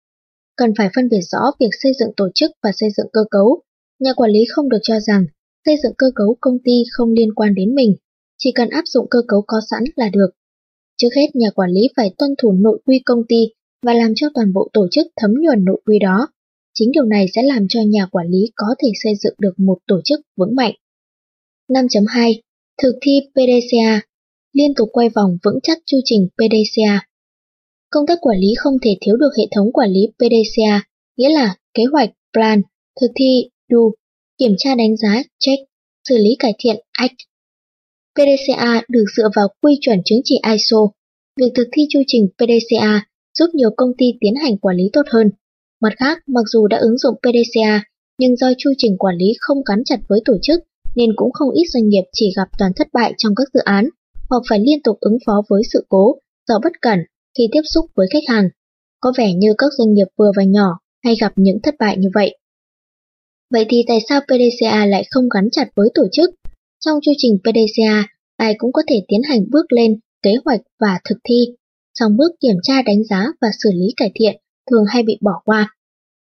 A: Cần phải phân biệt rõ việc xây dựng tổ chức và xây dựng cơ cấu. Nhà quản lý không được cho rằng xây dựng cơ cấu công ty không liên quan đến mình, chỉ cần áp dụng cơ cấu có sẵn là được. Trước hết nhà quản lý phải tuân thủ nội quy công ty và làm cho toàn bộ tổ chức thấm nhuần nội quy đó. Chính điều này sẽ làm cho nhà quản lý có thể xây dựng được một tổ chức vững mạnh. 5.2. Thực thi PDCA Liên tục quay vòng vững chắc chu trình PDCA Công tác quản lý không thể thiếu được hệ thống quản lý PDCA, nghĩa là kế hoạch, plan, thực thi, do, kiểm tra đánh giá, check, xử lý cải thiện, act, PDCA được dựa vào quy chuẩn chứng chỉ ISO. Việc thực thi chu trình PDCA giúp nhiều công ty tiến hành quản lý tốt hơn. Mặt khác, mặc dù đã ứng dụng PDCA, nhưng do chu trình quản lý không gắn chặt với tổ chức, nên cũng không ít doanh nghiệp chỉ gặp toàn thất bại trong các dự án, hoặc phải liên tục ứng phó với sự cố, do bất cẩn khi tiếp xúc với khách hàng. Có vẻ như các doanh nghiệp vừa và nhỏ hay gặp những thất bại như vậy. Vậy thì tại sao PDCA lại không gắn chặt với tổ chức? Trong chương trình PDCA, ai cũng có thể tiến hành bước lên, kế hoạch và thực thi. Song bước kiểm tra đánh giá và xử lý cải thiện thường hay bị bỏ qua.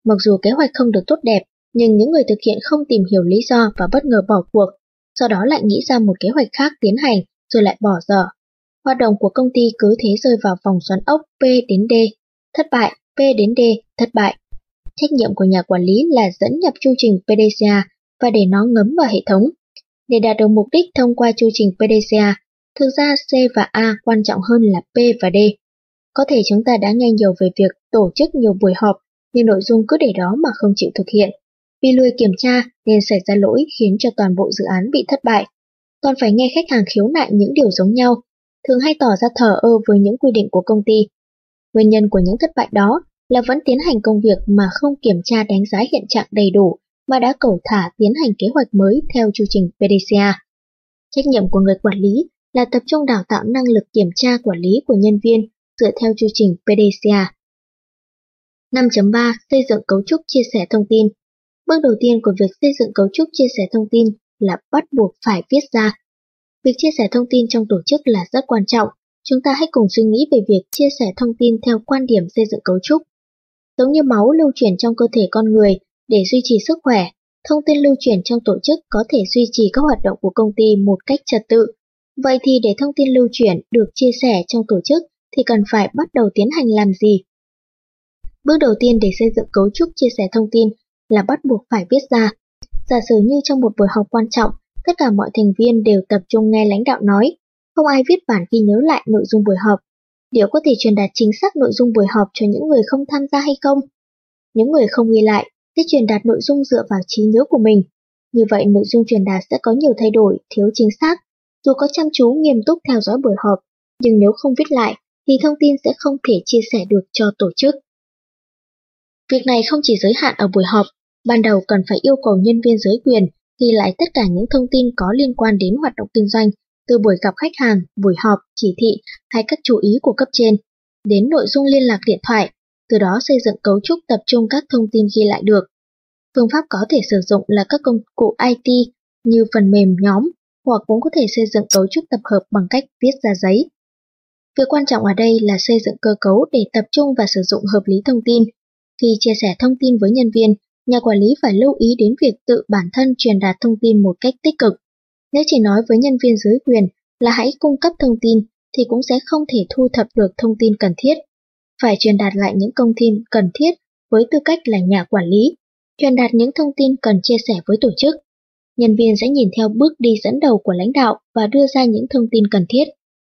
A: Mặc dù kế hoạch không được tốt đẹp, nhưng những người thực hiện không tìm hiểu lý do và bất ngờ bỏ cuộc, sau đó lại nghĩ ra một kế hoạch khác tiến hành rồi lại bỏ dở. Hoạt động của công ty cứ thế rơi vào vòng xoắn ốc P đến D, thất bại, P đến D, thất bại. Trách nhiệm của nhà quản lý là dẫn nhập chương trình PDCA và để nó ngấm vào hệ thống. Để đạt được mục đích thông qua chu trình PDCA, thực ra C và A quan trọng hơn là P và D. Có thể chúng ta đã nghe nhiều về việc tổ chức nhiều buổi họp, nhưng nội dung cứ để đó mà không chịu thực hiện. Vì lười kiểm tra nên xảy ra lỗi khiến cho toàn bộ dự án bị thất bại. Còn phải nghe khách hàng khiếu nại những điều giống nhau, thường hay tỏ ra thờ ơ với những quy định của công ty. Nguyên nhân của những thất bại đó là vẫn tiến hành công việc mà không kiểm tra đánh giá hiện trạng đầy đủ mà đã cẩu thả tiến hành kế hoạch mới theo chu trình PDCA. Trách nhiệm của người quản lý là tập trung đào tạo năng lực kiểm tra quản lý của nhân viên dựa theo chu trình PDCA. 5.3 Xây dựng cấu trúc chia sẻ thông tin Bước đầu tiên của việc xây dựng cấu trúc chia sẻ thông tin là bắt buộc phải viết ra. Việc chia sẻ thông tin trong tổ chức là rất quan trọng. Chúng ta hãy cùng suy nghĩ về việc chia sẻ thông tin theo quan điểm xây dựng cấu trúc. Giống như máu lưu chuyển trong cơ thể con người để duy trì sức khỏe, thông tin lưu chuyển trong tổ chức có thể duy trì các hoạt động của công ty một cách trật tự. Vậy thì để thông tin lưu chuyển được chia sẻ trong tổ chức thì cần phải bắt đầu tiến hành làm gì? Bước đầu tiên để xây dựng cấu trúc chia sẻ thông tin là bắt buộc phải viết ra. Giả sử như trong một buổi họp quan trọng, tất cả mọi thành viên đều tập trung nghe lãnh đạo nói, không ai viết bản ghi nhớ lại nội dung buổi họp. Điều có thể truyền đạt chính xác nội dung buổi họp cho những người không tham gia hay không? Những người không ghi lại sẽ truyền đạt nội dung dựa vào trí nhớ của mình. Như vậy nội dung truyền đạt sẽ có nhiều thay đổi, thiếu chính xác. Dù có chăm chú nghiêm túc theo dõi buổi họp, nhưng nếu không viết lại thì thông tin sẽ không thể chia sẻ được cho tổ chức. Việc này không chỉ giới hạn ở buổi họp, ban đầu cần phải yêu cầu nhân viên giới quyền ghi lại tất cả những thông tin có liên quan đến hoạt động kinh doanh, từ buổi gặp khách hàng, buổi họp, chỉ thị hay các chú ý của cấp trên, đến nội dung liên lạc điện thoại, từ đó xây dựng cấu trúc tập trung các thông tin ghi lại được. Phương pháp có thể sử dụng là các công cụ IT như phần mềm nhóm, hoặc cũng có thể xây dựng cấu trúc tập hợp bằng cách viết ra giấy. Việc quan trọng ở đây là xây dựng cơ cấu để tập trung và sử dụng hợp lý thông tin. Khi chia sẻ thông tin với nhân viên, nhà quản lý phải lưu ý đến việc tự bản thân truyền đạt thông tin một cách tích cực. Nếu chỉ nói với nhân viên dưới quyền là hãy cung cấp thông tin thì cũng sẽ không thể thu thập được thông tin cần thiết. Phải truyền đạt lại những thông tin cần thiết với tư cách là nhà quản lý, truyền đạt những thông tin cần chia sẻ với tổ chức. Nhân viên sẽ nhìn theo bước đi dẫn đầu của lãnh đạo và đưa ra những thông tin cần thiết.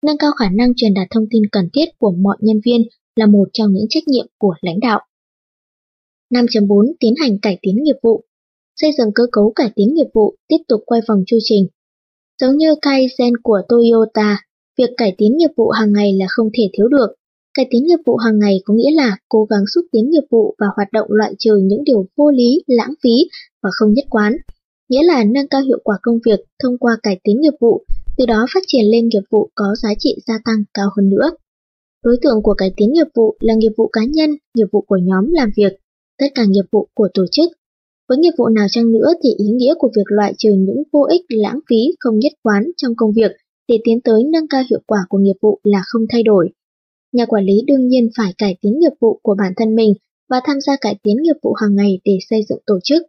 A: Nâng cao khả năng truyền đạt thông tin cần thiết của mọi nhân viên là một trong những trách nhiệm của lãnh đạo. 5.4 Tiến hành cải tiến nghiệp vụ Xây dựng cơ cấu cải tiến nghiệp vụ tiếp tục quay vòng chu trình. Giống như Kaizen của Toyota, việc cải tiến nghiệp vụ hàng ngày là không thể thiếu được. Cải tiến nghiệp vụ hàng ngày có nghĩa là cố gắng xúc tiến nghiệp vụ và hoạt động loại trừ những điều vô lý, lãng phí và không nhất quán. Nghĩa là nâng cao hiệu quả công việc thông qua cải tiến nghiệp vụ, từ đó phát triển lên nghiệp vụ có giá trị gia tăng cao hơn nữa. Đối tượng của cải tiến nghiệp vụ là nghiệp vụ cá nhân, nghiệp vụ của nhóm làm việc, tất cả nghiệp vụ của tổ chức. Với nghiệp vụ nào chăng nữa thì ý nghĩa của việc loại trừ những vô ích lãng phí không nhất quán trong công việc để tiến tới nâng cao hiệu quả của nghiệp vụ là không thay đổi. Nhà quản lý đương nhiên phải cải tiến nghiệp vụ của bản thân mình và tham gia cải tiến nghiệp vụ hàng ngày để xây dựng tổ chức.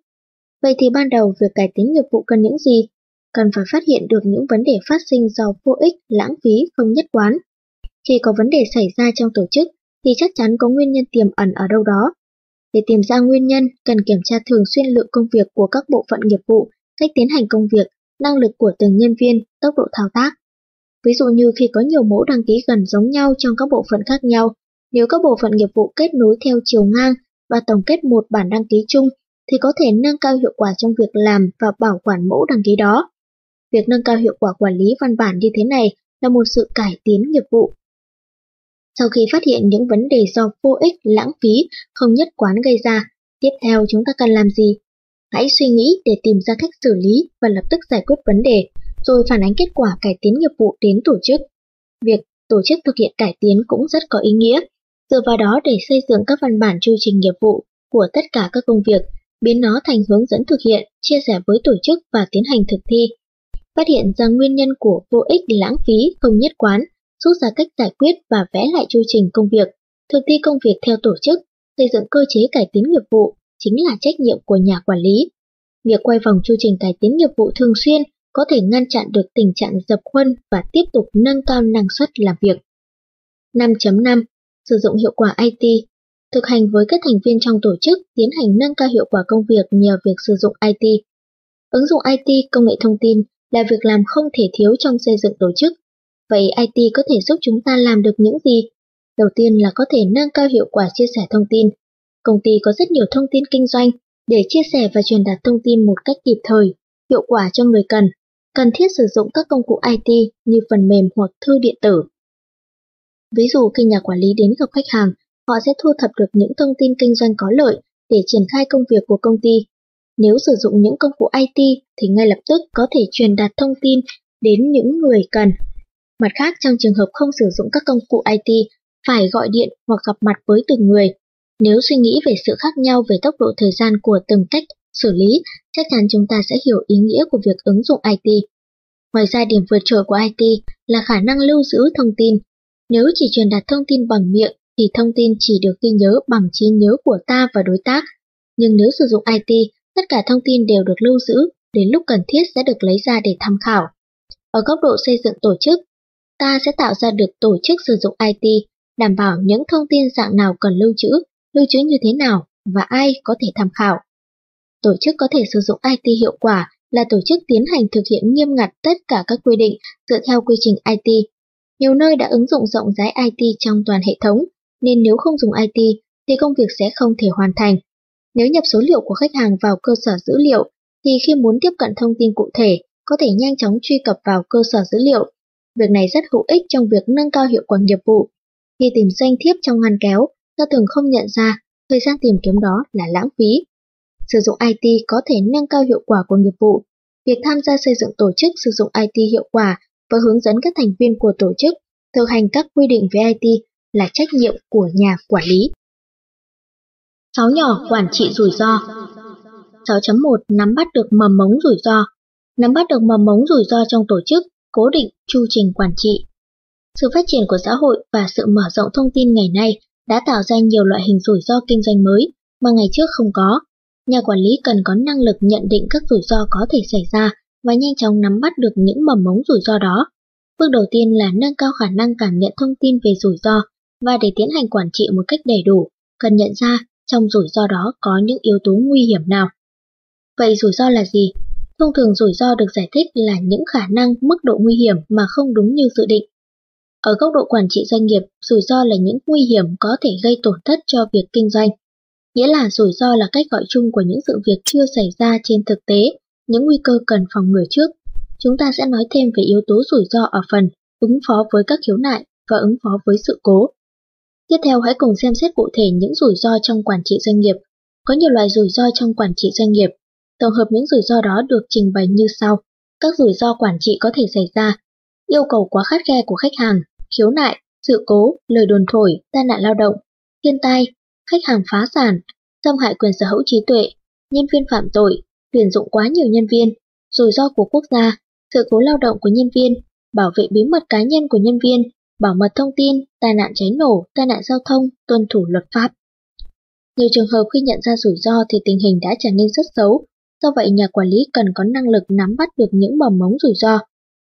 A: Vậy thì ban đầu việc cải tiến nghiệp vụ cần những gì? Cần phải phát hiện được những vấn đề phát sinh do vô ích, lãng phí, không nhất quán. Khi có vấn đề xảy ra trong tổ chức thì chắc chắn có nguyên nhân tiềm ẩn ở đâu đó để tìm ra nguyên nhân, cần kiểm tra thường xuyên lượng công việc của các bộ phận nghiệp vụ, cách tiến hành công việc, năng lực của từng nhân viên, tốc độ thao tác. Ví dụ như khi có nhiều mẫu đăng ký gần giống nhau trong các bộ phận khác nhau, nếu các bộ phận nghiệp vụ kết nối theo chiều ngang và tổng kết một bản đăng ký chung thì có thể nâng cao hiệu quả trong việc làm và bảo quản mẫu đăng ký đó. Việc nâng cao hiệu quả quản lý văn bản như thế này là một sự cải tiến nghiệp vụ sau khi phát hiện những vấn đề do vô ích, lãng phí, không nhất quán gây ra, tiếp theo chúng ta cần làm gì? Hãy suy nghĩ để tìm ra cách xử lý và lập tức giải quyết vấn đề, rồi phản ánh kết quả cải tiến nghiệp vụ đến tổ chức. Việc tổ chức thực hiện cải tiến cũng rất có ý nghĩa, dựa vào đó để xây dựng các văn bản chu trình nghiệp vụ của tất cả các công việc, biến nó thành hướng dẫn thực hiện, chia sẻ với tổ chức và tiến hành thực thi. Phát hiện ra nguyên nhân của vô ích lãng phí không nhất quán, rút ra cách giải quyết và vẽ lại chu trình công việc, thực thi công việc theo tổ chức, xây dựng cơ chế cải tiến nghiệp vụ chính là trách nhiệm của nhà quản lý. Việc quay vòng chu trình cải tiến nghiệp vụ thường xuyên có thể ngăn chặn được tình trạng dập khuân và tiếp tục nâng cao năng suất làm việc. 5.5. Sử dụng hiệu quả IT Thực hành với các thành viên trong tổ chức tiến hành nâng cao hiệu quả công việc nhờ việc sử dụng IT. Ứng dụng IT công nghệ thông tin là việc làm không thể thiếu trong xây dựng tổ chức. Vậy IT có thể giúp chúng ta làm được những gì? Đầu tiên là có thể nâng cao hiệu quả chia sẻ thông tin. Công ty có rất nhiều thông tin kinh doanh để chia sẻ và truyền đạt thông tin một cách kịp thời, hiệu quả cho người cần. Cần thiết sử dụng các công cụ IT như phần mềm hoặc thư điện tử. Ví dụ khi nhà quản lý đến gặp khách hàng, họ sẽ thu thập được những thông tin kinh doanh có lợi để triển khai công việc của công ty. Nếu sử dụng những công cụ IT thì ngay lập tức có thể truyền đạt thông tin đến những người cần. Mặt khác, trong trường hợp không sử dụng các công cụ IT, phải gọi điện hoặc gặp mặt với từng người. Nếu suy nghĩ về sự khác nhau về tốc độ thời gian của từng cách xử lý, chắc chắn chúng ta sẽ hiểu ý nghĩa của việc ứng dụng IT. Ngoài ra điểm vượt trội của IT là khả năng lưu giữ thông tin. Nếu chỉ truyền đạt thông tin bằng miệng thì thông tin chỉ được ghi nhớ bằng trí nhớ của ta và đối tác. Nhưng nếu sử dụng IT, tất cả thông tin đều được lưu giữ, đến lúc cần thiết sẽ được lấy ra để tham khảo. Ở góc độ xây dựng tổ chức, ta sẽ tạo ra được tổ chức sử dụng IT, đảm bảo những thông tin dạng nào cần lưu trữ, lưu trữ như thế nào và ai có thể tham khảo. Tổ chức có thể sử dụng IT hiệu quả là tổ chức tiến hành thực hiện nghiêm ngặt tất cả các quy định dựa theo quy trình IT. Nhiều nơi đã ứng dụng rộng rãi IT trong toàn hệ thống, nên nếu không dùng IT thì công việc sẽ không thể hoàn thành. Nếu nhập số liệu của khách hàng vào cơ sở dữ liệu, thì khi muốn tiếp cận thông tin cụ thể, có thể nhanh chóng truy cập vào cơ sở dữ liệu. Việc này rất hữu ích trong việc nâng cao hiệu quả nghiệp vụ. Khi tìm danh thiếp trong ngăn kéo, ta thường không nhận ra thời gian tìm kiếm đó là lãng phí. Sử dụng IT có thể nâng cao hiệu quả của nghiệp vụ. Việc tham gia xây dựng tổ chức sử dụng IT hiệu quả và hướng dẫn các thành viên của tổ chức thực hành các quy định về IT là trách nhiệm của nhà quản lý. 6 nhỏ quản trị rủi ro 6.1 Nắm bắt được mầm mống rủi ro Nắm bắt được mầm mống rủi ro trong tổ chức, cố định chu trình quản trị. Sự phát triển của xã hội và sự mở rộng thông tin ngày nay đã tạo ra nhiều loại hình rủi ro kinh doanh mới mà ngày trước không có. Nhà quản lý cần có năng lực nhận định các rủi ro có thể xảy ra và nhanh chóng nắm bắt được những mầm mống rủi ro đó. Bước đầu tiên là nâng cao khả năng cảm nhận thông tin về rủi ro và để tiến hành quản trị một cách đầy đủ, cần nhận ra trong rủi ro đó có những yếu tố nguy hiểm nào. Vậy rủi ro là gì? Thông thường rủi ro được giải thích là những khả năng mức độ nguy hiểm mà không đúng như dự định. Ở góc độ quản trị doanh nghiệp, rủi ro là những nguy hiểm có thể gây tổn thất cho việc kinh doanh. Nghĩa là rủi ro là cách gọi chung của những sự việc chưa xảy ra trên thực tế, những nguy cơ cần phòng ngừa trước. Chúng ta sẽ nói thêm về yếu tố rủi ro ở phần ứng phó với các khiếu nại và ứng phó với sự cố. Tiếp theo hãy cùng xem xét cụ thể những rủi ro trong quản trị doanh nghiệp. Có nhiều loại rủi ro trong quản trị doanh nghiệp. Tổng hợp những rủi ro đó được trình bày như sau. Các rủi ro quản trị có thể xảy ra. Yêu cầu quá khắt khe của khách hàng, khiếu nại, sự cố, lời đồn thổi, tai nạn lao động, thiên tai, khách hàng phá sản, xâm hại quyền sở hữu trí tuệ, nhân viên phạm tội, tuyển dụng quá nhiều nhân viên, rủi ro của quốc gia, sự cố lao động của nhân viên, bảo vệ bí mật cá nhân của nhân viên, bảo mật thông tin, tai nạn cháy nổ, tai nạn giao thông, tuân thủ luật pháp. Nhiều trường hợp khi nhận ra rủi ro thì tình hình đã trở nên rất xấu, do vậy nhà quản lý cần có năng lực nắm bắt được những mầm mống rủi ro.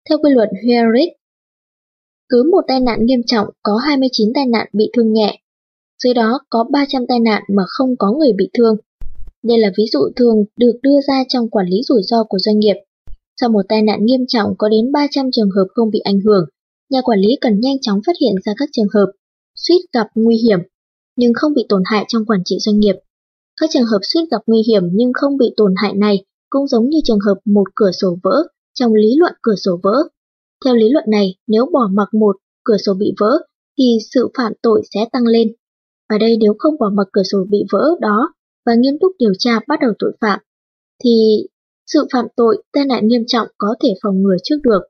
A: Theo quy luật Herrick, cứ một tai nạn nghiêm trọng có 29 tai nạn bị thương nhẹ, dưới đó có 300 tai nạn mà không có người bị thương. Đây là ví dụ thường được đưa ra trong quản lý rủi ro của doanh nghiệp. Sau một tai nạn nghiêm trọng có đến 300 trường hợp không bị ảnh hưởng, nhà quản lý cần nhanh chóng phát hiện ra các trường hợp suýt gặp nguy hiểm nhưng không bị tổn hại trong quản trị doanh nghiệp. Các trường hợp suýt gặp nguy hiểm nhưng không bị tổn hại này cũng giống như trường hợp một cửa sổ vỡ trong lý luận cửa sổ vỡ. Theo lý luận này, nếu bỏ mặc một cửa sổ bị vỡ thì sự phạm tội sẽ tăng lên. Ở đây nếu không bỏ mặc cửa sổ bị vỡ đó và nghiêm túc điều tra bắt đầu tội phạm, thì sự phạm tội tai nạn nghiêm trọng có thể phòng ngừa trước được.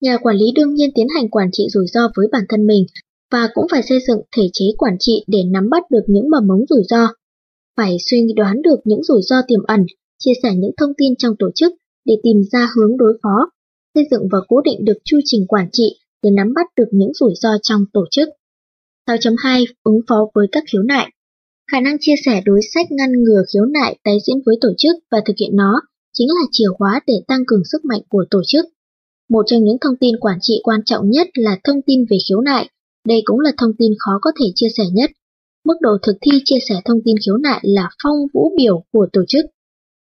A: Nhà quản lý đương nhiên tiến hành quản trị rủi ro với bản thân mình và cũng phải xây dựng thể chế quản trị để nắm bắt được những mầm mống rủi ro. phải suy đoán được những rủi ro tiềm ẩn, chia sẻ những thông tin trong tổ chức để tìm ra hướng đối phó, xây dựng và cố định được chu trình quản trị để nắm bắt được những rủi ro trong tổ chức. 6.2 Ứng phó với các khiếu nại Khả năng chia sẻ đối sách ngăn ngừa khiếu nại tái diễn với tổ chức và thực hiện nó chính là chìa khóa để tăng cường sức mạnh của tổ chức. Một trong những thông tin quản trị quan trọng nhất là thông tin về khiếu nại. Đây cũng là thông tin khó có thể chia sẻ nhất. Mức độ thực thi chia sẻ thông tin khiếu nại là phong vũ biểu của tổ chức.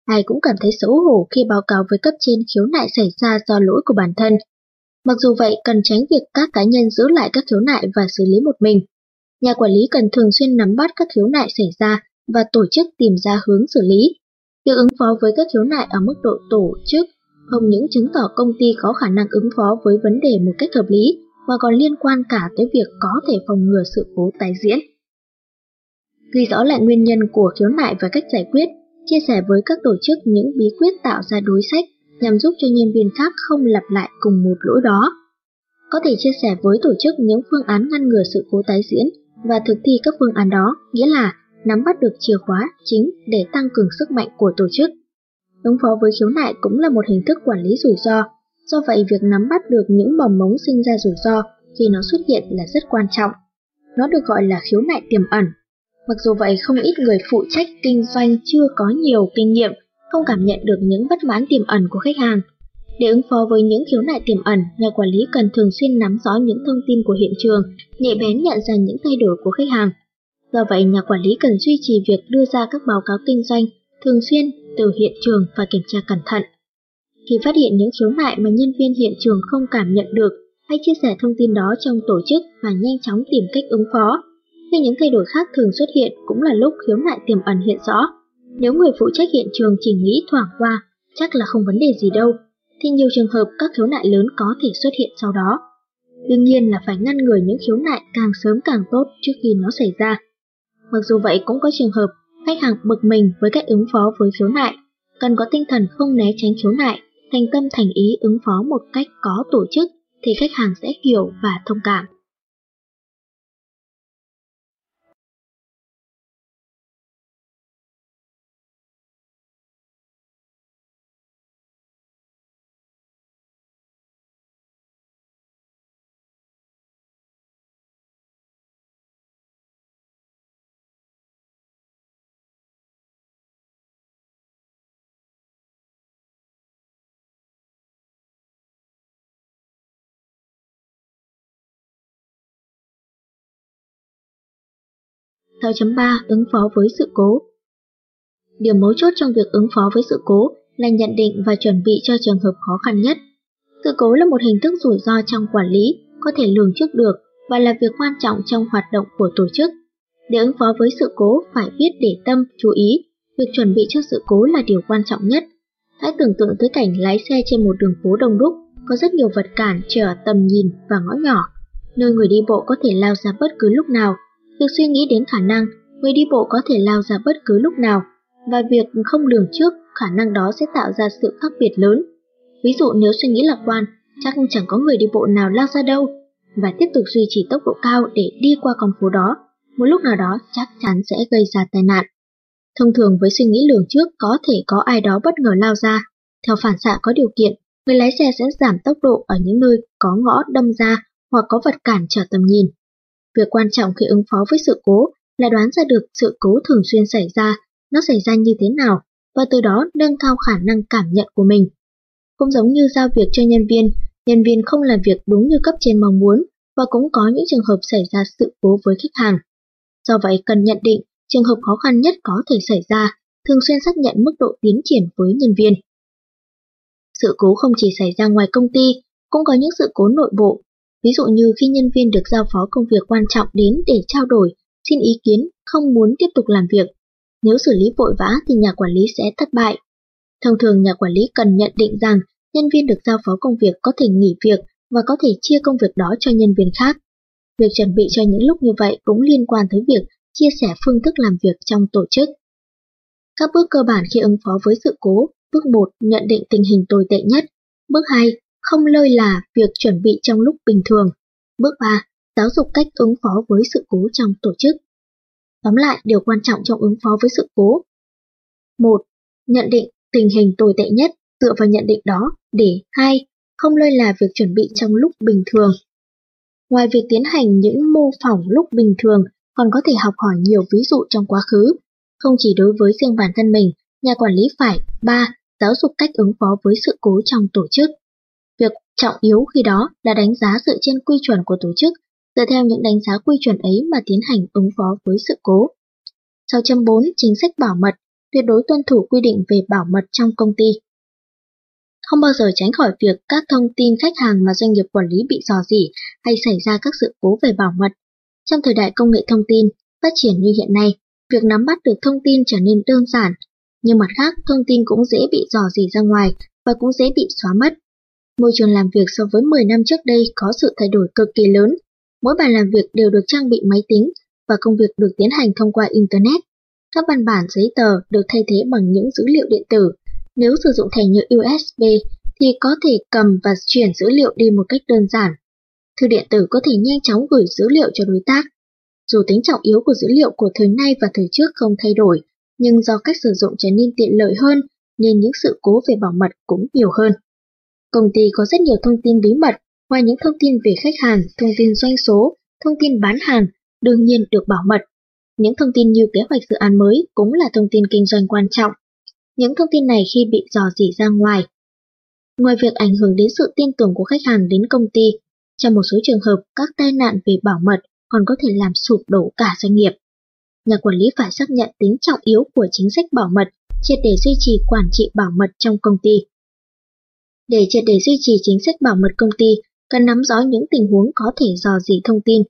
A: Ai cũng cảm thấy xấu hổ khi báo cáo với cấp trên khiếu nại xảy ra do lỗi của bản thân. Mặc dù vậy, cần tránh việc các cá nhân giữ lại các khiếu nại và xử lý một mình. Nhà quản lý cần thường xuyên nắm bắt các khiếu nại xảy ra và tổ chức tìm ra hướng xử lý. Việc ứng phó với các khiếu nại ở mức độ tổ chức không những chứng tỏ công ty có khả năng ứng phó với vấn đề một cách hợp lý, mà còn liên quan cả tới việc có thể phòng ngừa sự cố tái diễn. Ghi rõ lại nguyên nhân của khiếu nại và cách giải quyết, chia sẻ với các tổ chức những bí quyết tạo ra đối sách nhằm giúp cho nhân viên khác không lặp lại cùng một lỗi đó. Có thể chia sẻ với tổ chức những phương án ngăn ngừa sự cố tái diễn và thực thi các phương án đó, nghĩa là nắm bắt được chìa khóa chính để tăng cường sức mạnh của tổ chức. Ứng phó với khiếu nại cũng là một hình thức quản lý rủi ro, do vậy việc nắm bắt được những mầm mống sinh ra rủi ro khi nó xuất hiện là rất quan trọng. Nó được gọi là khiếu nại tiềm ẩn. Mặc dù vậy, không ít người phụ trách kinh doanh chưa có nhiều kinh nghiệm, không cảm nhận được những bất mãn tiềm ẩn của khách hàng. Để ứng phó với những khiếu nại tiềm ẩn, nhà quản lý cần thường xuyên nắm rõ những thông tin của hiện trường, nhạy bén nhận ra những thay đổi của khách hàng. Do vậy, nhà quản lý cần duy trì việc đưa ra các báo cáo kinh doanh thường xuyên từ hiện trường và kiểm tra cẩn thận. Khi phát hiện những khiếu nại mà nhân viên hiện trường không cảm nhận được, hãy chia sẻ thông tin đó trong tổ chức và nhanh chóng tìm cách ứng phó. Khi những thay đổi khác thường xuất hiện cũng là lúc khiếu nại tiềm ẩn hiện rõ. Nếu người phụ trách hiện trường chỉ nghĩ thoảng qua, chắc là không vấn đề gì đâu, thì nhiều trường hợp các khiếu nại lớn có thể xuất hiện sau đó. Đương nhiên là phải ngăn ngừa những khiếu nại càng sớm càng tốt trước khi nó xảy ra. Mặc dù vậy cũng có trường hợp khách hàng bực mình với cách ứng phó với khiếu nại, cần có tinh thần không né tránh khiếu nại, thành tâm thành ý ứng phó một cách có tổ chức thì khách hàng sẽ hiểu và thông cảm. Theo chấm 3 ứng phó với sự cố. Điểm mấu chốt trong việc ứng phó với sự cố là nhận định và chuẩn bị cho trường hợp khó khăn nhất. Sự cố là một hình thức rủi ro trong quản lý, có thể lường trước được và là việc quan trọng trong hoạt động của tổ chức. Để ứng phó với sự cố phải biết để tâm, chú ý, việc chuẩn bị cho sự cố là điều quan trọng nhất. Hãy tưởng tượng tới cảnh lái xe trên một đường phố đông đúc, có rất nhiều vật cản trở tầm nhìn và ngõ nhỏ, nơi người đi bộ có thể lao ra bất cứ lúc nào Việc suy nghĩ đến khả năng người đi bộ có thể lao ra bất cứ lúc nào và việc không lường trước khả năng đó sẽ tạo ra sự khác biệt lớn. Ví dụ nếu suy nghĩ lạc quan, chắc chẳng có người đi bộ nào lao ra đâu và tiếp tục duy trì tốc độ cao để đi qua con phố đó, một lúc nào đó chắc chắn sẽ gây ra tai nạn. Thông thường với suy nghĩ lường trước có thể có ai đó bất ngờ lao ra, theo phản xạ có điều kiện, người lái xe sẽ giảm tốc độ ở những nơi có ngõ đâm ra hoặc có vật cản trở tầm nhìn. Việc quan trọng khi ứng phó với sự cố là đoán ra được sự cố thường xuyên xảy ra, nó xảy ra như thế nào, và từ đó nâng cao khả năng cảm nhận của mình. Cũng giống như giao việc cho nhân viên, nhân viên không làm việc đúng như cấp trên mong muốn, và cũng có những trường hợp xảy ra sự cố với khách hàng. Do vậy cần nhận định trường hợp khó khăn nhất có thể xảy ra, thường xuyên xác nhận mức độ tiến triển với nhân viên. Sự cố không chỉ xảy ra ngoài công ty, cũng có những sự cố nội bộ Ví dụ như khi nhân viên được giao phó công việc quan trọng đến để trao đổi, xin ý kiến, không muốn tiếp tục làm việc. Nếu xử lý vội vã thì nhà quản lý sẽ thất bại. Thông thường nhà quản lý cần nhận định rằng nhân viên được giao phó công việc có thể nghỉ việc và có thể chia công việc đó cho nhân viên khác. Việc chuẩn bị cho những lúc như vậy cũng liên quan tới việc chia sẻ phương thức làm việc trong tổ chức. Các bước cơ bản khi ứng phó với sự cố Bước 1. Nhận định tình hình tồi tệ nhất Bước 2 không lơi là việc chuẩn bị trong lúc bình thường. Bước 3. Giáo dục cách ứng phó với sự cố trong tổ chức. Tóm lại, điều quan trọng trong ứng phó với sự cố. 1. Nhận định tình hình tồi tệ nhất dựa vào nhận định đó để 2. Không lơi là việc chuẩn bị trong lúc bình thường. Ngoài việc tiến hành những mô phỏng lúc bình thường, còn có thể học hỏi nhiều ví dụ trong quá khứ. Không chỉ đối với riêng bản thân mình, nhà quản lý phải 3. Giáo dục cách ứng phó với sự cố trong tổ chức. Việc trọng yếu khi đó là đánh giá dựa trên quy chuẩn của tổ chức, dựa theo những đánh giá quy chuẩn ấy mà tiến hành ứng phó với sự cố. 6.4 Chính sách bảo mật, tuyệt đối tuân thủ quy định về bảo mật trong công ty. Không bao giờ tránh khỏi việc các thông tin khách hàng mà doanh nghiệp quản lý bị dò dỉ hay xảy ra các sự cố về bảo mật. Trong thời đại công nghệ thông tin phát triển như hiện nay, việc nắm bắt được thông tin trở nên đơn giản, nhưng mặt khác thông tin cũng dễ bị dò dỉ ra ngoài và cũng dễ bị xóa mất. Môi trường làm việc so với 10 năm trước đây có sự thay đổi cực kỳ lớn. Mỗi bàn làm việc đều được trang bị máy tính và công việc được tiến hành thông qua Internet. Các văn bản giấy tờ được thay thế bằng những dữ liệu điện tử. Nếu sử dụng thẻ nhớ USB thì có thể cầm và chuyển dữ liệu đi một cách đơn giản. Thư điện tử có thể nhanh chóng gửi dữ liệu cho đối tác. Dù tính trọng yếu của dữ liệu của thời nay và thời trước không thay đổi, nhưng do cách sử dụng trở nên tiện lợi hơn nên những sự cố về bảo mật cũng nhiều hơn. Công ty có rất nhiều thông tin bí mật, ngoài những thông tin về khách hàng, thông tin doanh số, thông tin bán hàng, đương nhiên được bảo mật. Những thông tin như kế hoạch dự án mới cũng là thông tin kinh doanh quan trọng. Những thông tin này khi bị dò dỉ ra ngoài. Ngoài việc ảnh hưởng đến sự tin tưởng của khách hàng đến công ty, trong một số trường hợp các tai nạn về bảo mật còn có thể làm sụp đổ cả doanh nghiệp. Nhà quản lý phải xác nhận tính trọng yếu của chính sách bảo mật, triệt để duy trì quản trị bảo mật trong công ty. Để triệt để duy trì chính sách bảo mật công ty, cần nắm rõ những tình huống có thể dò dỉ thông tin.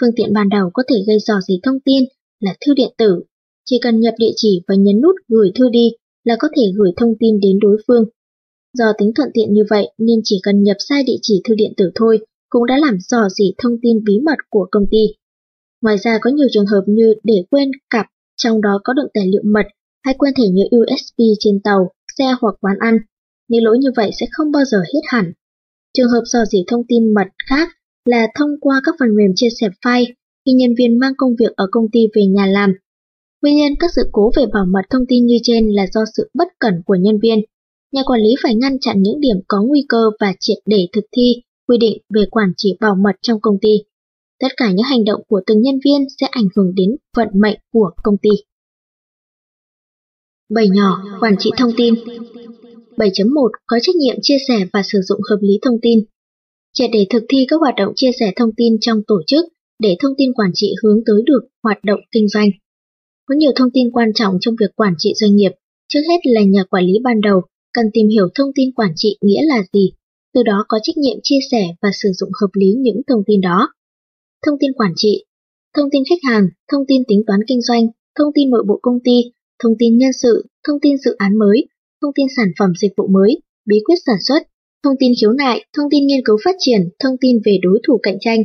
A: Phương tiện ban đầu có thể gây dò dỉ thông tin là thư điện tử. Chỉ cần nhập địa chỉ và nhấn nút gửi thư đi là có thể gửi thông tin đến đối phương. Do tính thuận tiện như vậy nên chỉ cần nhập sai địa chỉ thư điện tử thôi cũng đã làm dò dỉ thông tin bí mật của công ty. Ngoài ra có nhiều trường hợp như để quên cặp trong đó có đựng tài liệu mật hay quên thẻ nhớ USB trên tàu, xe hoặc quán ăn những lỗi như vậy sẽ không bao giờ hết hẳn. Trường hợp dò dỉ thông tin mật khác là thông qua các phần mềm chia sẻ file khi nhân viên mang công việc ở công ty về nhà làm. Nguyên nhân các sự cố về bảo mật thông tin như trên là do sự bất cẩn của nhân viên. Nhà quản lý phải ngăn chặn những điểm có nguy cơ và triệt để thực thi quy định về quản trị bảo mật trong công ty. Tất cả những hành động của từng nhân viên sẽ ảnh hưởng đến vận mệnh của công ty. Bảy nhỏ, quản trị thông tin 7.1 có trách nhiệm chia sẻ và sử dụng hợp lý thông tin. Triệt để thực thi các hoạt động chia sẻ thông tin trong tổ chức để thông tin quản trị hướng tới được hoạt động kinh doanh. Có nhiều thông tin quan trọng trong việc quản trị doanh nghiệp, trước hết là nhà quản lý ban đầu cần tìm hiểu thông tin quản trị nghĩa là gì, từ đó có trách nhiệm chia sẻ và sử dụng hợp lý những thông tin đó. Thông tin quản trị, thông tin khách hàng, thông tin tính toán kinh doanh, thông tin nội bộ công ty, thông tin nhân sự, thông tin dự án mới, thông tin sản phẩm dịch vụ mới, bí quyết sản xuất, thông tin khiếu nại, thông tin nghiên cứu phát triển, thông tin về đối thủ cạnh tranh.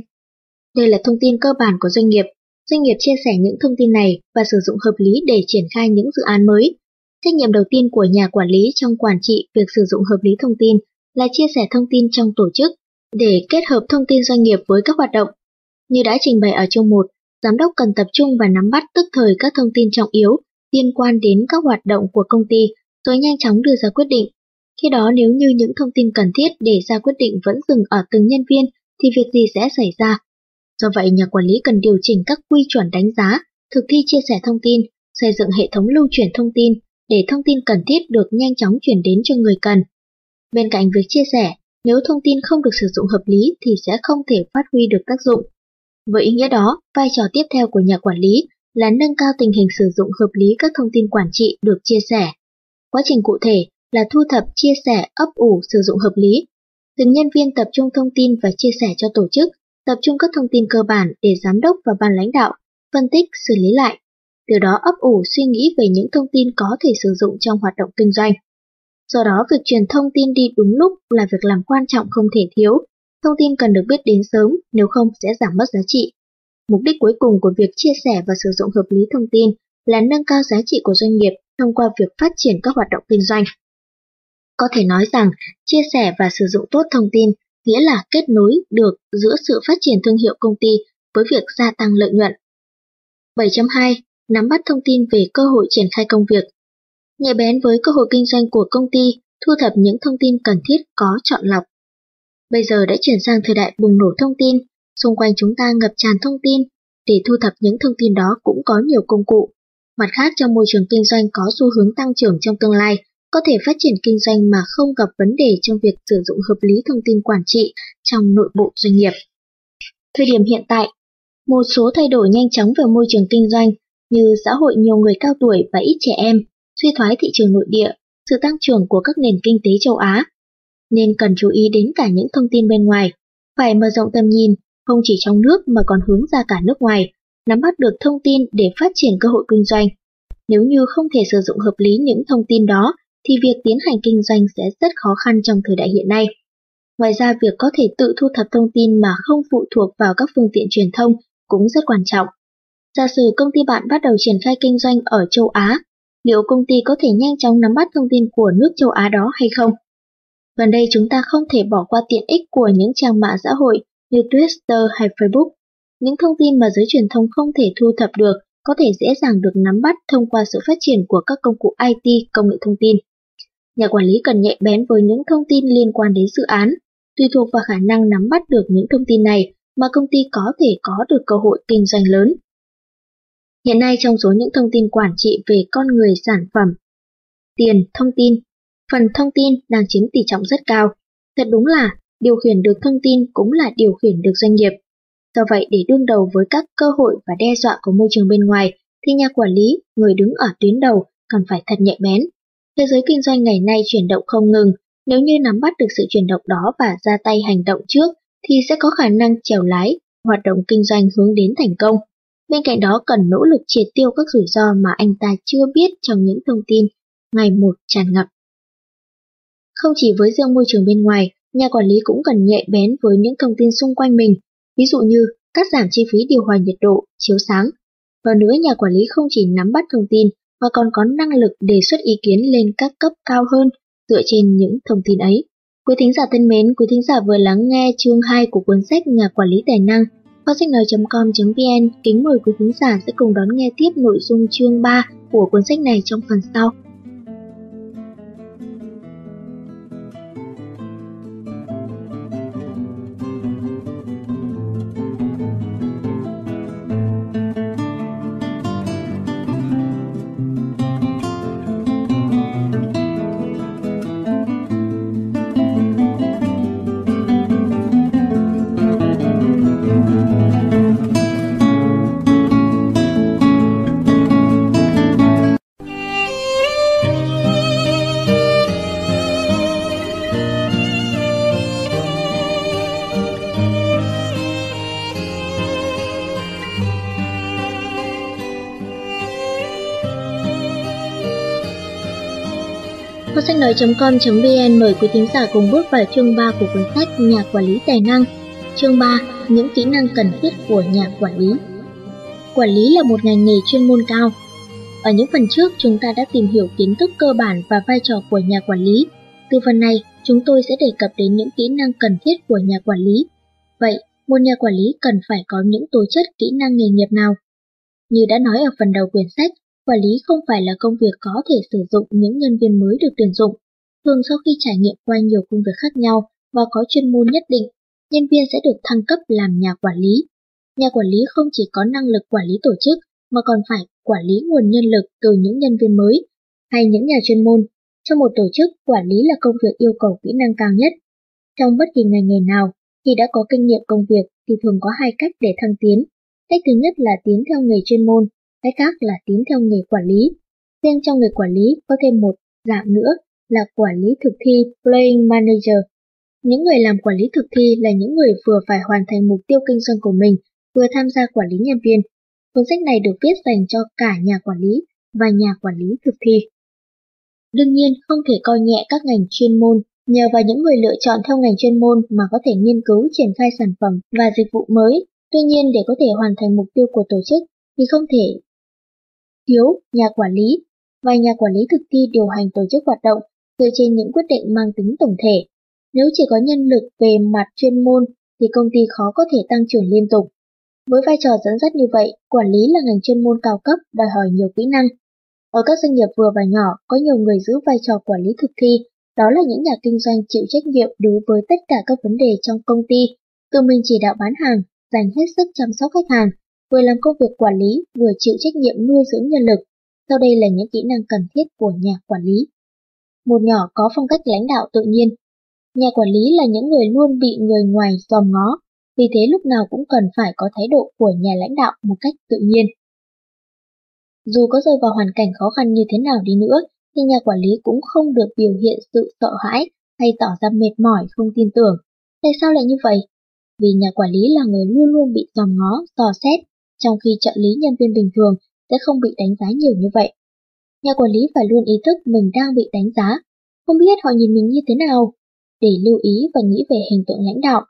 A: Đây là thông tin cơ bản của doanh nghiệp. Doanh nghiệp chia sẻ những thông tin này và sử dụng hợp lý để triển khai những dự án mới. Trách nhiệm đầu tiên của nhà quản lý trong quản trị việc sử dụng hợp lý thông tin là chia sẻ thông tin trong tổ chức để kết hợp thông tin doanh nghiệp với các hoạt động. Như đã trình bày ở chương 1, giám đốc cần tập trung và nắm bắt tức thời các thông tin trọng yếu liên quan đến các hoạt động của công ty rồi nhanh chóng đưa ra quyết định. Khi đó nếu như những thông tin cần thiết để ra quyết định vẫn dừng ở từng nhân viên thì việc gì sẽ xảy ra? Do vậy nhà quản lý cần điều chỉnh các quy chuẩn đánh giá, thực thi chia sẻ thông tin, xây dựng hệ thống lưu chuyển thông tin để thông tin cần thiết được nhanh chóng chuyển đến cho người cần. Bên cạnh việc chia sẻ, nếu thông tin không được sử dụng hợp lý thì sẽ không thể phát huy được tác dụng. Với ý nghĩa đó, vai trò tiếp theo của nhà quản lý là nâng cao tình hình sử dụng hợp lý các thông tin quản trị được chia sẻ. Quá trình cụ thể là thu thập, chia sẻ, ấp ủ, sử dụng hợp lý. Từng nhân viên tập trung thông tin và chia sẻ cho tổ chức, tập trung các thông tin cơ bản để giám đốc và ban lãnh đạo phân tích, xử lý lại. Từ đó ấp ủ suy nghĩ về những thông tin có thể sử dụng trong hoạt động kinh doanh. Do đó, việc truyền thông tin đi đúng lúc là việc làm quan trọng không thể thiếu. Thông tin cần được biết đến sớm, nếu không sẽ giảm mất giá trị. Mục đích cuối cùng của việc chia sẻ và sử dụng hợp lý thông tin là nâng cao giá trị của doanh nghiệp thông qua việc phát triển các hoạt động kinh doanh. Có thể nói rằng, chia sẻ và sử dụng tốt thông tin nghĩa là kết nối được giữa sự phát triển thương hiệu công ty với việc gia tăng lợi nhuận. 7.2. Nắm bắt thông tin về cơ hội triển khai công việc. Nhạy bén với cơ hội kinh doanh của công ty, thu thập những thông tin cần thiết có chọn lọc. Bây giờ đã chuyển sang thời đại bùng nổ thông tin, xung quanh chúng ta ngập tràn thông tin, để thu thập những thông tin đó cũng có nhiều công cụ. Mặt khác trong môi trường kinh doanh có xu hướng tăng trưởng trong tương lai, có thể phát triển kinh doanh mà không gặp vấn đề trong việc sử dụng hợp lý thông tin quản trị trong nội bộ doanh nghiệp. Thời điểm hiện tại, một số thay đổi nhanh chóng về môi trường kinh doanh như xã hội nhiều người cao tuổi và ít trẻ em, suy thoái thị trường nội địa, sự tăng trưởng của các nền kinh tế châu Á. Nên cần chú ý đến cả những thông tin bên ngoài, phải mở rộng tầm nhìn, không chỉ trong nước mà còn hướng ra cả nước ngoài, nắm bắt được thông tin để phát triển cơ hội kinh doanh. Nếu như không thể sử dụng hợp lý những thông tin đó, thì việc tiến hành kinh doanh sẽ rất khó khăn trong thời đại hiện nay. Ngoài ra việc có thể tự thu thập thông tin mà không phụ thuộc vào các phương tiện truyền thông cũng rất quan trọng. Giả sử công ty bạn bắt đầu triển khai kinh doanh ở châu Á, liệu công ty có thể nhanh chóng nắm bắt thông tin của nước châu Á đó hay không? Gần đây chúng ta không thể bỏ qua tiện ích của những trang mạng xã hội như Twitter hay Facebook. Những thông tin mà giới truyền thông không thể thu thập được có thể dễ dàng được nắm bắt thông qua sự phát triển của các công cụ IT, công nghệ thông tin. Nhà quản lý cần nhạy bén với những thông tin liên quan đến dự án, tùy thuộc vào khả năng nắm bắt được những thông tin này mà công ty có thể có được cơ hội kinh doanh lớn. Hiện nay trong số những thông tin quản trị về con người sản phẩm, tiền, thông tin, phần thông tin đang chiếm tỷ trọng rất cao. Thật đúng là điều khiển được thông tin cũng là điều khiển được doanh nghiệp. Do vậy để đương đầu với các cơ hội và đe dọa của môi trường bên ngoài, thì nhà quản lý, người đứng ở tuyến đầu, cần phải thật nhạy bén. Thế giới kinh doanh ngày nay chuyển động không ngừng, nếu như nắm bắt được sự chuyển động đó và ra tay hành động trước, thì sẽ có khả năng chèo lái, hoạt động kinh doanh hướng đến thành công. Bên cạnh đó cần nỗ lực triệt tiêu các rủi ro mà anh ta chưa biết trong những thông tin ngày một tràn ngập. Không chỉ với riêng môi trường bên ngoài, nhà quản lý cũng cần nhạy bén với những thông tin xung quanh mình, ví dụ như cắt giảm chi phí điều hòa nhiệt độ, chiếu sáng. Hơn nữa nhà quản lý không chỉ nắm bắt thông tin mà còn có năng lực đề xuất ý kiến lên các cấp cao hơn dựa trên những thông tin ấy. Quý thính giả thân mến, quý thính giả vừa lắng nghe chương 2 của cuốn sách Nhà quản lý tài năng. Kho sách nói.com.vn kính mời quý thính giả sẽ cùng đón nghe tiếp nội dung chương 3 của cuốn sách này trong phần sau. nói.com.vn mời quý thính giả cùng bước vào chương 3 của cuốn sách Nhà quản lý tài năng. Chương 3: Những kỹ năng cần thiết của nhà quản lý. Quản lý là một ngành nghề chuyên môn cao. Ở những phần trước, chúng ta đã tìm hiểu kiến thức cơ bản và vai trò của nhà quản lý. Từ phần này, chúng tôi sẽ đề cập đến những kỹ năng cần thiết của nhà quản lý. Vậy, một nhà quản lý cần phải có những tố chất kỹ năng nghề nghiệp nào? Như đã nói ở phần đầu quyển sách, Quản lý không phải là công việc có thể sử dụng những nhân viên mới được tuyển dụng. Thường sau khi trải nghiệm qua nhiều công việc khác nhau và có chuyên môn nhất định, nhân viên sẽ được thăng cấp làm nhà quản lý. Nhà quản lý không chỉ có năng lực quản lý tổ chức mà còn phải quản lý nguồn nhân lực từ những nhân viên mới hay những nhà chuyên môn. Trong một tổ chức, quản lý là công việc yêu cầu kỹ năng cao nhất. Trong bất kỳ ngành nghề nào, khi đã có kinh nghiệm công việc thì thường có hai cách để thăng tiến. Cách thứ nhất là tiến theo nghề chuyên môn cái khác là tiến theo nghề quản lý. Riêng trong nghề quản lý có thêm một dạng nữa là quản lý thực thi Playing Manager. Những người làm quản lý thực thi là những người vừa phải hoàn thành mục tiêu kinh doanh của mình, vừa tham gia quản lý nhân viên. Cuốn sách này được viết dành cho cả nhà quản lý và nhà quản lý thực thi. Đương nhiên không thể coi nhẹ các ngành chuyên môn, nhờ vào những người lựa chọn theo ngành chuyên môn mà có thể nghiên cứu triển khai sản phẩm và dịch vụ mới. Tuy nhiên để có thể hoàn thành mục tiêu của tổ chức thì không thể thiếu nhà quản lý và nhà quản lý thực thi điều hành tổ chức hoạt động dựa trên những quyết định mang tính tổng thể. Nếu chỉ có nhân lực về mặt chuyên môn thì công ty khó có thể tăng trưởng liên tục. Với vai trò dẫn dắt như vậy, quản lý là ngành chuyên môn cao cấp, đòi hỏi nhiều kỹ năng. Ở các doanh nghiệp vừa và nhỏ, có nhiều người giữ vai trò quản lý thực thi, đó là những nhà kinh doanh chịu trách nhiệm đối với tất cả các vấn đề trong công ty, tự mình chỉ đạo bán hàng, dành hết sức chăm sóc khách hàng, vừa làm công việc quản lý, vừa chịu trách nhiệm nuôi dưỡng nhân lực. Sau đây là những kỹ năng cần thiết của nhà quản lý. Một nhỏ có phong cách lãnh đạo tự nhiên. Nhà quản lý là những người luôn bị người ngoài dòm ngó, vì thế lúc nào cũng cần phải có thái độ của nhà lãnh đạo một cách tự nhiên. Dù có rơi vào hoàn cảnh khó khăn như thế nào đi nữa, thì nhà quản lý cũng không được biểu hiện sự sợ hãi hay tỏ ra mệt mỏi không tin tưởng. Tại sao lại như vậy? Vì nhà quản lý là người luôn luôn bị dòm ngó, dò xét, trong khi trợ lý nhân viên bình thường sẽ không bị đánh giá nhiều như vậy. Nhà quản lý phải luôn ý thức mình đang bị đánh giá, không biết họ nhìn mình như thế nào, để lưu ý và nghĩ về hình tượng lãnh đạo.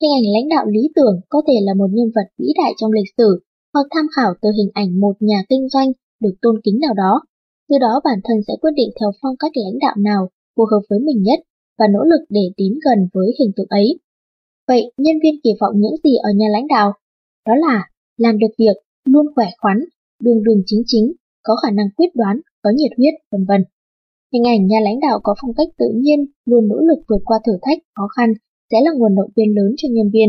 A: Hình ảnh lãnh đạo lý tưởng có thể là một nhân vật vĩ đại trong lịch sử hoặc tham khảo từ hình ảnh một nhà kinh doanh được tôn kính nào đó. Từ đó bản thân sẽ quyết định theo phong cách lãnh đạo nào phù hợp với mình nhất và nỗ lực để tiến gần với hình tượng ấy. Vậy nhân viên kỳ vọng những gì ở nhà lãnh đạo? Đó là làm được việc, luôn khỏe khoắn, đường đường chính chính, có khả năng quyết đoán, có nhiệt huyết, vân vân. Hình ảnh nhà lãnh đạo có phong cách tự nhiên, luôn nỗ lực vượt qua thử thách, khó khăn, sẽ là nguồn động viên lớn cho nhân viên.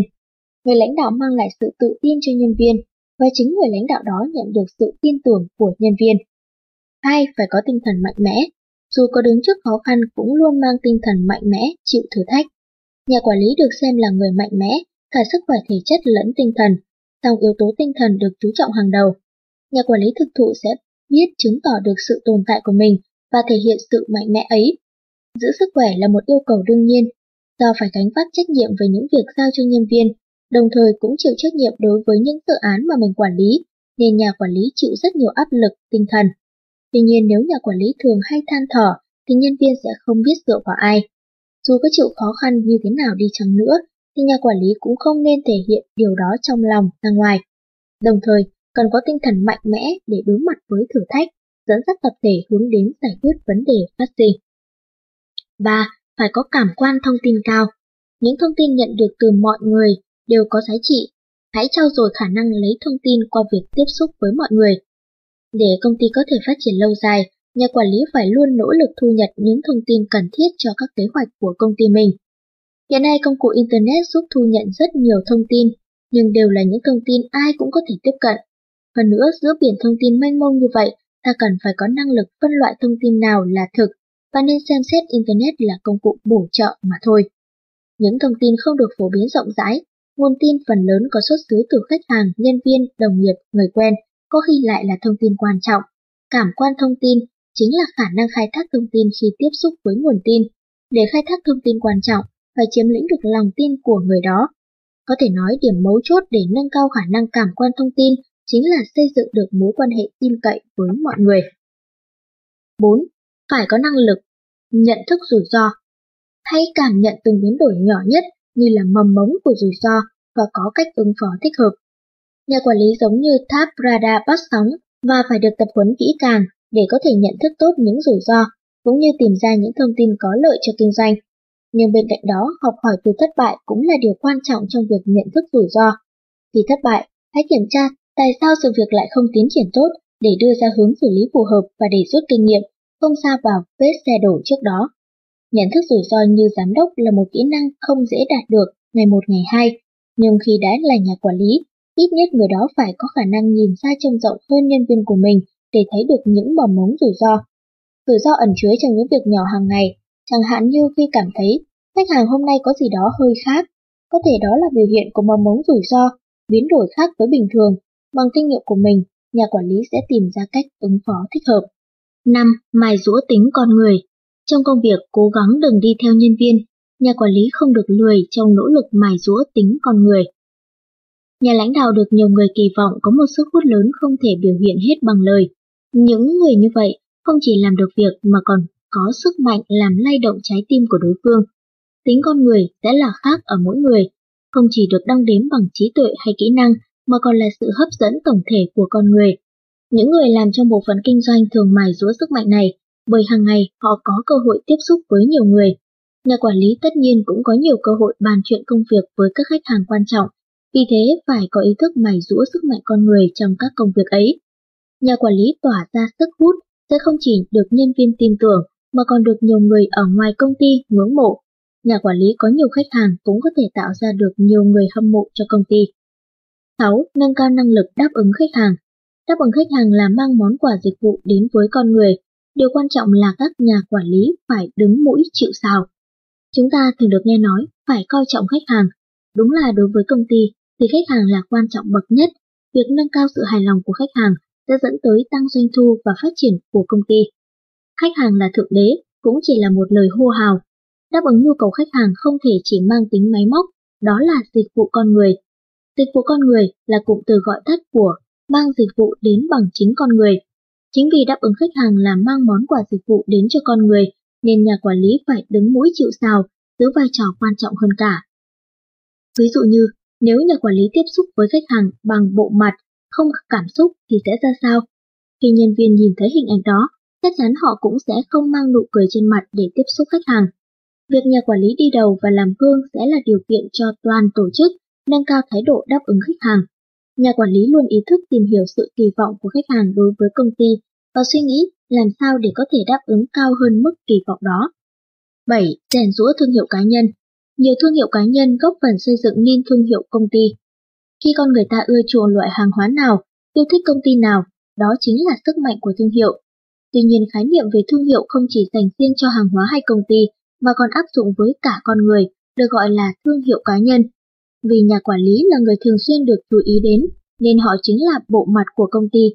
A: Người lãnh đạo mang lại sự tự tin cho nhân viên, và chính người lãnh đạo đó nhận được sự tin tưởng của nhân viên. Hai, phải có tinh thần mạnh mẽ. Dù có đứng trước khó khăn cũng luôn mang tinh thần mạnh mẽ, chịu thử thách. Nhà quản lý được xem là người mạnh mẽ, cả sức khỏe thể chất lẫn tinh thần, song yếu tố tinh thần được chú trọng hàng đầu. Nhà quản lý thực thụ sẽ biết chứng tỏ được sự tồn tại của mình và thể hiện sự mạnh mẽ ấy. Giữ sức khỏe là một yêu cầu đương nhiên, do phải gánh vác trách nhiệm về những việc giao cho nhân viên, đồng thời cũng chịu trách nhiệm đối với những dự án mà mình quản lý, nên nhà quản lý chịu rất nhiều áp lực tinh thần. Tuy nhiên nếu nhà quản lý thường hay than thở, thì nhân viên sẽ không biết dựa vào ai. Dù có chịu khó khăn như thế nào đi chăng nữa, thì nhà quản lý cũng không nên thể hiện điều đó trong lòng ra ngoài. Đồng thời, cần có tinh thần mạnh mẽ để đối mặt với thử thách, dẫn dắt tập thể hướng đến giải quyết vấn đề phát sinh. 3. Phải có cảm quan thông tin cao. Những thông tin nhận được từ mọi người đều có giá trị. Hãy trao dồi khả năng lấy thông tin qua việc tiếp xúc với mọi người. Để công ty có thể phát triển lâu dài, nhà quản lý phải luôn nỗ lực thu nhận những thông tin cần thiết cho các kế hoạch của công ty mình. Hiện nay công cụ Internet giúp thu nhận rất nhiều thông tin, nhưng đều là những thông tin ai cũng có thể tiếp cận. Hơn nữa, giữa biển thông tin mênh mông như vậy, ta cần phải có năng lực phân loại thông tin nào là thực và nên xem xét Internet là công cụ bổ trợ mà thôi. Những thông tin không được phổ biến rộng rãi, nguồn tin phần lớn có xuất xứ từ khách hàng, nhân viên, đồng nghiệp, người quen, có khi lại là thông tin quan trọng. Cảm quan thông tin chính là khả năng khai thác thông tin khi tiếp xúc với nguồn tin. Để khai thác thông tin quan trọng, phải chiếm lĩnh được lòng tin của người đó. Có thể nói điểm mấu chốt để nâng cao khả năng cảm quan thông tin chính là xây dựng được mối quan hệ tin cậy với mọi người. 4. Phải có năng lực nhận thức rủi ro. Hãy cảm nhận từng biến đổi nhỏ nhất như là mầm mống của rủi ro và có cách ứng phó thích hợp. Nhà quản lý giống như tháp radar bắt sóng và phải được tập huấn kỹ càng để có thể nhận thức tốt những rủi ro, cũng như tìm ra những thông tin có lợi cho kinh doanh. Nhưng bên cạnh đó, học hỏi từ thất bại cũng là điều quan trọng trong việc nhận thức rủi ro. Khi thất bại, hãy kiểm tra tại sao sự việc lại không tiến triển tốt để đưa ra hướng xử lý phù hợp và để rút kinh nghiệm, không xa vào vết xe đổ trước đó. Nhận thức rủi ro như giám đốc là một kỹ năng không dễ đạt được ngày một ngày hai, nhưng khi đã là nhà quản lý, ít nhất người đó phải có khả năng nhìn xa trông rộng hơn nhân viên của mình để thấy được những mầm mống rủi ro. Rủi ro ẩn chứa trong những việc nhỏ hàng ngày, chẳng hạn như khi cảm thấy khách hàng hôm nay có gì đó hơi khác, có thể đó là biểu hiện của mầm mống rủi ro, biến đổi khác với bình thường. Bằng kinh nghiệm của mình, nhà quản lý sẽ tìm ra cách ứng phó thích hợp. 5. Mài rũa tính con người Trong công việc, cố gắng đừng đi theo nhân viên, nhà quản lý không được lười trong nỗ lực mài rũa tính con người. Nhà lãnh đạo được nhiều người kỳ vọng có một sức hút lớn không thể biểu hiện hết bằng lời. Những người như vậy không chỉ làm được việc mà còn có sức mạnh làm lay động trái tim của đối phương. Tính con người sẽ là khác ở mỗi người, không chỉ được đong đếm bằng trí tuệ hay kỹ năng mà còn là sự hấp dẫn tổng thể của con người. Những người làm trong bộ phận kinh doanh thường mài rũa sức mạnh này, bởi hàng ngày họ có cơ hội tiếp xúc với nhiều người. Nhà quản lý tất nhiên cũng có nhiều cơ hội bàn chuyện công việc với các khách hàng quan trọng, vì thế phải có ý thức mài dũa sức mạnh con người trong các công việc ấy. Nhà quản lý tỏa ra sức hút sẽ không chỉ được nhân viên tin tưởng mà còn được nhiều người ở ngoài công ty ngưỡng mộ. Nhà quản lý có nhiều khách hàng cũng có thể tạo ra được nhiều người hâm mộ cho công ty. 6. Nâng cao năng lực đáp ứng khách hàng. Đáp ứng khách hàng là mang món quà dịch vụ đến với con người. Điều quan trọng là các nhà quản lý phải đứng mũi chịu sào. Chúng ta thường được nghe nói phải coi trọng khách hàng. Đúng là đối với công ty thì khách hàng là quan trọng bậc nhất. Việc nâng cao sự hài lòng của khách hàng sẽ dẫn tới tăng doanh thu và phát triển của công ty. Khách hàng là thượng đế cũng chỉ là một lời hô hào. Đáp ứng nhu cầu khách hàng không thể chỉ mang tính máy móc, đó là dịch vụ con người. Dịch vụ con người là cụm từ gọi tắt của mang dịch vụ đến bằng chính con người. Chính vì đáp ứng khách hàng là mang món quà dịch vụ đến cho con người, nên nhà quản lý phải đứng mũi chịu sào, giữ vai trò quan trọng hơn cả. Ví dụ như, nếu nhà quản lý tiếp xúc với khách hàng bằng bộ mặt, không cảm xúc thì sẽ ra sao? Khi nhân viên nhìn thấy hình ảnh đó, chắc chắn họ cũng sẽ không mang nụ cười trên mặt để tiếp xúc khách hàng. Việc nhà quản lý đi đầu và làm gương sẽ là điều kiện cho toàn tổ chức nâng cao thái độ đáp ứng khách hàng. Nhà quản lý luôn ý thức tìm hiểu sự kỳ vọng của khách hàng đối với công ty và suy nghĩ làm sao để có thể đáp ứng cao hơn mức kỳ vọng đó. 7. Rèn rũa thương hiệu cá nhân Nhiều thương hiệu cá nhân góp phần xây dựng nên thương hiệu công ty. Khi con người ta ưa chuộng loại hàng hóa nào, yêu thích công ty nào, đó chính là sức mạnh của thương hiệu. Tuy nhiên khái niệm về thương hiệu không chỉ dành riêng cho hàng hóa hay công ty, mà còn áp dụng với cả con người, được gọi là thương hiệu cá nhân. Vì nhà quản lý là người thường xuyên được chú ý đến, nên họ chính là bộ mặt của công ty.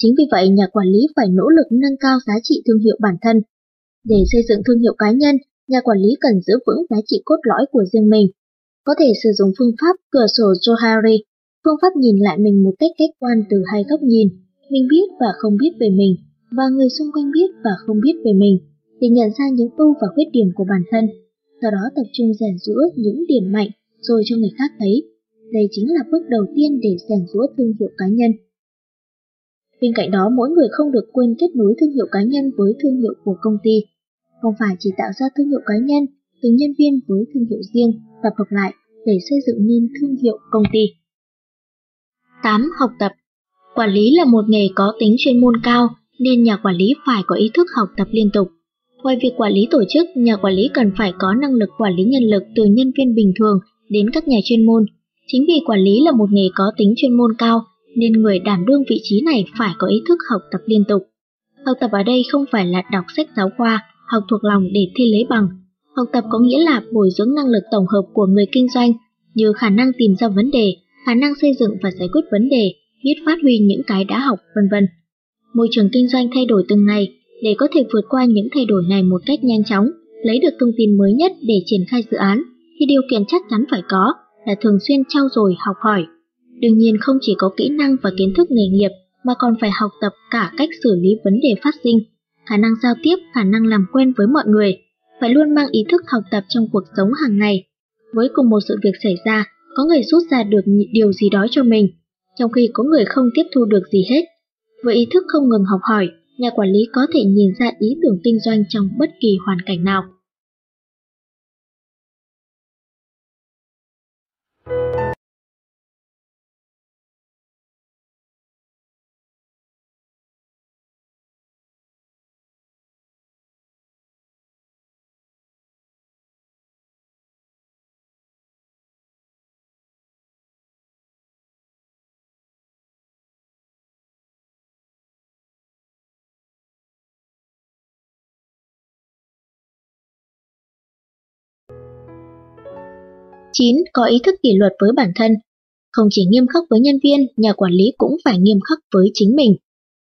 A: Chính vì vậy nhà quản lý phải nỗ lực nâng cao giá trị thương hiệu bản thân. Để xây dựng thương hiệu cá nhân, nhà quản lý cần giữ vững giá trị cốt lõi của riêng mình. Có thể sử dụng phương pháp cửa sổ Johari, phương pháp nhìn lại mình một cách khách quan từ hai góc nhìn, mình biết và không biết về mình, và người xung quanh biết và không biết về mình, để nhận ra những ưu và khuyết điểm của bản thân, sau đó tập trung rèn rũa những điểm mạnh rồi cho người khác thấy. Đây chính là bước đầu tiên để rèn rũa thương hiệu cá nhân. Bên cạnh đó, mỗi người không được quên kết nối thương hiệu cá nhân với thương hiệu của công ty. Không phải chỉ tạo ra thương hiệu cá nhân, từng nhân viên với thương hiệu riêng tập hợp lại để xây dựng nên thương hiệu công ty. 8. Học tập Quản lý là một nghề có tính chuyên môn cao, nên nhà quản lý phải có ý thức học tập liên tục. Ngoài việc quản lý tổ chức, nhà quản lý cần phải có năng lực quản lý nhân lực từ nhân viên bình thường đến các nhà chuyên môn. Chính vì quản lý là một nghề có tính chuyên môn cao, nên người đảm đương vị trí này phải có ý thức học tập liên tục. Học tập ở đây không phải là đọc sách giáo khoa, học thuộc lòng để thi lấy bằng. Học tập có nghĩa là bồi dưỡng năng lực tổng hợp của người kinh doanh, như khả năng tìm ra vấn đề, khả năng xây dựng và giải quyết vấn đề, biết phát huy những cái đã học, vân vân. Môi trường kinh doanh thay đổi từng ngày, để có thể vượt qua những thay đổi này một cách nhanh chóng, lấy được thông tin mới nhất để triển khai dự án, thì điều kiện chắc chắn phải có là thường xuyên trau dồi học hỏi. Đương nhiên không chỉ có kỹ năng và kiến thức nghề nghiệp mà còn phải học tập cả cách xử lý vấn đề phát sinh, khả năng giao tiếp, khả năng làm quen với mọi người, phải luôn mang ý thức học tập trong cuộc sống hàng ngày. Với cùng một sự việc xảy ra, có người rút ra được điều gì đó cho mình, trong khi có người không tiếp thu được gì hết. Với ý thức không ngừng học hỏi, nhà quản lý có thể nhìn ra ý tưởng kinh doanh trong bất kỳ hoàn cảnh nào. Chín, có ý thức kỷ luật với bản thân. Không chỉ nghiêm khắc với nhân viên, nhà quản lý cũng phải nghiêm khắc với chính mình.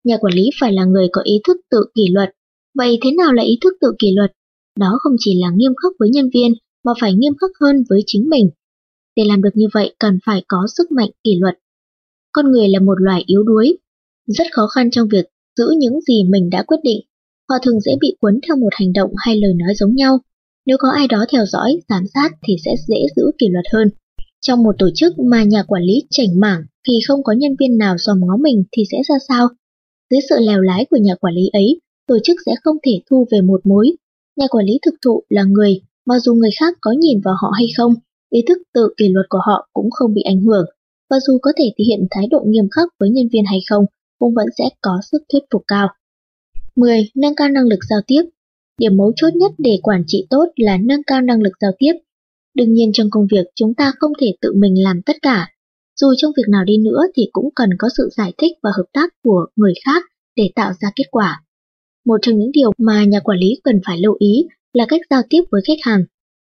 A: Nhà quản lý phải là người có ý thức tự kỷ luật. Vậy thế nào là ý thức tự kỷ luật? Đó không chỉ là nghiêm khắc với nhân viên, mà phải nghiêm khắc hơn với chính mình. Để làm được như vậy cần phải có sức mạnh kỷ luật. Con người là một loài yếu đuối, rất khó khăn trong việc giữ những gì mình đã quyết định. Họ thường dễ bị cuốn theo một hành động hay lời nói giống nhau, nếu có ai đó theo dõi, giám sát thì sẽ dễ giữ kỷ luật hơn. Trong một tổ chức mà nhà quản lý chảnh mảng thì không có nhân viên nào dòm ngó mình thì sẽ ra sao? Dưới sự lèo lái của nhà quản lý ấy, tổ chức sẽ không thể thu về một mối. Nhà quản lý thực thụ là người, mặc dù người khác có nhìn vào họ hay không, ý thức tự kỷ luật của họ cũng không bị ảnh hưởng, và dù có thể thể hiện thái độ nghiêm khắc với nhân viên hay không, cũng vẫn sẽ có sức thuyết phục cao. 10. Nâng cao năng lực giao tiếp Điểm mấu chốt nhất để quản trị tốt là nâng cao năng lực giao tiếp. Đương nhiên trong công việc chúng ta không thể tự mình làm tất cả. Dù trong việc nào đi nữa thì cũng cần có sự giải thích và hợp tác của người khác để tạo ra kết quả. Một trong những điều mà nhà quản lý cần phải lưu ý là cách giao tiếp với khách hàng.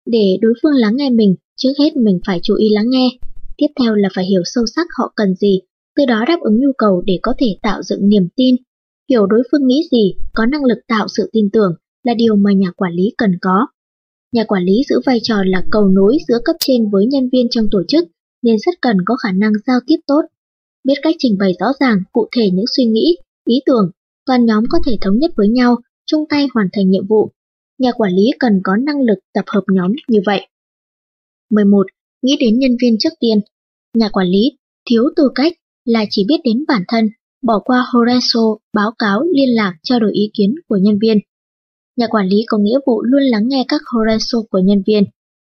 A: Để đối phương lắng nghe mình, trước hết mình phải chú ý lắng nghe. Tiếp theo là phải hiểu sâu sắc họ cần gì, từ đó đáp ứng nhu cầu để có thể tạo dựng niềm tin. Hiểu đối phương nghĩ gì, có năng lực tạo sự tin tưởng là điều mà nhà quản lý cần có. Nhà quản lý giữ vai trò là cầu nối giữa cấp trên với nhân viên trong tổ chức nên rất cần có khả năng giao tiếp tốt. Biết cách trình bày rõ ràng, cụ thể những suy nghĩ, ý tưởng, toàn nhóm có thể thống nhất với nhau, chung tay hoàn thành nhiệm vụ. Nhà quản lý cần có năng lực tập hợp nhóm như vậy. 11. Nghĩ đến nhân viên trước tiên. Nhà quản lý thiếu tư cách là chỉ biết đến bản thân, bỏ qua Horatio, báo cáo, liên lạc, trao đổi ý kiến của nhân viên. Nhà quản lý có nghĩa vụ luôn lắng nghe các Horatio của nhân viên.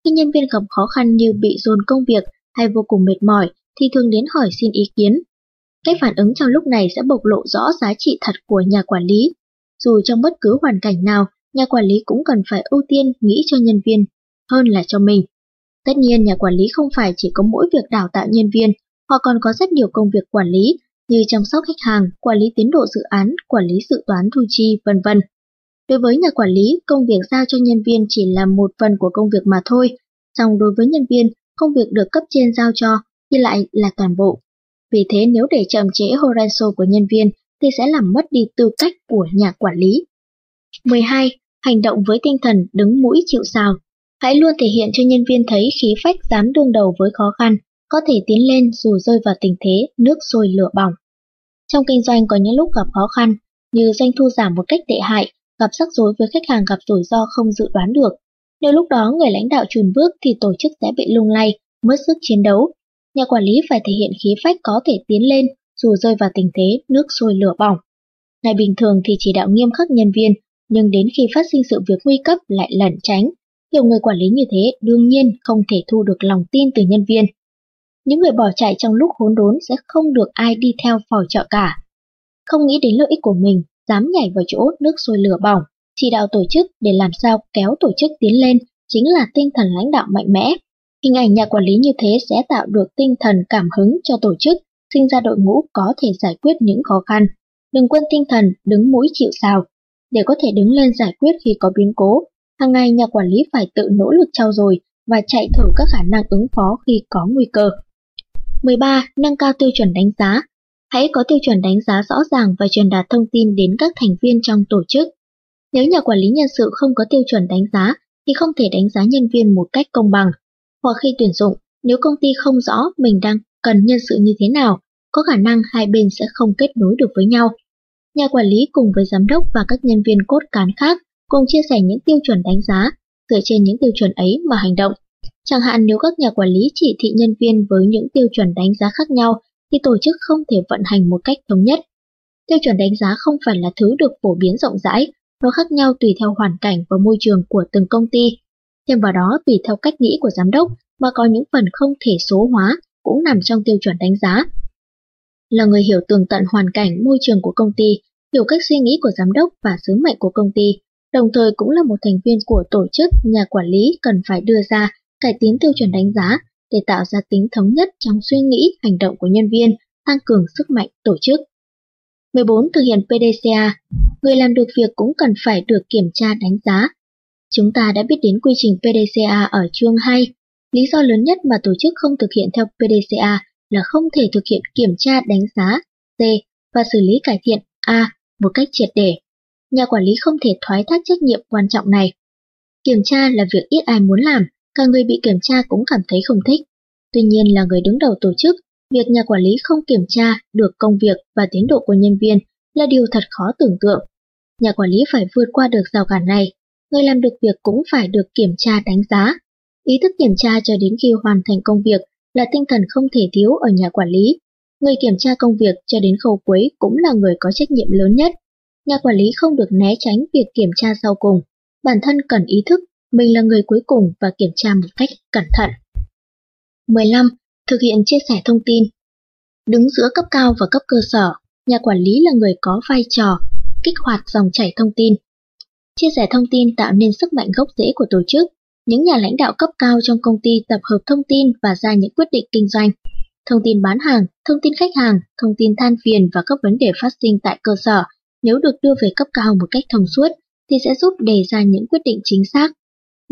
A: Khi nhân viên gặp khó khăn như bị dồn công việc hay vô cùng mệt mỏi thì thường đến hỏi xin ý kiến. Cách phản ứng trong lúc này sẽ bộc lộ rõ giá trị thật của nhà quản lý. Dù trong bất cứ hoàn cảnh nào, nhà quản lý cũng cần phải ưu tiên nghĩ cho nhân viên hơn là cho mình. Tất nhiên nhà quản lý không phải chỉ có mỗi việc đào tạo nhân viên, họ còn có rất nhiều công việc quản lý như chăm sóc khách hàng, quản lý tiến độ dự án, quản lý dự toán thu chi, vân vân. Đối với nhà quản lý, công việc giao cho nhân viên chỉ là một phần của công việc mà thôi, song đối với nhân viên, công việc được cấp trên giao cho thì lại là toàn bộ. Vì thế nếu để chậm trễ horenso của nhân viên thì sẽ làm mất đi tư cách của nhà quản lý. 12. Hành động với tinh thần đứng mũi chịu sào. Hãy luôn thể hiện cho nhân viên thấy khí phách dám đương đầu với khó khăn, có thể tiến lên dù rơi vào tình thế nước sôi lửa bỏng. Trong kinh doanh có những lúc gặp khó khăn, như doanh thu giảm một cách tệ hại, gặp rắc rối với khách hàng gặp rủi ro không dự đoán được. Nếu lúc đó người lãnh đạo chùn bước thì tổ chức sẽ bị lung lay, mất sức chiến đấu. Nhà quản lý phải thể hiện khí phách có thể tiến lên dù rơi vào tình thế nước sôi lửa bỏng. Ngày bình thường thì chỉ đạo nghiêm khắc nhân viên, nhưng đến khi phát sinh sự việc nguy cấp lại lẩn tránh. Nhiều người quản lý như thế đương nhiên không thể thu được lòng tin từ nhân viên. Những người bỏ chạy trong lúc hỗn đốn sẽ không được ai đi theo phò trợ cả. Không nghĩ đến lợi ích của mình, dám nhảy vào chỗ nước sôi lửa bỏng, chỉ đạo tổ chức để làm sao kéo tổ chức tiến lên chính là tinh thần lãnh đạo mạnh mẽ. Hình ảnh nhà quản lý như thế sẽ tạo được tinh thần cảm hứng cho tổ chức, sinh ra đội ngũ có thể giải quyết những khó khăn. Đừng quên tinh thần đứng mũi chịu sào. Để có thể đứng lên giải quyết khi có biến cố, hàng ngày nhà quản lý phải tự nỗ lực trao dồi và chạy thử các khả năng ứng phó khi có nguy cơ. 13. Nâng cao tiêu chuẩn đánh giá Hãy có tiêu chuẩn đánh giá rõ ràng và truyền đạt thông tin đến các thành viên trong tổ chức. Nếu nhà quản lý nhân sự không có tiêu chuẩn đánh giá thì không thể đánh giá nhân viên một cách công bằng. Hoặc khi tuyển dụng, nếu công ty không rõ mình đang cần nhân sự như thế nào, có khả năng hai bên sẽ không kết nối được với nhau. Nhà quản lý cùng với giám đốc và các nhân viên cốt cán khác cùng chia sẻ những tiêu chuẩn đánh giá, dựa trên những tiêu chuẩn ấy mà hành động. Chẳng hạn nếu các nhà quản lý chỉ thị nhân viên với những tiêu chuẩn đánh giá khác nhau thì tổ chức không thể vận hành một cách thống nhất. Tiêu chuẩn đánh giá không phải là thứ được phổ biến rộng rãi, nó khác nhau tùy theo hoàn cảnh và môi trường của từng công ty. Thêm vào đó tùy theo cách nghĩ của giám đốc mà có những phần không thể số hóa cũng nằm trong tiêu chuẩn đánh giá. Là người hiểu tường tận hoàn cảnh môi trường của công ty, hiểu cách suy nghĩ của giám đốc và sứ mệnh của công ty, đồng thời cũng là một thành viên của tổ chức nhà quản lý cần phải đưa ra cải tiến tiêu chuẩn đánh giá để tạo ra tính thống nhất trong suy nghĩ, hành động của nhân viên, tăng cường sức mạnh tổ chức. 14. Thực hiện PDCA Người làm được việc cũng cần phải được kiểm tra đánh giá. Chúng ta đã biết đến quy trình PDCA ở chương 2. Lý do lớn nhất mà tổ chức không thực hiện theo PDCA là không thể thực hiện kiểm tra đánh giá C và xử lý cải thiện A một cách triệt để. Nhà quản lý không thể thoái thác trách nhiệm quan trọng này. Kiểm tra là việc ít ai muốn làm, cả người bị kiểm tra cũng cảm thấy không thích. Tuy nhiên là người đứng đầu tổ chức, việc nhà quản lý không kiểm tra được công việc và tiến độ của nhân viên là điều thật khó tưởng tượng. Nhà quản lý phải vượt qua được rào cản này, người làm được việc cũng phải được kiểm tra đánh giá. Ý thức kiểm tra cho đến khi hoàn thành công việc là tinh thần không thể thiếu ở nhà quản lý. Người kiểm tra công việc cho đến khâu cuối cũng là người có trách nhiệm lớn nhất. Nhà quản lý không được né tránh việc kiểm tra sau cùng. Bản thân cần ý thức mình là người cuối cùng và kiểm tra một cách cẩn thận. 15. Thực hiện chia sẻ thông tin Đứng giữa cấp cao và cấp cơ sở, nhà quản lý là người có vai trò kích hoạt dòng chảy thông tin. Chia sẻ thông tin tạo nên sức mạnh gốc rễ của tổ chức. Những nhà lãnh đạo cấp cao trong công ty tập hợp thông tin và ra những quyết định kinh doanh. Thông tin bán hàng, thông tin khách hàng, thông tin than phiền và các vấn đề phát sinh tại cơ sở nếu được đưa về cấp cao một cách thông suốt thì sẽ giúp đề ra những quyết định chính xác.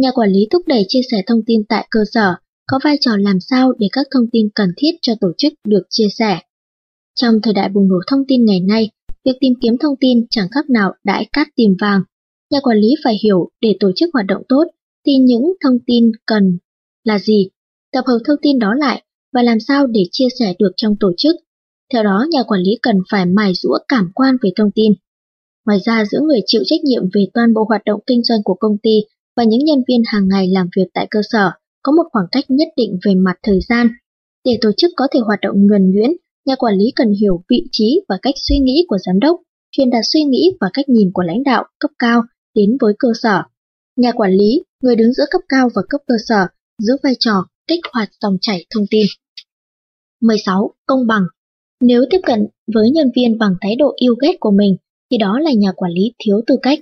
A: Nhà quản lý thúc đẩy chia sẻ thông tin tại cơ sở có vai trò làm sao để các thông tin cần thiết cho tổ chức được chia sẻ. Trong thời đại bùng nổ thông tin ngày nay, việc tìm kiếm thông tin chẳng khác nào đãi cát tìm vàng. Nhà quản lý phải hiểu để tổ chức hoạt động tốt thì những thông tin cần là gì, tập hợp thông tin đó lại và làm sao để chia sẻ được trong tổ chức. Theo đó, nhà quản lý cần phải mài rũa cảm quan về thông tin. Ngoài ra, giữa người chịu trách nhiệm về toàn bộ hoạt động kinh doanh của công ty và những nhân viên hàng ngày làm việc tại cơ sở có một khoảng cách nhất định về mặt thời gian. Để tổ chức có thể hoạt động nhuần nhuyễn, nhà quản lý cần hiểu vị trí và cách suy nghĩ của giám đốc, truyền đạt suy nghĩ và cách nhìn của lãnh đạo cấp cao đến với cơ sở. Nhà quản lý, người đứng giữa cấp cao và cấp cơ sở, giữ vai trò kích hoạt dòng chảy thông tin. 16. Công bằng Nếu tiếp cận với nhân viên bằng thái độ yêu ghét của mình, thì đó là nhà quản lý thiếu tư cách.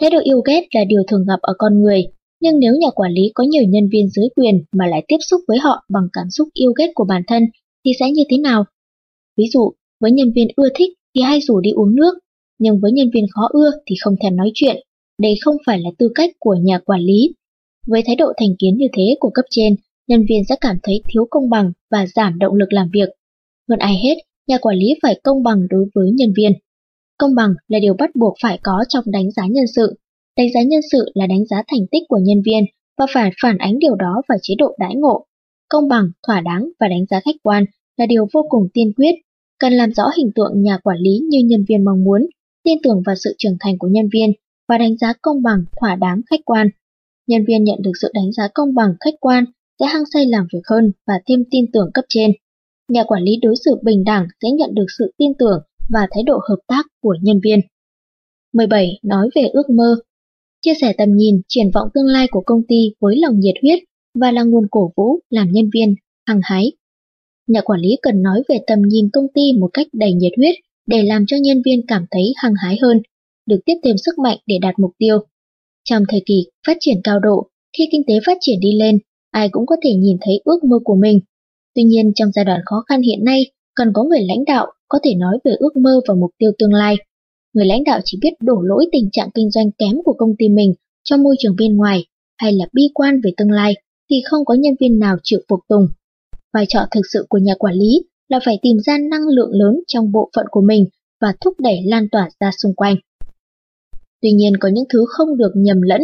A: Thái độ yêu ghét là điều thường gặp ở con người, nhưng nếu nhà quản lý có nhiều nhân viên dưới quyền mà lại tiếp xúc với họ bằng cảm xúc yêu ghét của bản thân thì sẽ như thế nào? Ví dụ, với nhân viên ưa thích thì hay rủ đi uống nước, nhưng với nhân viên khó ưa thì không thèm nói chuyện. Đây không phải là tư cách của nhà quản lý. Với thái độ thành kiến như thế của cấp trên, nhân viên sẽ cảm thấy thiếu công bằng và giảm động lực làm việc. Hơn ai hết, nhà quản lý phải công bằng đối với nhân viên. Công bằng là điều bắt buộc phải có trong đánh giá nhân sự. Đánh giá nhân sự là đánh giá thành tích của nhân viên và phải phản ánh điều đó vào chế độ đãi ngộ. Công bằng, thỏa đáng và đánh giá khách quan là điều vô cùng tiên quyết. Cần làm rõ hình tượng nhà quản lý như nhân viên mong muốn, tin tưởng vào sự trưởng thành của nhân viên và đánh giá công bằng, thỏa đáng, khách quan. Nhân viên nhận được sự đánh giá công bằng, khách quan sẽ hăng say làm việc hơn và thêm tin tưởng cấp trên. Nhà quản lý đối xử bình đẳng sẽ nhận được sự tin tưởng và thái độ hợp tác của nhân viên. 17. Nói về ước mơ Chia sẻ tầm nhìn, triển vọng tương lai của công ty với lòng nhiệt huyết và là nguồn cổ vũ làm nhân viên hăng hái. Nhà quản lý cần nói về tầm nhìn công ty một cách đầy nhiệt huyết để làm cho nhân viên cảm thấy hăng hái hơn, được tiếp thêm sức mạnh để đạt mục tiêu. Trong thời kỳ phát triển cao độ, khi kinh tế phát triển đi lên, ai cũng có thể nhìn thấy ước mơ của mình. Tuy nhiên trong giai đoạn khó khăn hiện nay, cần có người lãnh đạo có thể nói về ước mơ và mục tiêu tương lai. Người lãnh đạo chỉ biết đổ lỗi tình trạng kinh doanh kém của công ty mình cho môi trường bên ngoài hay là bi quan về tương lai thì không có nhân viên nào chịu phục tùng. Vai trò thực sự của nhà quản lý là phải tìm ra năng lượng lớn trong bộ phận của mình và thúc đẩy lan tỏa ra xung quanh. Tuy nhiên có những thứ không được nhầm lẫn.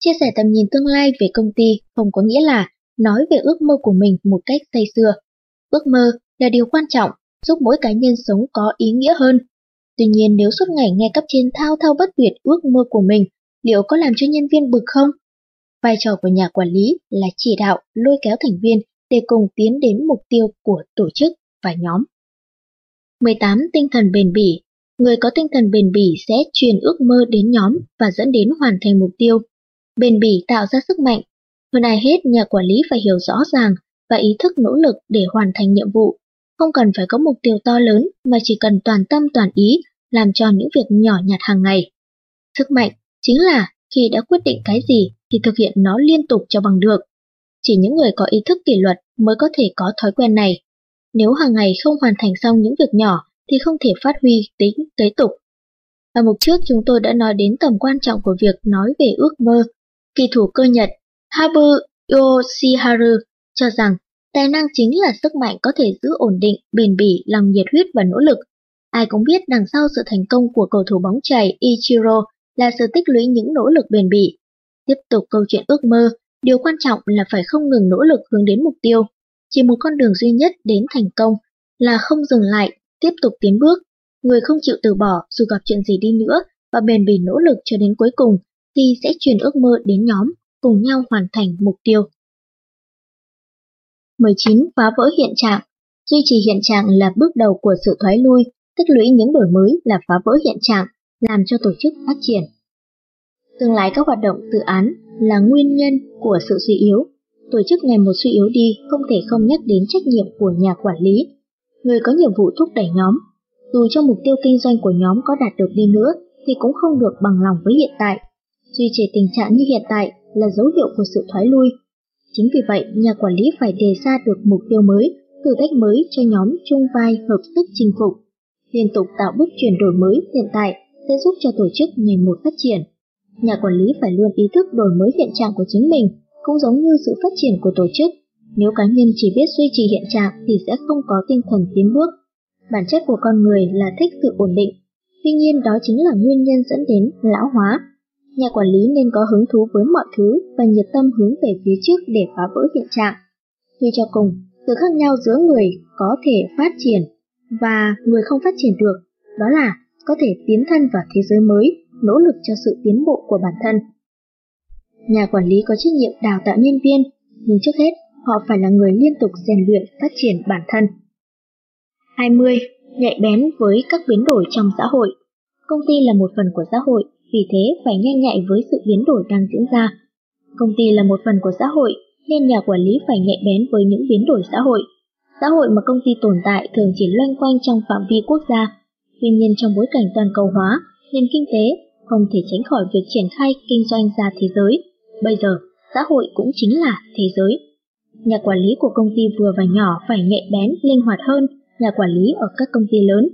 A: Chia sẻ tầm nhìn tương lai về công ty không có nghĩa là nói về ước mơ của mình một cách say xưa. Ước mơ là điều quan trọng, giúp mỗi cá nhân sống có ý nghĩa hơn. Tuy nhiên nếu suốt ngày nghe cấp trên thao thao bất tuyệt ước mơ của mình, liệu có làm cho nhân viên bực không? Vai trò của nhà quản lý là chỉ đạo, lôi kéo thành viên để cùng tiến đến mục tiêu của tổ chức và nhóm. 18. Tinh thần bền bỉ Người có tinh thần bền bỉ sẽ truyền ước mơ đến nhóm và dẫn đến hoàn thành mục tiêu. Bền bỉ tạo ra sức mạnh. Hơn ai hết, nhà quản lý phải hiểu rõ ràng và ý thức nỗ lực để hoàn thành nhiệm vụ. Không cần phải có mục tiêu to lớn, mà chỉ cần toàn tâm toàn ý, làm cho những việc nhỏ nhặt hàng ngày. Sức mạnh chính là khi đã quyết định cái gì thì thực hiện nó liên tục cho bằng được. Chỉ những người có ý thức kỷ luật mới có thể có thói quen này. Nếu hàng ngày không hoàn thành xong những việc nhỏ thì không thể phát huy tính kế tục. Ở mục trước chúng tôi đã nói đến tầm quan trọng của việc nói về ước mơ. Kỳ thủ cơ Nhật Habu Yoshiharu cho rằng tài năng chính là sức mạnh có thể giữ ổn định, bền bỉ, lòng nhiệt huyết và nỗ lực. Ai cũng biết đằng sau sự thành công của cầu thủ bóng chày Ichiro là sự tích lũy những nỗ lực bền bỉ. Tiếp tục câu chuyện ước mơ, điều quan trọng là phải không ngừng nỗ lực hướng đến mục tiêu. Chỉ một con đường duy nhất đến thành công là không dừng lại, tiếp tục tiến bước. Người không chịu từ bỏ dù gặp chuyện gì đi nữa và bền bỉ nỗ lực cho đến cuối cùng thì sẽ truyền ước mơ đến nhóm, cùng nhau hoàn thành mục tiêu. 19. Phá vỡ hiện trạng Duy trì hiện trạng là bước đầu của sự thoái lui, tích lũy những đổi mới là phá vỡ hiện trạng, làm cho tổ chức phát triển. Tương lai các hoạt động dự án là nguyên nhân của sự suy yếu. tổ chức ngày một suy yếu đi không thể không nhắc đến trách nhiệm của nhà quản lý. Người có nhiệm vụ thúc đẩy nhóm. Dù cho mục tiêu kinh doanh của nhóm có đạt được đi nữa thì cũng không được bằng lòng với hiện tại. Duy trì tình trạng như hiện tại là dấu hiệu của sự thoái lui. Chính vì vậy, nhà quản lý phải đề ra được mục tiêu mới, thử thách mới cho nhóm chung vai hợp sức chinh phục. Liên tục tạo bước chuyển đổi mới hiện tại sẽ giúp cho tổ chức ngày một phát triển. Nhà quản lý phải luôn ý thức đổi mới hiện trạng của chính mình, cũng giống như sự phát triển của tổ chức. Nếu cá nhân chỉ biết duy trì hiện trạng thì sẽ không có tinh thần tiến bước. Bản chất của con người là thích sự ổn định. Tuy nhiên đó chính là nguyên nhân dẫn đến lão hóa. Nhà quản lý nên có hứng thú với mọi thứ và nhiệt tâm hướng về phía trước để phá vỡ hiện trạng. Tuy cho cùng, sự khác nhau giữa người có thể phát triển và người không phát triển được, đó là có thể tiến thân vào thế giới mới, nỗ lực cho sự tiến bộ của bản thân. Nhà quản lý có trách nhiệm đào tạo nhân viên, nhưng trước hết họ phải là người liên tục rèn luyện phát triển bản thân. 20. Nhạy bén với các biến đổi trong xã hội Công ty là một phần của xã hội, vì thế phải nhanh nhạy với sự biến đổi đang diễn ra. Công ty là một phần của xã hội, nên nhà quản lý phải nhạy bén với những biến đổi xã hội. Xã hội mà công ty tồn tại thường chỉ loanh quanh trong phạm vi quốc gia. Tuy nhiên trong bối cảnh toàn cầu hóa, nền kinh tế không thể tránh khỏi việc triển khai kinh doanh ra thế giới. Bây giờ, xã hội cũng chính là thế giới. Nhà quản lý của công ty vừa và nhỏ phải nhạy bén, linh hoạt hơn nhà quản lý ở các công ty lớn.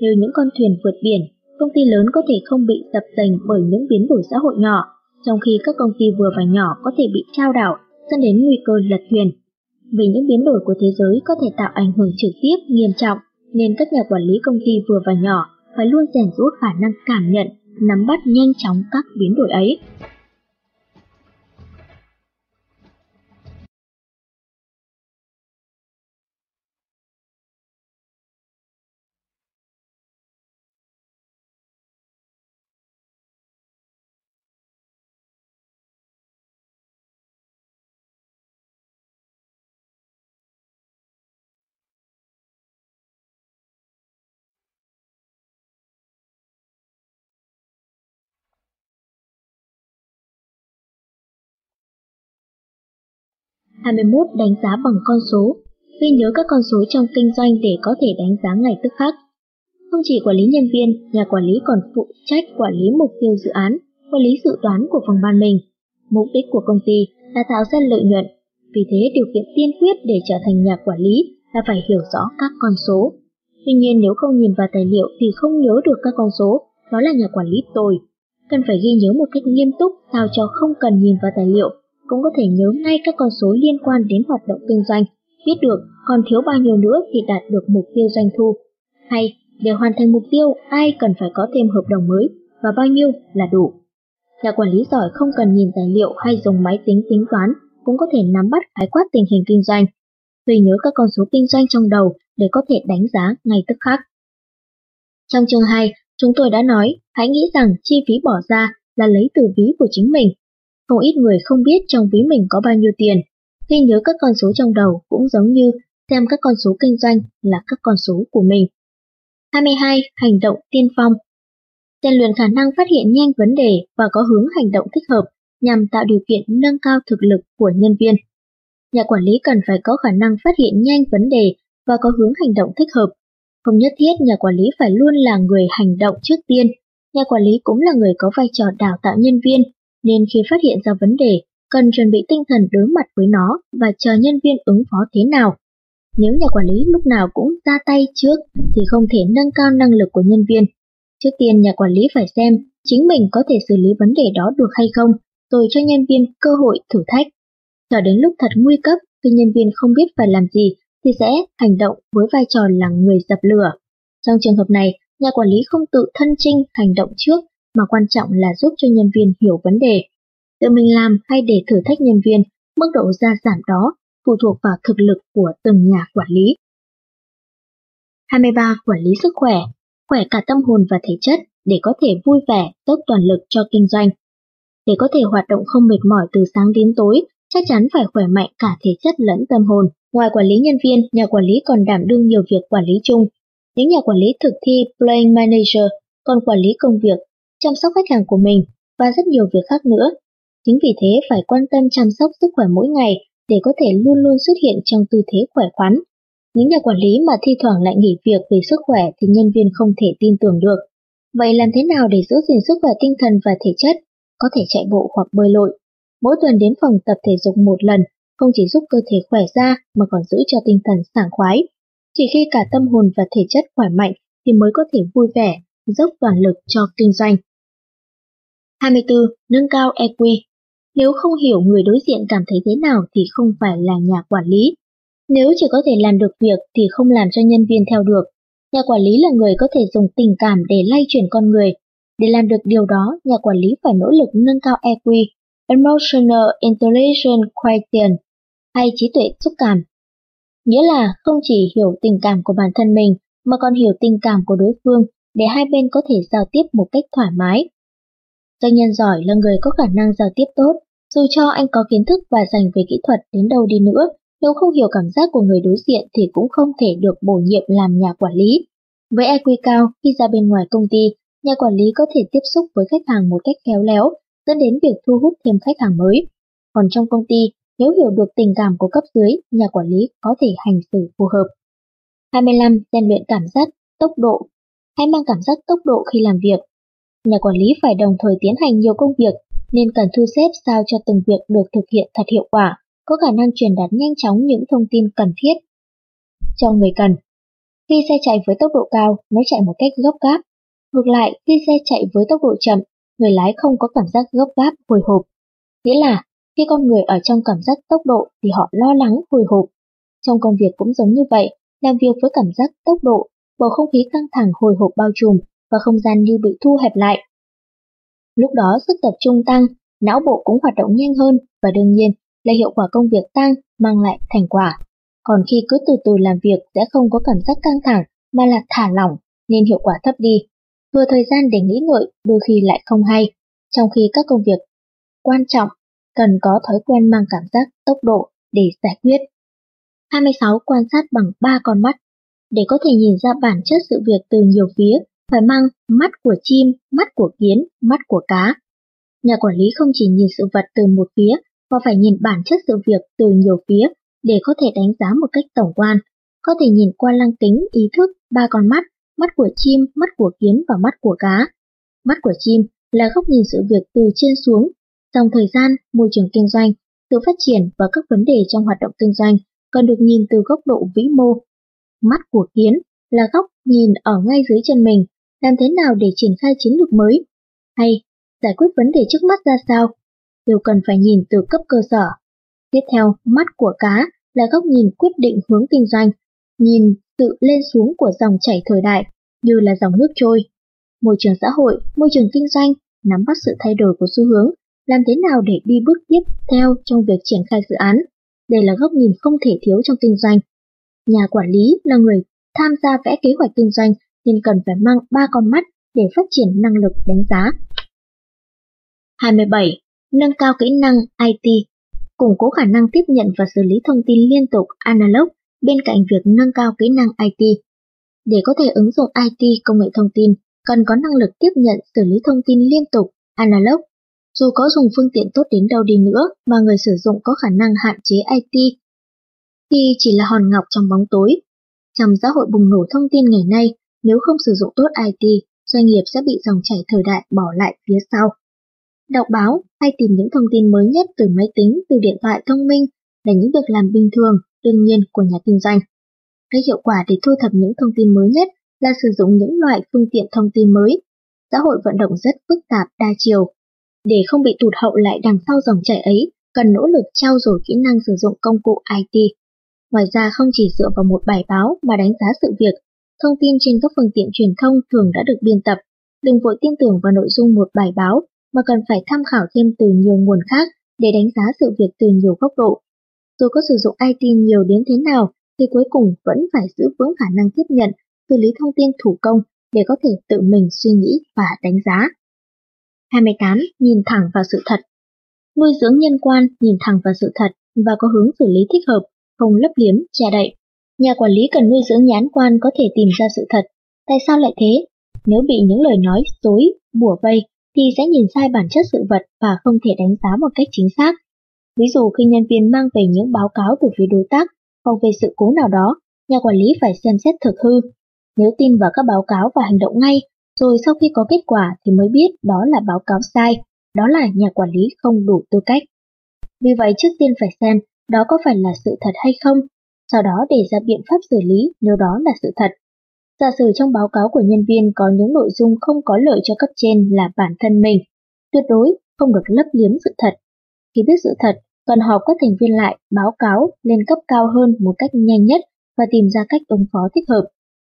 A: Như những con thuyền vượt biển, công ty lớn có thể không bị tập tành bởi những biến đổi xã hội nhỏ, trong khi các công ty vừa và nhỏ có thể bị trao đảo, dẫn đến nguy cơ lật thuyền. Vì những biến đổi của thế giới có thể tạo ảnh hưởng trực tiếp nghiêm trọng, nên các nhà quản lý công ty vừa và nhỏ phải luôn rèn rũa khả năng cảm nhận, nắm bắt nhanh chóng các biến đổi ấy. 21 đánh giá bằng con số, ghi nhớ các con số trong kinh doanh để có thể đánh giá ngay tức khắc. Không chỉ quản lý nhân viên, nhà quản lý còn phụ trách quản lý mục tiêu dự án, quản lý dự toán của phòng ban mình. Mục đích của công ty là tạo ra lợi nhuận, vì thế điều kiện tiên quyết để trở thành nhà quản lý là phải hiểu rõ các con số. Tuy nhiên nếu không nhìn vào tài liệu thì không nhớ được các con số, đó là nhà quản lý tồi. Cần phải ghi nhớ một cách nghiêm túc sao cho không cần nhìn vào tài liệu cũng có thể nhớ ngay các con số liên quan đến hoạt động kinh doanh, biết được còn thiếu bao nhiêu nữa thì đạt được mục tiêu doanh thu. Hay, để hoàn thành mục tiêu, ai cần phải có thêm hợp đồng mới và bao nhiêu là đủ. Nhà quản lý giỏi không cần nhìn tài liệu hay dùng máy tính tính toán, cũng có thể nắm bắt khái quát tình hình kinh doanh. Ghi nhớ các con số kinh doanh trong đầu để có thể đánh giá ngay tức khắc. Trong chương 2, chúng tôi đã nói, hãy nghĩ rằng chi phí bỏ ra là lấy từ ví của chính mình không ít người không biết trong ví mình có bao nhiêu tiền. Khi nhớ các con số trong đầu cũng giống như xem các con số kinh doanh là các con số của mình. 22. Hành động tiên phong rèn luyện khả năng phát hiện nhanh vấn đề và có hướng hành động thích hợp nhằm tạo điều kiện nâng cao thực lực của nhân viên. Nhà quản lý cần phải có khả năng phát hiện nhanh vấn đề và có hướng hành động thích hợp. Không nhất thiết nhà quản lý phải luôn là người hành động trước tiên, nhà quản lý cũng là người có vai trò đào tạo nhân viên nên khi phát hiện ra vấn đề, cần chuẩn bị tinh thần đối mặt với nó và chờ nhân viên ứng phó thế nào. Nếu nhà quản lý lúc nào cũng ra tay trước thì không thể nâng cao năng lực của nhân viên. Trước tiên nhà quản lý phải xem chính mình có thể xử lý vấn đề đó được hay không, rồi cho nhân viên cơ hội thử thách. Chờ đến lúc thật nguy cấp, khi nhân viên không biết phải làm gì, thì sẽ hành động với vai trò là người dập lửa. Trong trường hợp này, nhà quản lý không tự thân trinh hành động trước mà quan trọng là giúp cho nhân viên hiểu vấn đề. Tự mình làm hay để thử thách nhân viên, mức độ gia giảm đó phụ thuộc vào thực lực của từng nhà quản lý. 23. Quản lý sức khỏe, khỏe cả tâm hồn và thể chất để có thể vui vẻ, dốc toàn lực cho kinh doanh. Để có thể hoạt động không mệt mỏi từ sáng đến tối, chắc chắn phải khỏe mạnh cả thể chất lẫn tâm hồn. Ngoài quản lý nhân viên, nhà quản lý còn đảm đương nhiều việc quản lý chung. Những nhà quản lý thực thi Playing Manager còn quản lý công việc chăm sóc khách hàng của mình và rất nhiều việc khác nữa. Chính vì thế phải quan tâm chăm sóc sức khỏe mỗi ngày để có thể luôn luôn xuất hiện trong tư thế khỏe khoắn. Những nhà quản lý mà thi thoảng lại nghỉ việc vì sức khỏe thì nhân viên không thể tin tưởng được. Vậy làm thế nào để giữ gìn sức khỏe tinh thần và thể chất? Có thể chạy bộ hoặc bơi lội. Mỗi tuần đến phòng tập thể dục một lần không chỉ giúp cơ thể khỏe ra mà còn giữ cho tinh thần sảng khoái. Chỉ khi cả tâm hồn và thể chất khỏe mạnh thì mới có thể vui vẻ, dốc toàn lực cho kinh doanh. 24. Nâng cao EQ Nếu không hiểu người đối diện cảm thấy thế nào thì không phải là nhà quản lý. Nếu chỉ có thể làm được việc thì không làm cho nhân viên theo được. Nhà quản lý là người có thể dùng tình cảm để lay chuyển con người. Để làm được điều đó, nhà quản lý phải nỗ lực nâng cao EQ, Emotional Intelligence Quotient, hay trí tuệ xúc cảm. Nghĩa là không chỉ hiểu tình cảm của bản thân mình mà còn hiểu tình cảm của đối phương để hai bên có thể giao tiếp một cách thoải mái. Doanh nhân giỏi là người có khả năng giao tiếp tốt, dù cho anh có kiến thức và dành về kỹ thuật đến đâu đi nữa, nếu không hiểu cảm giác của người đối diện thì cũng không thể được bổ nhiệm làm nhà quản lý. Với EQ cao, khi ra bên ngoài công ty, nhà quản lý có thể tiếp xúc với khách hàng một cách khéo léo, dẫn đến việc thu hút thêm khách hàng mới. Còn trong công ty, nếu hiểu được tình cảm của cấp dưới, nhà quản lý có thể hành xử phù hợp. 25. Rèn luyện cảm giác, tốc độ. Hãy mang cảm giác tốc độ khi làm việc. Nhà quản lý phải đồng thời tiến hành nhiều công việc, nên cần thu xếp sao cho từng việc được thực hiện thật hiệu quả, có khả năng truyền đạt nhanh chóng những thông tin cần thiết cho người cần. Khi xe chạy với tốc độ cao, nó chạy một cách gấp gáp. Ngược lại, khi xe chạy với tốc độ chậm, người lái không có cảm giác gấp gáp, hồi hộp. Nghĩa là, khi con người ở trong cảm giác tốc độ thì họ lo lắng, hồi hộp. Trong công việc cũng giống như vậy, làm việc với cảm giác tốc độ, bầu không khí căng thẳng hồi hộp bao trùm và không gian như bị thu hẹp lại. Lúc đó sức tập trung tăng, não bộ cũng hoạt động nhanh hơn và đương nhiên là hiệu quả công việc tăng mang lại thành quả. Còn khi cứ từ từ làm việc sẽ không có cảm giác căng thẳng mà là thả lỏng nên hiệu quả thấp đi. Vừa thời gian để nghĩ ngợi đôi khi lại không hay, trong khi các công việc quan trọng cần có thói quen mang cảm giác tốc độ để giải quyết. 26. Quan sát bằng ba con mắt. Để có thể nhìn ra bản chất sự việc từ nhiều phía, phải mang mắt của chim, mắt của kiến, mắt của cá. Nhà quản lý không chỉ nhìn sự vật từ một phía, mà phải nhìn bản chất sự việc từ nhiều phía để có thể đánh giá một cách tổng quan. Có thể nhìn qua lăng kính, ý thức, ba con mắt, mắt của chim, mắt của kiến và mắt của cá. Mắt của chim là góc nhìn sự việc từ trên xuống, dòng thời gian, môi trường kinh doanh, sự phát triển và các vấn đề trong hoạt động kinh doanh cần được nhìn từ góc độ vĩ mô. Mắt của kiến là góc nhìn ở ngay dưới chân mình, làm thế nào để triển khai chiến lược mới, hay giải quyết vấn đề trước mắt ra sao, đều cần phải nhìn từ cấp cơ sở. Tiếp theo, mắt của cá là góc nhìn quyết định hướng kinh doanh, nhìn sự lên xuống của dòng chảy thời đại như là dòng nước trôi. Môi trường xã hội, môi trường kinh doanh, nắm bắt sự thay đổi của xu hướng, làm thế nào để đi bước tiếp theo trong việc triển khai dự án. Đây là góc nhìn không thể thiếu trong kinh doanh. Nhà quản lý là người tham gia vẽ kế hoạch kinh doanh nên cần phải mang ba con mắt để phát triển năng lực đánh giá. 27. Nâng cao kỹ năng IT Củng cố khả năng tiếp nhận và xử lý thông tin liên tục analog bên cạnh việc nâng cao kỹ năng IT. Để có thể ứng dụng IT công nghệ thông tin, cần có năng lực tiếp nhận xử lý thông tin liên tục analog dù có dùng phương tiện tốt đến đâu đi nữa mà người sử dụng có khả năng hạn chế IT thì chỉ là hòn ngọc trong bóng tối. Trong xã hội bùng nổ thông tin ngày nay, nếu không sử dụng tốt IT, doanh nghiệp sẽ bị dòng chảy thời đại bỏ lại phía sau. Đọc báo hay tìm những thông tin mới nhất từ máy tính, từ điện thoại thông minh là những việc làm bình thường, đương nhiên của nhà kinh doanh. Cái hiệu quả để thu thập những thông tin mới nhất là sử dụng những loại phương tiện thông tin mới. Xã hội vận động rất phức tạp đa chiều, để không bị tụt hậu lại đằng sau dòng chảy ấy, cần nỗ lực trao dồi kỹ năng sử dụng công cụ IT. Ngoài ra không chỉ dựa vào một bài báo mà đánh giá sự việc, thông tin trên các phương tiện truyền thông thường đã được biên tập. Đừng vội tin tưởng vào nội dung một bài báo mà cần phải tham khảo thêm từ nhiều nguồn khác để đánh giá sự việc từ nhiều góc độ. Dù có sử dụng IT nhiều đến thế nào thì cuối cùng vẫn phải giữ vững khả năng tiếp nhận, xử lý thông tin thủ công để có thể tự mình suy nghĩ và đánh giá. 28. Nhìn thẳng vào sự thật Nuôi dưỡng nhân quan nhìn thẳng vào sự thật và có hướng xử lý thích hợp, không lấp liếm, che đậy. Nhà quản lý cần nuôi dưỡng nhãn quan có thể tìm ra sự thật. Tại sao lại thế? Nếu bị những lời nói dối, bùa vây, thì sẽ nhìn sai bản chất sự vật và không thể đánh giá một cách chính xác. Ví dụ khi nhân viên mang về những báo cáo từ phía đối tác hoặc về sự cố nào đó, nhà quản lý phải xem xét thực hư. Nếu tin vào các báo cáo và hành động ngay, rồi sau khi có kết quả thì mới biết đó là báo cáo sai, đó là nhà quản lý không đủ tư cách. Vì vậy trước tiên phải xem đó có phải là sự thật hay không, sau đó đề ra biện pháp xử lý nếu đó là sự thật. Giả sử trong báo cáo của nhân viên có những nội dung không có lợi cho cấp trên là bản thân mình, tuyệt đối không được lấp liếm sự thật. Khi biết sự thật, cần họp các thành viên lại báo cáo lên cấp cao hơn một cách nhanh nhất và tìm ra cách ứng phó thích hợp.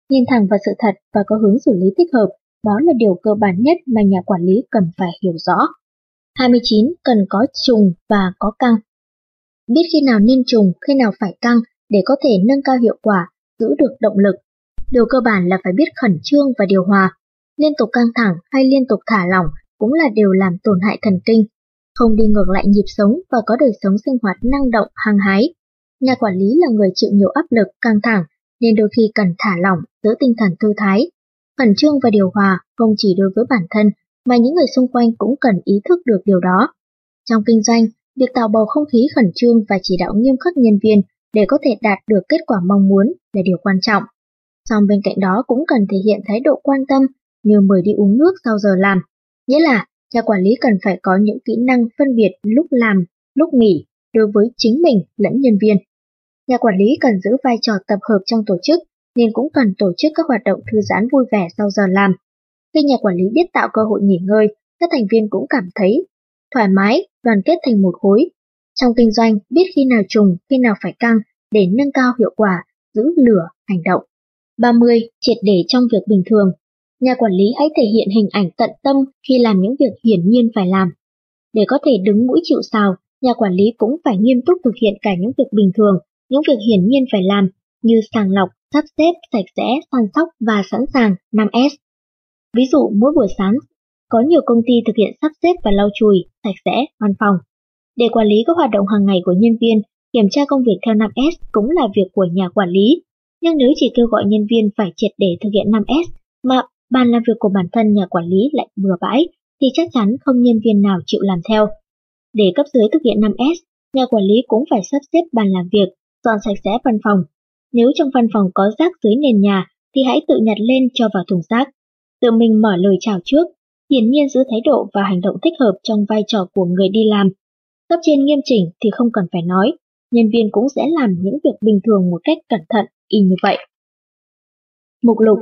A: Nhìn thẳng vào sự thật và có hướng xử lý thích hợp, đó là điều cơ bản nhất mà nhà quản lý cần phải hiểu rõ. 29. Cần có trùng và có căng. Biết khi nào nên trùng, khi nào phải căng để có thể nâng cao hiệu quả, giữ được động lực. Điều cơ bản là phải biết khẩn trương và điều hòa. Liên tục căng thẳng hay liên tục thả lỏng cũng là điều làm tổn hại thần kinh. Không đi ngược lại nhịp sống và có đời sống sinh hoạt năng động, hăng hái. Nhà quản lý là người chịu nhiều áp lực, căng thẳng, nên đôi khi cần thả lỏng, giữ tinh thần thư thái. Khẩn trương và điều hòa không chỉ đối với bản thân, mà những người xung quanh cũng cần ý thức được điều đó. Trong kinh doanh, việc tạo bầu không khí khẩn trương và chỉ đạo nghiêm khắc nhân viên để có thể đạt được kết quả mong muốn là điều quan trọng. Song bên cạnh đó cũng cần thể hiện thái độ quan tâm như mời đi uống nước sau giờ làm. Nghĩa là, nhà quản lý cần phải có những kỹ năng phân biệt lúc làm, lúc nghỉ đối với chính mình lẫn nhân viên. Nhà quản lý cần giữ vai trò tập hợp trong tổ chức nên cũng cần tổ chức các hoạt động thư giãn vui vẻ sau giờ làm. Khi nhà quản lý biết tạo cơ hội nghỉ ngơi, các thành viên cũng cảm thấy thoải mái, đoàn kết thành một khối. Trong kinh doanh, biết khi nào trùng, khi nào phải căng để nâng cao hiệu quả, giữ lửa, hành động. 30. Triệt để trong việc bình thường. Nhà quản lý hãy thể hiện hình ảnh tận tâm khi làm những việc hiển nhiên phải làm. Để có thể đứng mũi chịu sào, nhà quản lý cũng phải nghiêm túc thực hiện cả những việc bình thường, những việc hiển nhiên phải làm như sàng lọc, sắp xếp, sạch sẽ, săn sóc và sẵn sàng 5S. Ví dụ mỗi buổi sáng, có nhiều công ty thực hiện sắp xếp và lau chùi, sạch sẽ, văn phòng. Để quản lý các hoạt động hàng ngày của nhân viên, kiểm tra công việc theo 5S cũng là việc của nhà quản lý. Nhưng nếu chỉ kêu gọi nhân viên phải triệt để thực hiện 5S mà bàn làm việc của bản thân nhà quản lý lại bừa bãi, thì chắc chắn không nhân viên nào chịu làm theo. Để cấp dưới thực hiện 5S, nhà quản lý cũng phải sắp xếp bàn làm việc, dọn sạch sẽ văn phòng. Nếu trong văn phòng có rác dưới nền nhà thì hãy tự nhặt lên cho vào thùng rác. Tự mình mở lời chào trước, hiển nhiên giữ thái độ và hành động thích hợp trong vai trò của người đi làm. Cấp trên nghiêm chỉnh thì không cần phải nói, nhân viên cũng sẽ làm những việc bình thường một cách cẩn thận, y như vậy. Mục lục.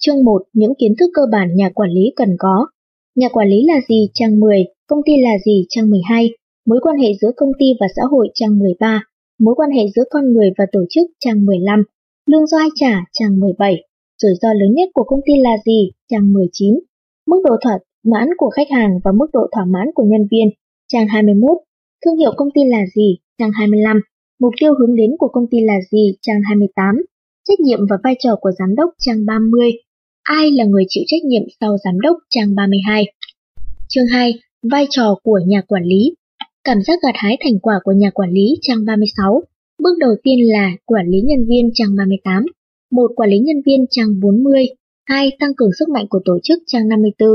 A: Chương 1 Những kiến thức cơ bản nhà quản lý cần có. Nhà quản lý là gì? Trang 10, công ty là gì? Trang 12, mối quan hệ giữa công ty và xã hội? Trang 13, mối quan hệ giữa con người và tổ chức? Trang 15, lương do ai trả? Trang 17, rủi ro lớn nhất của công ty là gì? Trang 19, mức độ thỏa mãn của khách hàng và mức độ thỏa mãn của nhân viên trang 21, thương hiệu công ty là gì trang 25, mục tiêu hướng đến của công ty là gì trang 28, trách nhiệm và vai trò của giám đốc trang 30, ai là người chịu trách nhiệm sau giám đốc trang 32. Chương 2, vai trò của nhà quản lý Cảm giác gặt hái thành quả của nhà quản lý trang 36. Bước đầu tiên là quản lý nhân viên trang 38. một Quản lý nhân viên trang 40. 2. Tăng cường sức mạnh của tổ chức trang 54.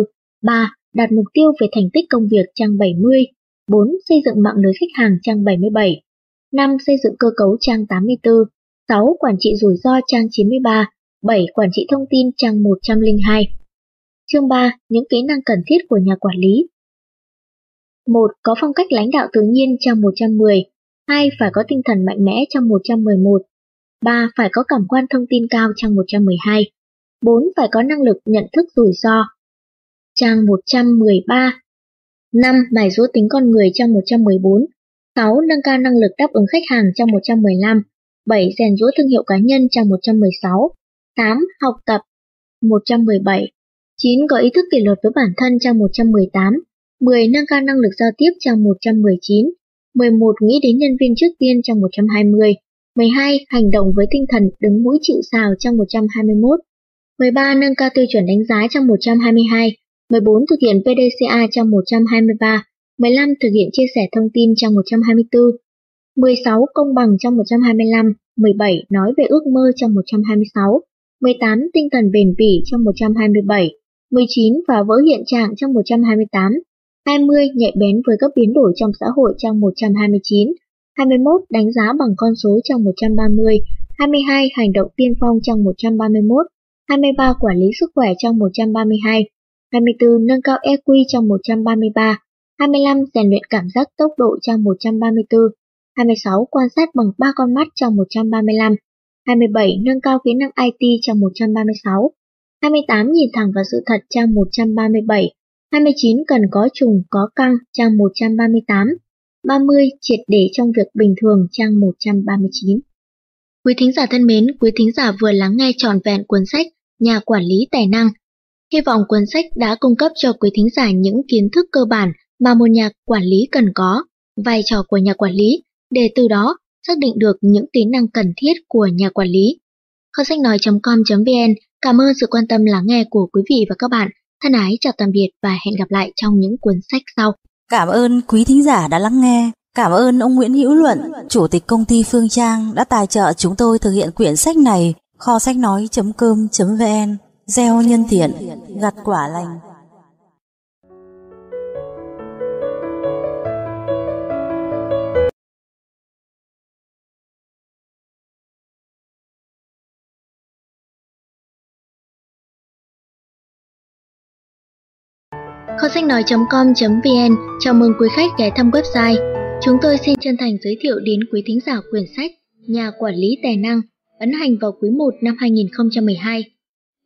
A: 3. Đạt mục tiêu về thành tích công việc trang 70. 4. Xây dựng mạng lưới khách hàng trang 77. 5. Xây dựng cơ cấu trang 84. 6. Quản trị rủi ro trang 93. 7. Quản trị thông tin trang 102. Chương 3. Những kỹ năng cần thiết của nhà quản lý 1. Có phong cách lãnh đạo tự nhiên trang 110. 2. Phải có tinh thần mạnh mẽ trang 111. 3. Phải có cảm quan thông tin cao trang 112. 4. Phải có năng lực nhận thức rủi ro. Trang 113. 5. bài rũa tính con người trong 114. 6. Nâng cao năng lực đáp ứng khách hàng trong 115. 7. Rèn rũa thương hiệu cá nhân trong 116. 8. Học tập 117. 9. Có ý thức kỷ luật với bản thân trong 118. 10. Nâng cao năng lực giao tiếp trong 119, 11. Nghĩ đến nhân viên trước tiên trong 120, 12. Hành động với tinh thần đứng mũi chịu sào trong 121, 13. Nâng cao tiêu chuẩn đánh giá trong 122, 14. Thực hiện PDCA trong 123, 15. Thực hiện chia sẻ thông tin trong 124, 16. Công bằng trong 125, 17. Nói về ước mơ trong 126, 18. Tinh thần bền bỉ trong 127, 19. Phá vỡ hiện trạng trong 128, 20. Nhạy bén với các biến đổi trong xã hội trong 129 21. Đánh giá bằng con số trong 130 22. Hành động tiên phong trong 131 23. Quản lý sức khỏe trong 132 24. Nâng cao EQ trong 133 25. Rèn luyện cảm giác tốc độ trong 134 26. Quan sát bằng 3 con mắt trong 135 27. Nâng cao kỹ năng IT trong 136 28. Nhìn thẳng vào sự thật trang 137 29. Cần có trùng có căng trang 138 30. Triệt để trong việc bình thường trang 139 Quý thính giả thân mến, quý thính giả vừa lắng nghe trọn vẹn cuốn sách Nhà quản lý tài năng. Hy vọng cuốn sách đã cung cấp cho quý thính giả những kiến thức cơ bản mà một nhà quản lý cần có, vai trò của nhà quản lý, để từ đó xác định được những tính năng cần thiết của nhà quản lý. Kho sách nói.com.vn cảm ơn sự quan tâm lắng nghe của quý vị và các bạn. Thân ái chào tạm biệt và hẹn gặp lại trong những cuốn sách sau.
B: Cảm ơn quý thính giả đã lắng nghe. Cảm ơn ông Nguyễn Hữu Luận, Chủ tịch công ty Phương Trang đã tài trợ chúng tôi thực hiện quyển sách này. Kho sách nói.com.vn Gieo nhân thiện, gặt quả lành.
A: Kho sách nói.com.vn chào mừng quý khách ghé thăm website. Chúng tôi xin chân thành giới thiệu đến quý thính giả quyển sách Nhà quản lý tài năng ấn hành vào quý 1 năm 2012.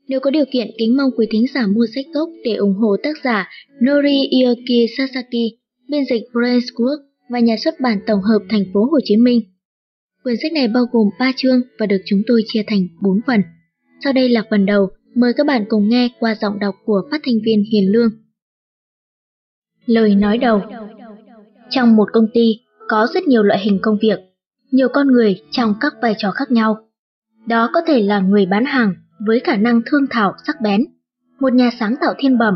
A: Nếu có điều kiện, kính mong quý thính giả mua sách gốc để ủng hộ tác giả Nori Ioki Sasaki, biên dịch Brains Work và nhà xuất bản tổng hợp thành phố Hồ Chí Minh. Quyển sách này bao gồm 3 chương và được chúng tôi chia thành 4 phần. Sau đây là phần đầu, mời các bạn cùng nghe qua giọng đọc của phát thanh viên Hiền Lương. Lời nói đầu Trong một công ty, có rất nhiều loại hình công việc, nhiều con người trong các vai trò khác nhau. Đó có thể là người bán hàng với khả năng thương thảo sắc bén, một nhà sáng tạo thiên bẩm,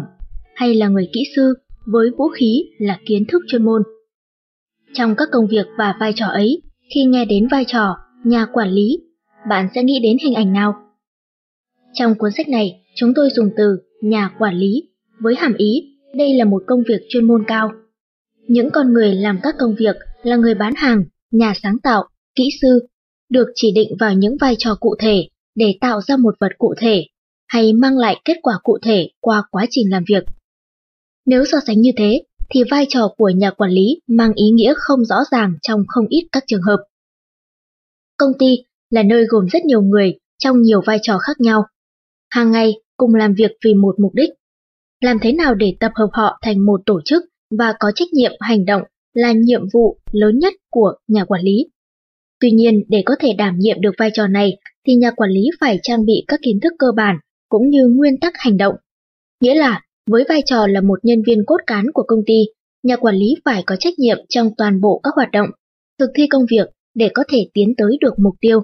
A: hay là người kỹ sư với vũ khí là kiến thức chuyên môn. Trong các công việc và vai trò ấy, khi nghe đến vai trò nhà quản lý, bạn sẽ nghĩ đến hình ảnh nào? Trong cuốn sách này, chúng tôi dùng từ nhà quản lý với hàm ý đây là một công việc chuyên môn cao. Những con người làm các công việc là người bán hàng, nhà sáng tạo, kỹ sư, được chỉ định vào những vai trò cụ thể để tạo ra một vật cụ thể hay mang lại kết quả cụ thể qua quá trình làm việc. Nếu so sánh như thế, thì vai trò của nhà quản lý mang ý nghĩa không rõ ràng trong không ít các trường hợp. Công ty là nơi gồm rất nhiều người trong nhiều vai trò khác nhau. Hàng ngày cùng làm việc vì một mục đích. Làm thế nào để tập hợp họ thành một tổ chức và có trách nhiệm hành động là nhiệm vụ lớn nhất của nhà quản lý. Tuy nhiên, để có thể đảm nhiệm được vai trò này thì nhà quản lý phải trang bị các kiến thức cơ bản cũng như nguyên tắc hành động. Nghĩa là, với vai trò là một nhân viên cốt cán của công ty, nhà quản lý phải có trách nhiệm trong toàn bộ các hoạt động, thực thi công việc để có thể tiến tới được mục tiêu.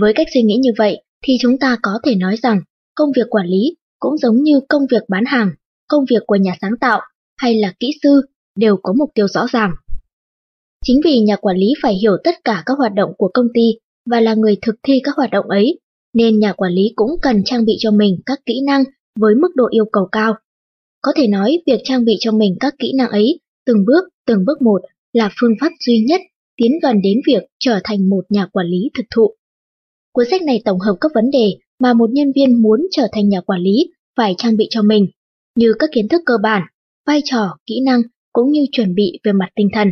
A: Với cách suy nghĩ như vậy thì chúng ta có thể nói rằng công việc quản lý cũng giống như công việc bán hàng, công việc của nhà sáng tạo hay là kỹ sư đều có mục tiêu rõ ràng. Chính vì nhà quản lý phải hiểu tất cả các hoạt động của công ty và là người thực thi các hoạt động ấy, nên nhà quản lý cũng cần trang bị cho mình các kỹ năng với mức độ yêu cầu cao. Có thể nói việc trang bị cho mình các kỹ năng ấy từng bước, từng bước một là phương pháp duy nhất tiến gần đến việc trở thành một nhà quản lý thực thụ. Cuốn sách này tổng hợp các vấn đề mà một nhân viên muốn trở thành nhà quản lý phải trang bị cho mình, như các kiến thức cơ bản, vai trò, kỹ năng cũng như chuẩn bị về mặt tinh thần.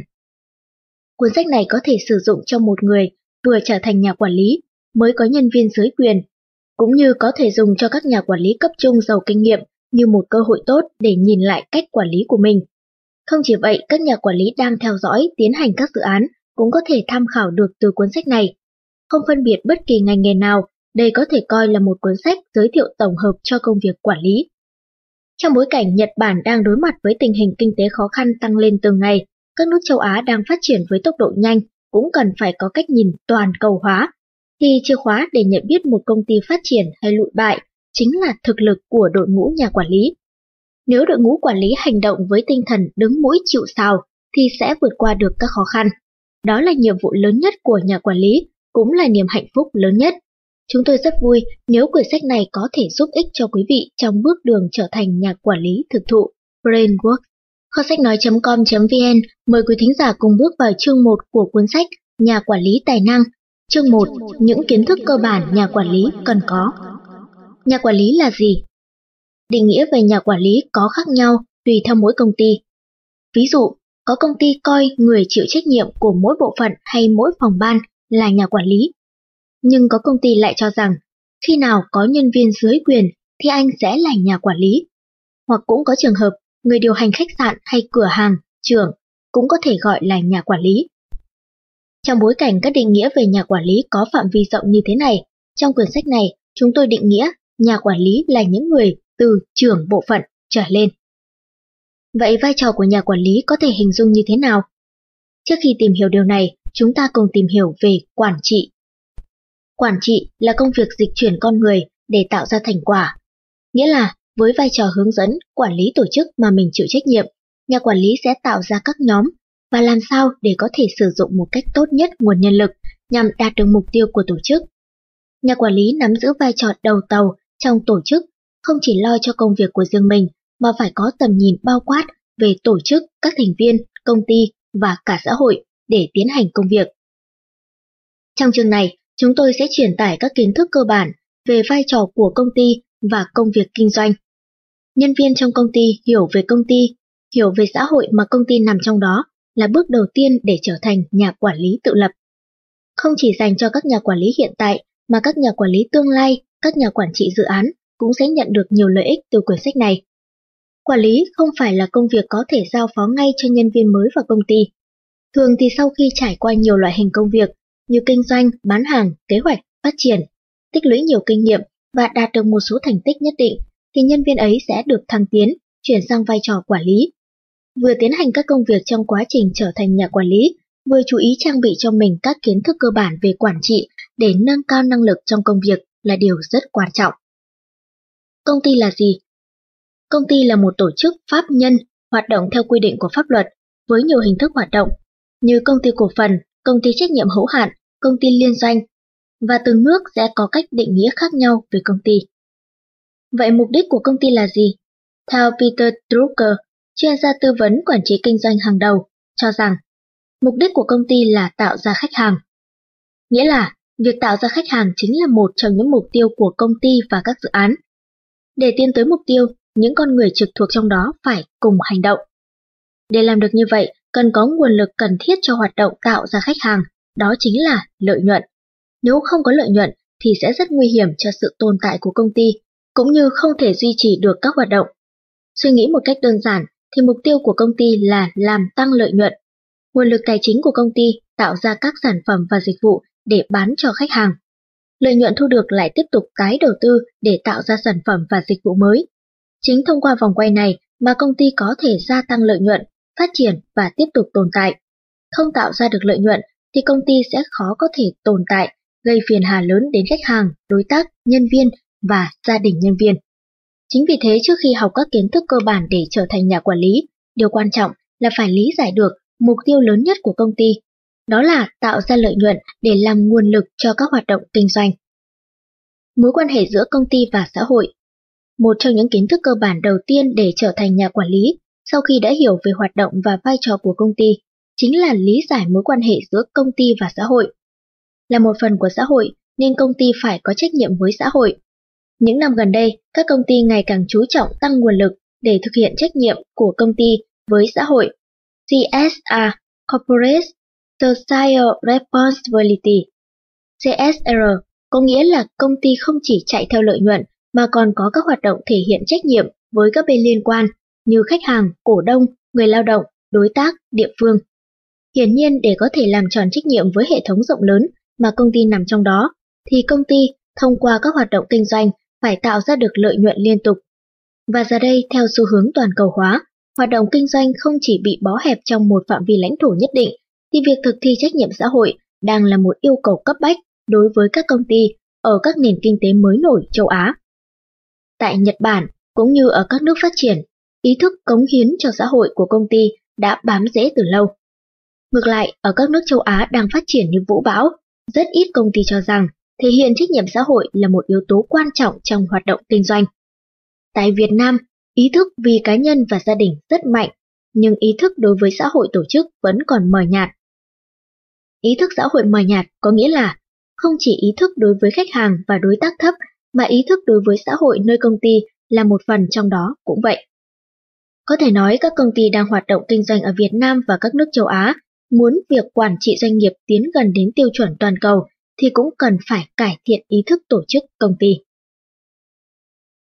A: Cuốn sách này có thể sử dụng cho một người vừa trở thành nhà quản lý mới có nhân viên dưới quyền, cũng như có thể dùng cho các nhà quản lý cấp trung giàu kinh nghiệm như một cơ hội tốt để nhìn lại cách quản lý của mình. Không chỉ vậy, các nhà quản lý đang theo dõi, tiến hành các dự án cũng có thể tham khảo được từ cuốn sách này. Không phân biệt bất kỳ ngành nghề nào, đây có thể coi là một cuốn sách giới thiệu tổng hợp cho công việc quản lý. Trong bối cảnh Nhật Bản đang đối mặt với tình hình kinh tế khó khăn tăng lên từng ngày, các nước châu Á đang phát triển với tốc độ nhanh cũng cần phải có cách nhìn toàn cầu hóa, thì chìa khóa để nhận biết một công ty phát triển hay lụi bại chính là thực lực của đội ngũ nhà quản lý. Nếu đội ngũ quản lý hành động với tinh thần đứng mũi chịu sào thì sẽ vượt qua được các khó khăn. Đó là nhiệm vụ lớn nhất của nhà quản lý, cũng là niềm hạnh phúc lớn nhất. Chúng tôi rất vui nếu quyển sách này có thể giúp ích cho quý vị trong bước đường trở thành nhà quản lý thực thụ Brainworks. Kho sách nói.com.vn mời quý thính giả cùng bước vào chương 1 của cuốn sách Nhà quản lý tài năng. Chương 1. Những kiến thức cơ bản nhà quản lý cần có. Nhà quản lý là gì? Định nghĩa về nhà quản lý có khác nhau tùy theo mỗi công ty. Ví dụ, có công ty coi người chịu trách nhiệm của mỗi bộ phận hay mỗi phòng ban là nhà quản lý. Nhưng có công ty lại cho rằng, khi nào có nhân viên dưới quyền thì anh sẽ là nhà quản lý. Hoặc cũng có trường hợp, người điều hành khách sạn hay cửa hàng, trưởng cũng có thể gọi là nhà quản lý. Trong bối cảnh các định nghĩa về nhà quản lý có phạm vi rộng như thế này, trong quyển sách này chúng tôi định nghĩa nhà quản lý là những người từ trưởng bộ phận trở lên. Vậy vai trò của nhà quản lý có thể hình dung như thế nào? Trước khi tìm hiểu điều này, chúng ta cùng tìm hiểu về quản trị. Quản trị là công việc dịch chuyển con người để tạo ra thành quả. Nghĩa là, với vai trò hướng dẫn, quản lý tổ chức mà mình chịu trách nhiệm, nhà quản lý sẽ tạo ra các nhóm và làm sao để có thể sử dụng một cách tốt nhất nguồn nhân lực nhằm đạt được mục tiêu của tổ chức. Nhà quản lý nắm giữ vai trò đầu tàu trong tổ chức, không chỉ lo cho công việc của riêng mình mà phải có tầm nhìn bao quát về tổ chức, các thành viên, công ty và cả xã hội để tiến hành công việc. Trong chương này, chúng tôi sẽ truyền tải các kiến thức cơ bản về vai trò của công ty và công việc kinh doanh. Nhân viên trong công ty hiểu về công ty, hiểu về xã hội mà công ty nằm trong đó là bước đầu tiên để trở thành nhà quản lý tự lập. Không chỉ dành cho các nhà quản lý hiện tại mà các nhà quản lý tương lai, các nhà quản trị dự án cũng sẽ nhận được nhiều lợi ích từ quyển sách này. Quản lý không phải là công việc có thể giao phó ngay cho nhân viên mới vào công ty. Thường thì sau khi trải qua nhiều loại hình công việc như kinh doanh, bán hàng, kế hoạch, phát triển, tích lũy nhiều kinh nghiệm và đạt được một số thành tích nhất định, thì nhân viên ấy sẽ được thăng tiến, chuyển sang vai trò quản lý. Vừa tiến hành các công việc trong quá trình trở thành nhà quản lý, vừa chú ý trang bị cho mình các kiến thức cơ bản về quản trị để nâng cao năng lực trong công việc là điều rất quan trọng. Công ty là gì? Công ty là một tổ chức pháp nhân hoạt động theo quy định của pháp luật với nhiều hình thức hoạt động như công ty cổ phần, công ty trách nhiệm hữu hạn, công ty liên doanh và từng nước sẽ có cách định nghĩa khác nhau về công ty. Vậy mục đích của công ty là gì? Theo Peter Drucker, chuyên gia tư vấn quản trị kinh doanh hàng đầu, cho rằng mục đích của công ty là tạo ra khách hàng. Nghĩa là, việc tạo ra khách hàng chính là một trong những mục tiêu của công ty và các dự án. Để tiến tới mục tiêu, những con người trực thuộc trong đó phải cùng hành động. Để làm được như vậy, cần có nguồn lực cần thiết cho hoạt động tạo ra khách hàng, đó chính là lợi nhuận. Nếu không có lợi nhuận thì sẽ rất nguy hiểm cho sự tồn tại của công ty, cũng như không thể duy trì được các hoạt động. Suy nghĩ một cách đơn giản thì mục tiêu của công ty là làm tăng lợi nhuận. Nguồn lực tài chính của công ty tạo ra các sản phẩm và dịch vụ để bán cho khách hàng. Lợi nhuận thu được lại tiếp tục tái đầu tư để tạo ra sản phẩm và dịch vụ mới. Chính thông qua vòng quay này mà công ty có thể gia tăng lợi nhuận, phát triển và tiếp tục tồn tại. Không tạo ra được lợi nhuận thì công ty sẽ khó có thể tồn tại, gây phiền hà lớn đến khách hàng, đối tác, nhân viên và gia đình nhân viên. Chính vì thế trước khi học các kiến thức cơ bản để trở thành nhà quản lý, điều quan trọng là phải lý giải được mục tiêu lớn nhất của công ty, đó là tạo ra lợi nhuận để làm nguồn lực cho các hoạt động kinh doanh. Mối quan hệ giữa công ty và xã hội Một trong những kiến thức cơ bản đầu tiên để trở thành nhà quản lý sau khi đã hiểu về hoạt động và vai trò của công ty chính là lý giải mối quan hệ giữa công ty và xã hội. Là một phần của xã hội nên công ty phải có trách nhiệm với xã hội. Những năm gần đây, các công ty ngày càng chú trọng tăng nguồn lực để thực hiện trách nhiệm của công ty với xã hội. CSR, Corporate Social Responsibility. CSR có nghĩa là công ty không chỉ chạy theo lợi nhuận mà còn có các hoạt động thể hiện trách nhiệm với các bên liên quan như khách hàng, cổ đông, người lao động, đối tác, địa phương. Hiển nhiên để có thể làm tròn trách nhiệm với hệ thống rộng lớn mà công ty nằm trong đó, thì công ty thông qua các hoạt động kinh doanh phải tạo ra được lợi nhuận liên tục. Và giờ đây theo xu hướng toàn cầu hóa, hoạt động kinh doanh không chỉ bị bó hẹp trong một phạm vi lãnh thổ nhất định, thì việc thực thi trách nhiệm xã hội đang là một yêu cầu cấp bách đối với các công ty ở các nền kinh tế mới nổi châu Á. Tại Nhật Bản, cũng như ở các nước phát triển, ý thức cống hiến cho xã hội của công ty đã bám rễ từ lâu. Ngược lại, ở các nước châu Á đang phát triển như vũ bão, rất ít công ty cho rằng thể hiện trách nhiệm xã hội là một yếu tố quan trọng trong hoạt động kinh doanh. Tại Việt Nam, ý thức vì cá nhân và gia đình rất mạnh, nhưng ý thức đối với xã hội tổ chức vẫn còn mờ nhạt. Ý thức xã hội mờ nhạt có nghĩa là không chỉ ý thức đối với khách hàng và đối tác thấp, mà ý thức đối với xã hội nơi công ty là một phần trong đó cũng vậy. Có thể nói các công ty đang hoạt động kinh doanh ở Việt Nam và các nước châu Á muốn việc quản trị doanh nghiệp tiến gần đến tiêu chuẩn toàn cầu thì cũng cần phải cải thiện ý thức tổ chức công ty.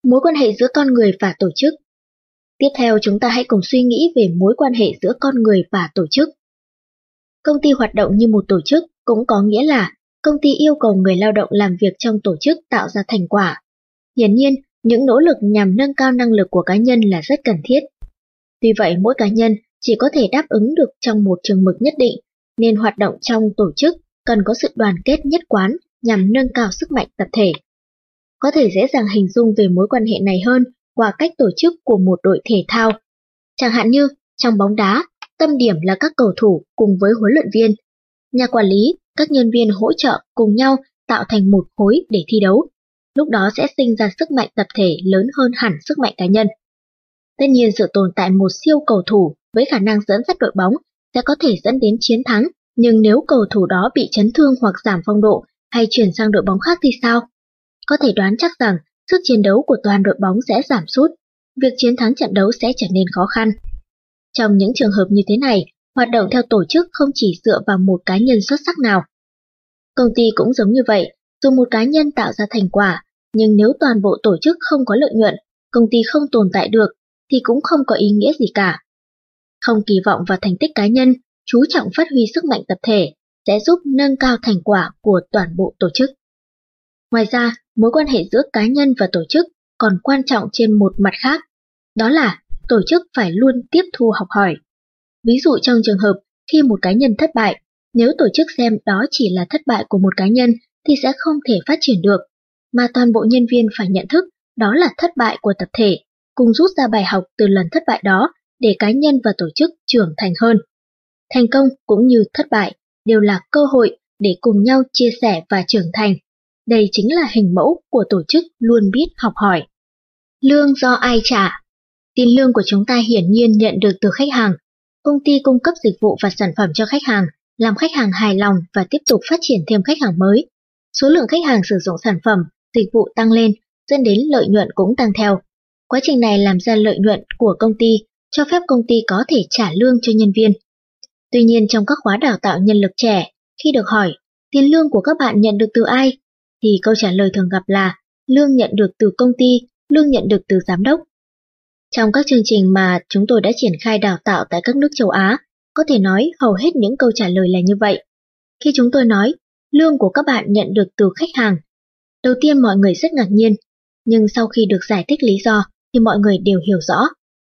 A: Mối quan hệ giữa con người và tổ chức Tiếp theo chúng ta hãy cùng suy nghĩ về mối quan hệ giữa con người và tổ chức. Công ty hoạt động như một tổ chức cũng có nghĩa là công ty yêu cầu người lao động làm việc trong tổ chức tạo ra thành quả. Hiển nhiên, những nỗ lực nhằm nâng cao năng lực của cá nhân là rất cần thiết. Tuy vậy, mỗi cá nhân chỉ có thể đáp ứng được trong một trường mực nhất định, nên hoạt động trong tổ chức cần có sự đoàn kết nhất quán nhằm nâng cao sức mạnh tập thể. Có thể dễ dàng hình dung về mối quan hệ này hơn qua cách tổ chức của một đội thể thao. Chẳng hạn như, trong bóng đá, tâm điểm là các cầu thủ cùng với huấn luyện viên. Nhà quản lý, các nhân viên hỗ trợ cùng nhau tạo thành một khối để thi đấu. Lúc đó sẽ sinh ra sức mạnh tập thể lớn hơn hẳn sức mạnh cá nhân. Tất nhiên sự tồn tại một siêu cầu thủ với khả năng dẫn dắt đội bóng sẽ có thể dẫn đến chiến thắng, nhưng nếu cầu thủ đó bị chấn thương hoặc giảm phong độ hay chuyển sang đội bóng khác thì sao? Có thể đoán chắc rằng sức chiến đấu của toàn đội bóng sẽ giảm sút, việc chiến thắng trận đấu sẽ trở nên khó khăn. Trong những trường hợp như thế này, hoạt động theo tổ chức không chỉ dựa vào một cá nhân xuất sắc nào. Công ty cũng giống như vậy, dù một cá nhân tạo ra thành quả, nhưng nếu toàn bộ tổ chức không có lợi nhuận, công ty không tồn tại được, thì cũng không có ý nghĩa gì cả. Không kỳ vọng vào thành tích cá nhân, chú trọng phát huy sức mạnh tập thể sẽ giúp nâng cao thành quả của toàn bộ tổ chức. Ngoài ra, mối quan hệ giữa cá nhân và tổ chức còn quan trọng trên một mặt khác, đó là tổ chức phải luôn tiếp thu học hỏi. Ví dụ trong trường hợp khi một cá nhân thất bại, nếu tổ chức xem đó chỉ là thất bại của một cá nhân thì sẽ không thể phát triển được, mà toàn bộ nhân viên phải nhận thức đó là thất bại của tập thể, cùng rút ra bài học từ lần thất bại đó để cá nhân và tổ chức trưởng thành hơn. Thành công cũng như thất bại đều là cơ hội để cùng nhau chia sẻ và trưởng thành. Đây chính là hình mẫu của tổ chức luôn biết học hỏi. Lương do ai trả? Tiền lương của chúng ta hiển nhiên nhận được từ khách hàng. Công ty cung cấp dịch vụ và sản phẩm cho khách hàng, làm khách hàng hài lòng và tiếp tục phát triển thêm khách hàng mới. Số lượng khách hàng sử dụng sản phẩm, dịch vụ tăng lên, dẫn đến lợi nhuận cũng tăng theo. Quá trình này làm ra lợi nhuận của công ty, cho phép công ty có thể trả lương cho nhân viên. Tuy nhiên trong các khóa đào tạo nhân lực trẻ, khi được hỏi tiền lương của các bạn nhận được từ ai, thì câu trả lời thường gặp là lương nhận được từ công ty, lương nhận được từ giám đốc. Trong các chương trình mà chúng tôi đã triển khai đào tạo tại các nước châu Á, có thể nói hầu hết những câu trả lời là như vậy. Khi chúng tôi nói, lương của các bạn nhận được từ khách hàng, đầu tiên mọi người rất ngạc nhiên, nhưng sau khi được giải thích lý do thì mọi người đều hiểu rõ.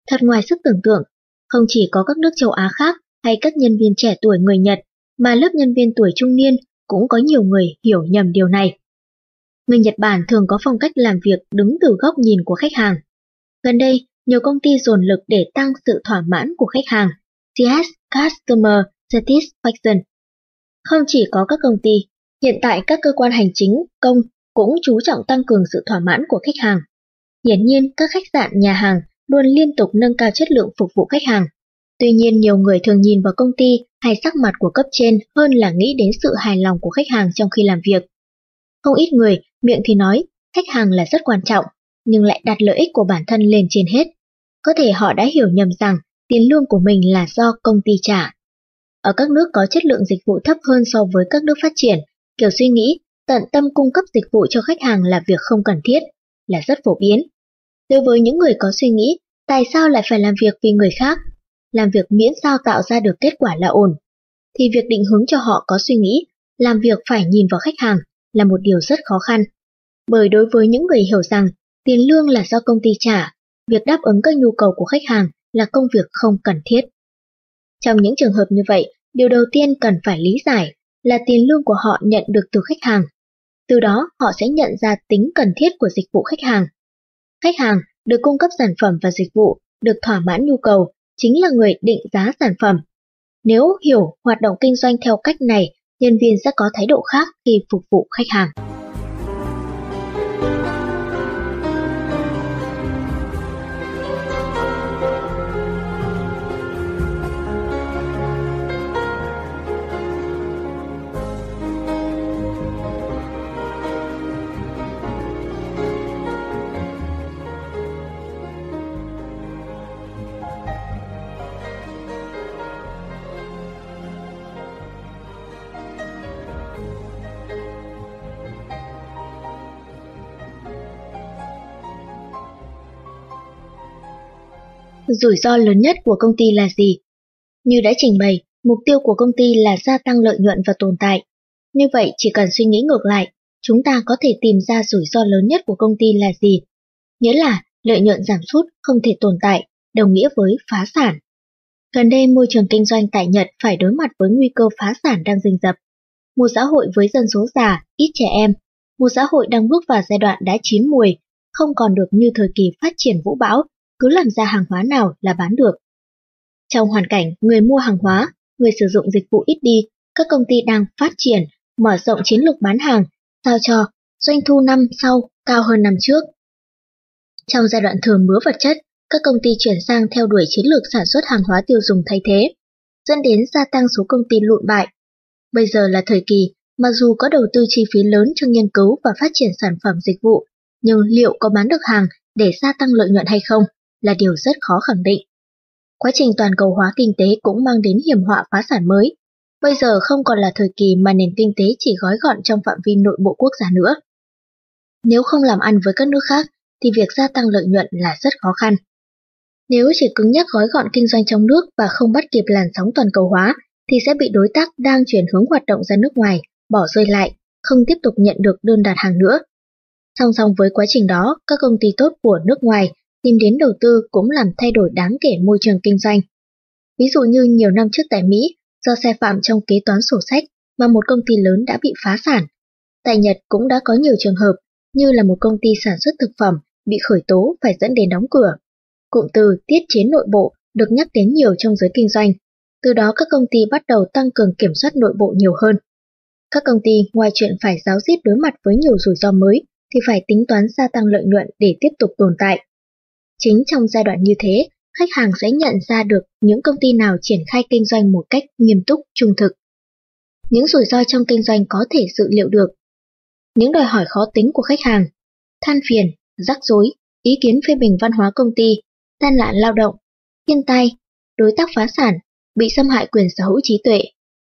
A: Thật ngoài sức tưởng tượng, không chỉ có các nước châu Á khác hay các nhân viên trẻ tuổi người Nhật, mà lớp nhân viên tuổi trung niên cũng có nhiều người hiểu nhầm điều này. Người Nhật Bản thường có phong cách làm việc đứng từ góc nhìn của khách hàng. Gần đây, nhiều công ty dồn lực để tăng sự thỏa mãn của khách hàng, CS Customer Satisfaction. Không chỉ có các công ty, hiện tại các cơ quan hành chính, công cũng chú trọng tăng cường sự thỏa mãn của khách hàng. Hiển nhiên, các khách sạn, nhà hàng luôn liên tục nâng cao chất lượng phục vụ khách hàng. Tuy nhiên, nhiều người thường nhìn vào công ty hay sắc mặt của cấp trên hơn là nghĩ đến sự hài lòng của khách hàng trong khi làm việc. Không ít người, miệng thì nói, khách hàng là rất quan trọng, nhưng lại đặt lợi ích của bản thân lên trên hết. Có thể họ đã hiểu nhầm rằng tiền lương của mình là do công ty trả. Ở các nước có chất lượng dịch vụ thấp hơn so với các nước phát triển, kiểu suy nghĩ tận tâm cung cấp dịch vụ cho khách hàng là việc không cần thiết, là rất phổ biến. Đối với những người có suy nghĩ, tại sao lại phải làm việc vì người khác? Làm việc miễn sao tạo ra được kết quả là ổn. Thì việc định hướng cho họ có suy nghĩ, làm việc phải nhìn vào khách hàng là một điều rất khó khăn. Bởi đối với những người hiểu rằng tiền lương là do công ty trả, việc đáp ứng các nhu cầu của khách hàng là công việc không cần thiết. Trong những trường hợp như vậy, điều đầu tiên cần phải lý giải là tiền lương của họ nhận được từ khách hàng. Từ đó họ sẽ nhận ra tính cần thiết của dịch vụ khách hàng. Khách hàng được cung cấp sản phẩm và dịch vụ, được thỏa mãn nhu cầu, chính là người định giá sản phẩm. Nếu hiểu hoạt động kinh doanh theo cách này, nhân viên sẽ có thái độ khác khi phục vụ khách hàng. Rủi ro lớn nhất của công ty là gì? Như đã trình bày, mục tiêu của công ty là gia tăng lợi nhuận và tồn tại. Như vậy, chỉ cần suy nghĩ ngược lại, chúng ta có thể tìm ra rủi ro lớn nhất của công ty là gì. Nghĩa là lợi nhuận giảm sút không thể tồn tại, đồng nghĩa với phá sản. Gần đây môi trường kinh doanh tại Nhật phải đối mặt với nguy cơ phá sản đang rình rập. Một xã hội với dân số già, ít trẻ em, một xã hội đang bước vào giai đoạn đã chín mùi, không còn được như thời kỳ phát triển vũ bão, cứ làm ra hàng hóa nào là bán được. Trong hoàn cảnh người mua hàng hóa, người sử dụng dịch vụ ít đi, các công ty đang phát triển, mở rộng chiến lược bán hàng, sao cho doanh thu năm sau cao hơn năm trước. Trong giai đoạn thừa mứa vật chất, các công ty chuyển sang theo đuổi chiến lược sản xuất hàng hóa tiêu dùng thay thế, dẫn đến gia tăng số công ty lụn bại. Bây giờ là thời kỳ, mặc dù có đầu tư chi phí lớn cho nghiên cứu và phát triển sản phẩm dịch vụ, nhưng liệu có bán được hàng để gia tăng lợi nhuận hay không là điều rất khó khẳng định. Quá trình toàn cầu hóa kinh tế cũng mang đến hiểm họa phá sản mới. Bây giờ không còn là thời kỳ mà nền kinh tế chỉ gói gọn trong phạm vi nội bộ quốc gia nữa. Nếu không làm ăn với các nước khác, thì việc gia tăng lợi nhuận là rất khó khăn. Nếu chỉ cứng nhắc gói gọn kinh doanh trong nước và không bắt kịp làn sóng toàn cầu hóa, thì sẽ bị đối tác đang chuyển hướng hoạt động ra nước ngoài, bỏ rơi lại, không tiếp tục nhận được đơn đặt hàng nữa. Song song với quá trình đó, các công ty tốt của nước ngoài tìm đến đầu tư cũng làm thay đổi đáng kể môi trường kinh doanh. Ví dụ như nhiều năm trước tại Mỹ, do sai phạm trong kế toán sổ sách mà một công ty lớn đã bị phá sản. Tại Nhật cũng đã có nhiều trường hợp như là một công ty sản xuất thực phẩm bị khởi tố phải dẫn đến đóng cửa. Cụm từ tiết chế nội bộ được nhắc đến nhiều trong giới kinh doanh. Từ đó các công ty bắt đầu tăng cường kiểm soát nội bộ nhiều hơn. Các công ty ngoài chuyện phải giáo diết đối mặt với nhiều rủi ro mới thì phải tính toán gia tăng lợi nhuận để tiếp tục tồn tại. Chính trong giai đoạn như thế, khách hàng sẽ nhận ra được những công ty nào triển khai kinh doanh một cách nghiêm túc, trung thực. Những rủi ro trong kinh doanh có thể dự liệu được. Những đòi hỏi khó tính của khách hàng, than phiền, rắc rối, ý kiến phê bình văn hóa công ty, tai nạn lao động, thiên tai, đối tác phá sản, bị xâm hại quyền sở hữu trí tuệ,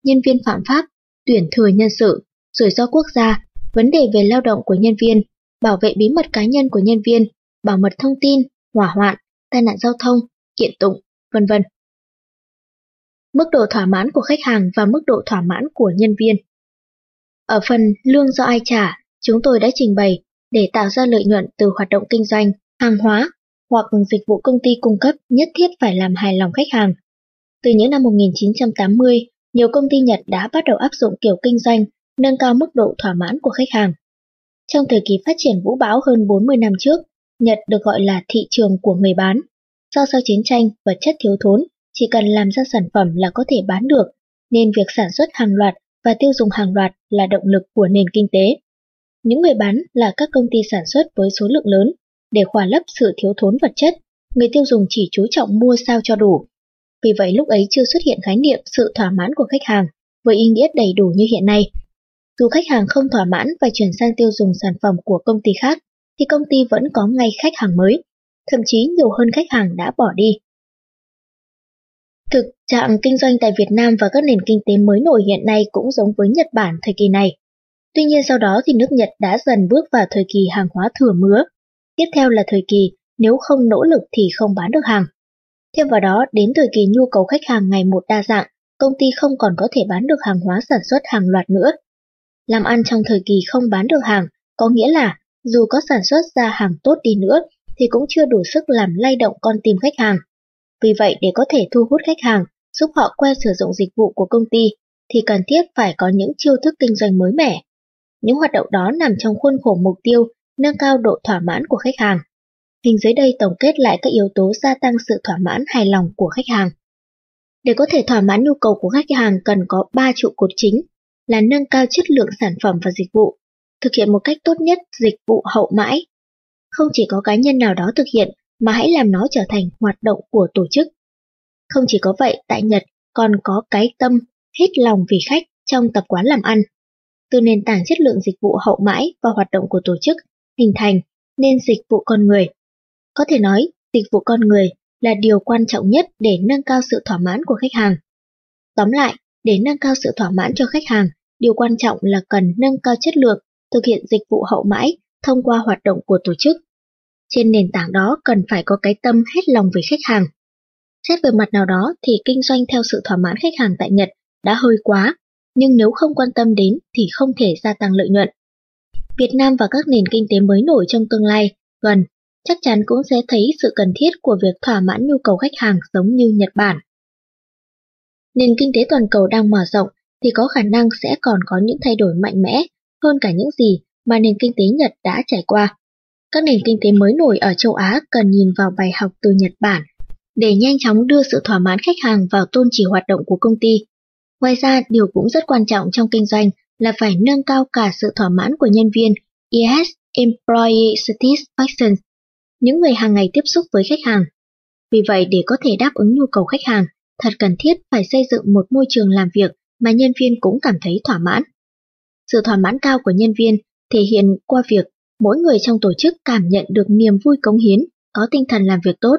A: nhân viên phạm pháp, tuyển thừa nhân sự, rủi ro quốc gia, vấn đề về lao động của nhân viên, bảo vệ bí mật cá nhân của nhân viên, bảo mật thông tin, hỏa hoạn, tai nạn giao thông, kiện tụng, vân vân. Mức độ thỏa mãn của khách hàng và mức độ thỏa mãn của nhân viên. Ở phần lương do ai trả, chúng tôi đã trình bày để tạo ra lợi nhuận từ hoạt động kinh doanh, hàng hóa hoặc dịch vụ công ty cung cấp nhất thiết phải làm hài lòng khách hàng. Từ những năm 1980, nhiều công ty Nhật đã bắt đầu áp dụng kiểu kinh doanh nâng cao mức độ thỏa mãn của khách hàng. Trong thời kỳ phát triển vũ bão hơn 40 năm trước, Nhật được gọi là thị trường của người bán. Do sau chiến tranh, vật chất thiếu thốn, chỉ cần làm ra sản phẩm là có thể bán được, nên việc sản xuất hàng loạt và tiêu dùng hàng loạt là động lực của nền kinh tế. Những người bán là các công ty sản xuất với số lượng lớn, để khỏa lấp sự thiếu thốn vật chất, người tiêu dùng chỉ chú trọng mua sao cho đủ. Vì vậy lúc ấy chưa xuất hiện khái niệm sự thỏa mãn của khách hàng với ý nghĩa đầy đủ như hiện nay. Dù khách hàng không thỏa mãn và chuyển sang tiêu dùng sản phẩm của công ty khác, thì công ty vẫn có ngay khách hàng mới, thậm chí nhiều hơn khách hàng đã bỏ đi. Thực trạng kinh doanh tại Việt Nam và các nền kinh tế mới nổi hiện nay cũng giống với Nhật Bản thời kỳ này. Tuy nhiên sau đó thì nước Nhật đã dần bước vào thời kỳ hàng hóa thừa mứa. Tiếp theo là thời kỳ nếu không nỗ lực thì không bán được hàng. Thêm vào đó, đến thời kỳ nhu cầu khách hàng ngày một đa dạng, công ty không còn có thể bán được hàng hóa sản xuất hàng loạt nữa. Làm ăn trong thời kỳ không bán được hàng, có nghĩa là dù có sản xuất ra hàng tốt đi nữa thì cũng chưa đủ sức làm lay động con tim khách hàng. Vì vậy để có thể thu hút khách hàng, giúp họ quen sử dụng dịch vụ của công ty, thì cần thiết phải có những chiêu thức kinh doanh mới mẻ. Những hoạt động đó nằm trong khuôn khổ mục tiêu nâng cao độ thỏa mãn của khách hàng. Hình dưới đây tổng kết lại các yếu tố gia tăng sự thỏa mãn hài lòng của khách hàng. Để có thể thỏa mãn nhu cầu của khách hàng cần có 3 trụ cột chính là nâng cao chất lượng sản phẩm và dịch vụ, thực hiện một cách tốt nhất dịch vụ hậu mãi. Không chỉ có cá nhân nào đó thực hiện, mà hãy làm nó trở thành hoạt động của tổ chức. Không chỉ có vậy, tại Nhật còn có cái tâm hết lòng vì khách trong tập quán làm ăn. Từ nền tảng chất lượng dịch vụ hậu mãi và hoạt động của tổ chức hình thành nên dịch vụ con người. Có thể nói, dịch vụ con người là điều quan trọng nhất để nâng cao sự thỏa mãn của khách hàng. Tóm lại, để nâng cao sự thỏa mãn cho khách hàng, điều quan trọng là cần nâng cao chất lượng thực hiện dịch vụ hậu mãi thông qua hoạt động của tổ chức. Trên nền tảng đó cần phải có cái tâm hết lòng với khách hàng, Xét về mặt nào đó thì kinh doanh theo sự thỏa mãn khách hàng tại Nhật đã hơi quá, nhưng nếu không quan tâm đến thì không thể gia tăng lợi nhuận. Việt Nam và các nền kinh tế mới nổi trong tương lai gần chắc chắn cũng sẽ thấy sự cần thiết của việc thỏa mãn nhu cầu khách hàng giống như Nhật Bản. Nền kinh tế toàn cầu đang mở rộng thì có khả năng sẽ còn có những thay đổi mạnh mẽ hơn cả những gì mà nền kinh tế Nhật đã trải qua. Các nền kinh tế mới nổi ở châu Á cần nhìn vào bài học từ Nhật Bản để nhanh chóng đưa sự thỏa mãn khách hàng vào tôn chỉ hoạt động của công ty. Ngoài ra, điều cũng rất quan trọng trong kinh doanh là phải nâng cao cả sự thỏa mãn của nhân viên ES Employee Satisfaction, những người hàng ngày tiếp xúc với khách hàng. Vì vậy, để có thể đáp ứng nhu cầu khách hàng, thật cần thiết phải xây dựng một môi trường làm việc mà nhân viên cũng cảm thấy thỏa mãn. Sự thỏa mãn cao của nhân viên thể hiện qua việc mỗi người trong tổ chức cảm nhận được niềm vui cống hiến, có tinh thần làm việc tốt.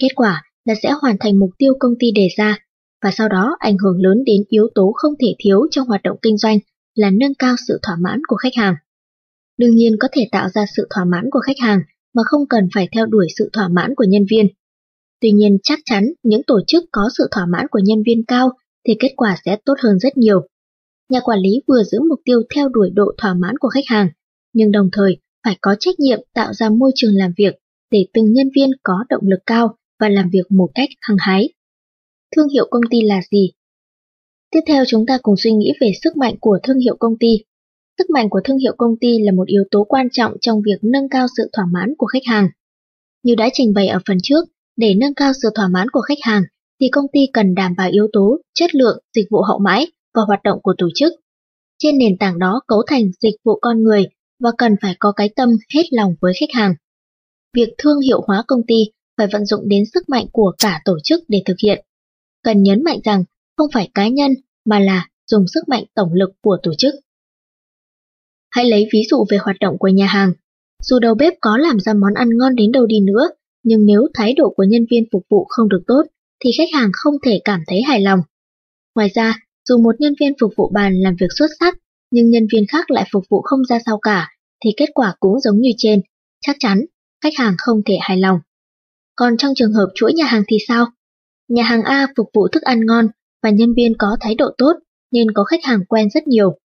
A: Kết quả là sẽ hoàn thành mục tiêu công ty đề ra và sau đó ảnh hưởng lớn đến yếu tố không thể thiếu trong hoạt động kinh doanh là nâng cao sự thỏa mãn của khách hàng. Đương nhiên có thể tạo ra sự thỏa mãn của khách hàng mà không cần phải theo đuổi sự thỏa mãn của nhân viên. Tuy nhiên chắc chắn những tổ chức có sự thỏa mãn của nhân viên cao thì kết quả sẽ tốt hơn rất nhiều. Nhà quản lý vừa giữ mục tiêu theo đuổi độ thỏa mãn của khách hàng, nhưng đồng thời phải có trách nhiệm tạo ra môi trường làm việc để từng nhân viên có động lực cao và làm việc một cách hăng hái. Thương hiệu công ty là gì? Tiếp theo chúng ta cùng suy nghĩ về sức mạnh của thương hiệu công ty. Sức mạnh của thương hiệu công ty là một yếu tố quan trọng trong việc nâng cao sự thỏa mãn của khách hàng. Như đã trình bày ở phần trước, để nâng cao sự thỏa mãn của khách hàng thì công ty cần đảm bảo yếu tố chất lượng dịch vụ hậu mãi và hoạt động của tổ chức. Trên nền tảng đó cấu thành dịch vụ con người và cần phải có cái tâm hết lòng với khách hàng. Việc thương hiệu hóa công ty phải vận dụng đến sức mạnh của cả tổ chức để thực hiện. Cần nhấn mạnh rằng không phải cá nhân mà là dùng sức mạnh tổng lực của tổ chức. Hãy lấy ví dụ về hoạt động của nhà hàng. Dù đầu bếp có làm ra món ăn ngon đến đâu đi nữa, nhưng nếu thái độ của nhân viên phục vụ không được tốt, thì khách hàng không thể cảm thấy hài lòng. Ngoài ra, dù một nhân viên phục vụ bàn làm việc xuất sắc, nhưng nhân viên khác lại phục vụ không ra sao cả, thì kết quả cũng giống như trên, chắc chắn khách hàng không thể hài lòng. Còn trong trường hợp chuỗi nhà hàng thì sao? Nhà hàng A phục vụ thức ăn ngon và nhân viên có thái độ tốt nên có khách hàng quen rất nhiều.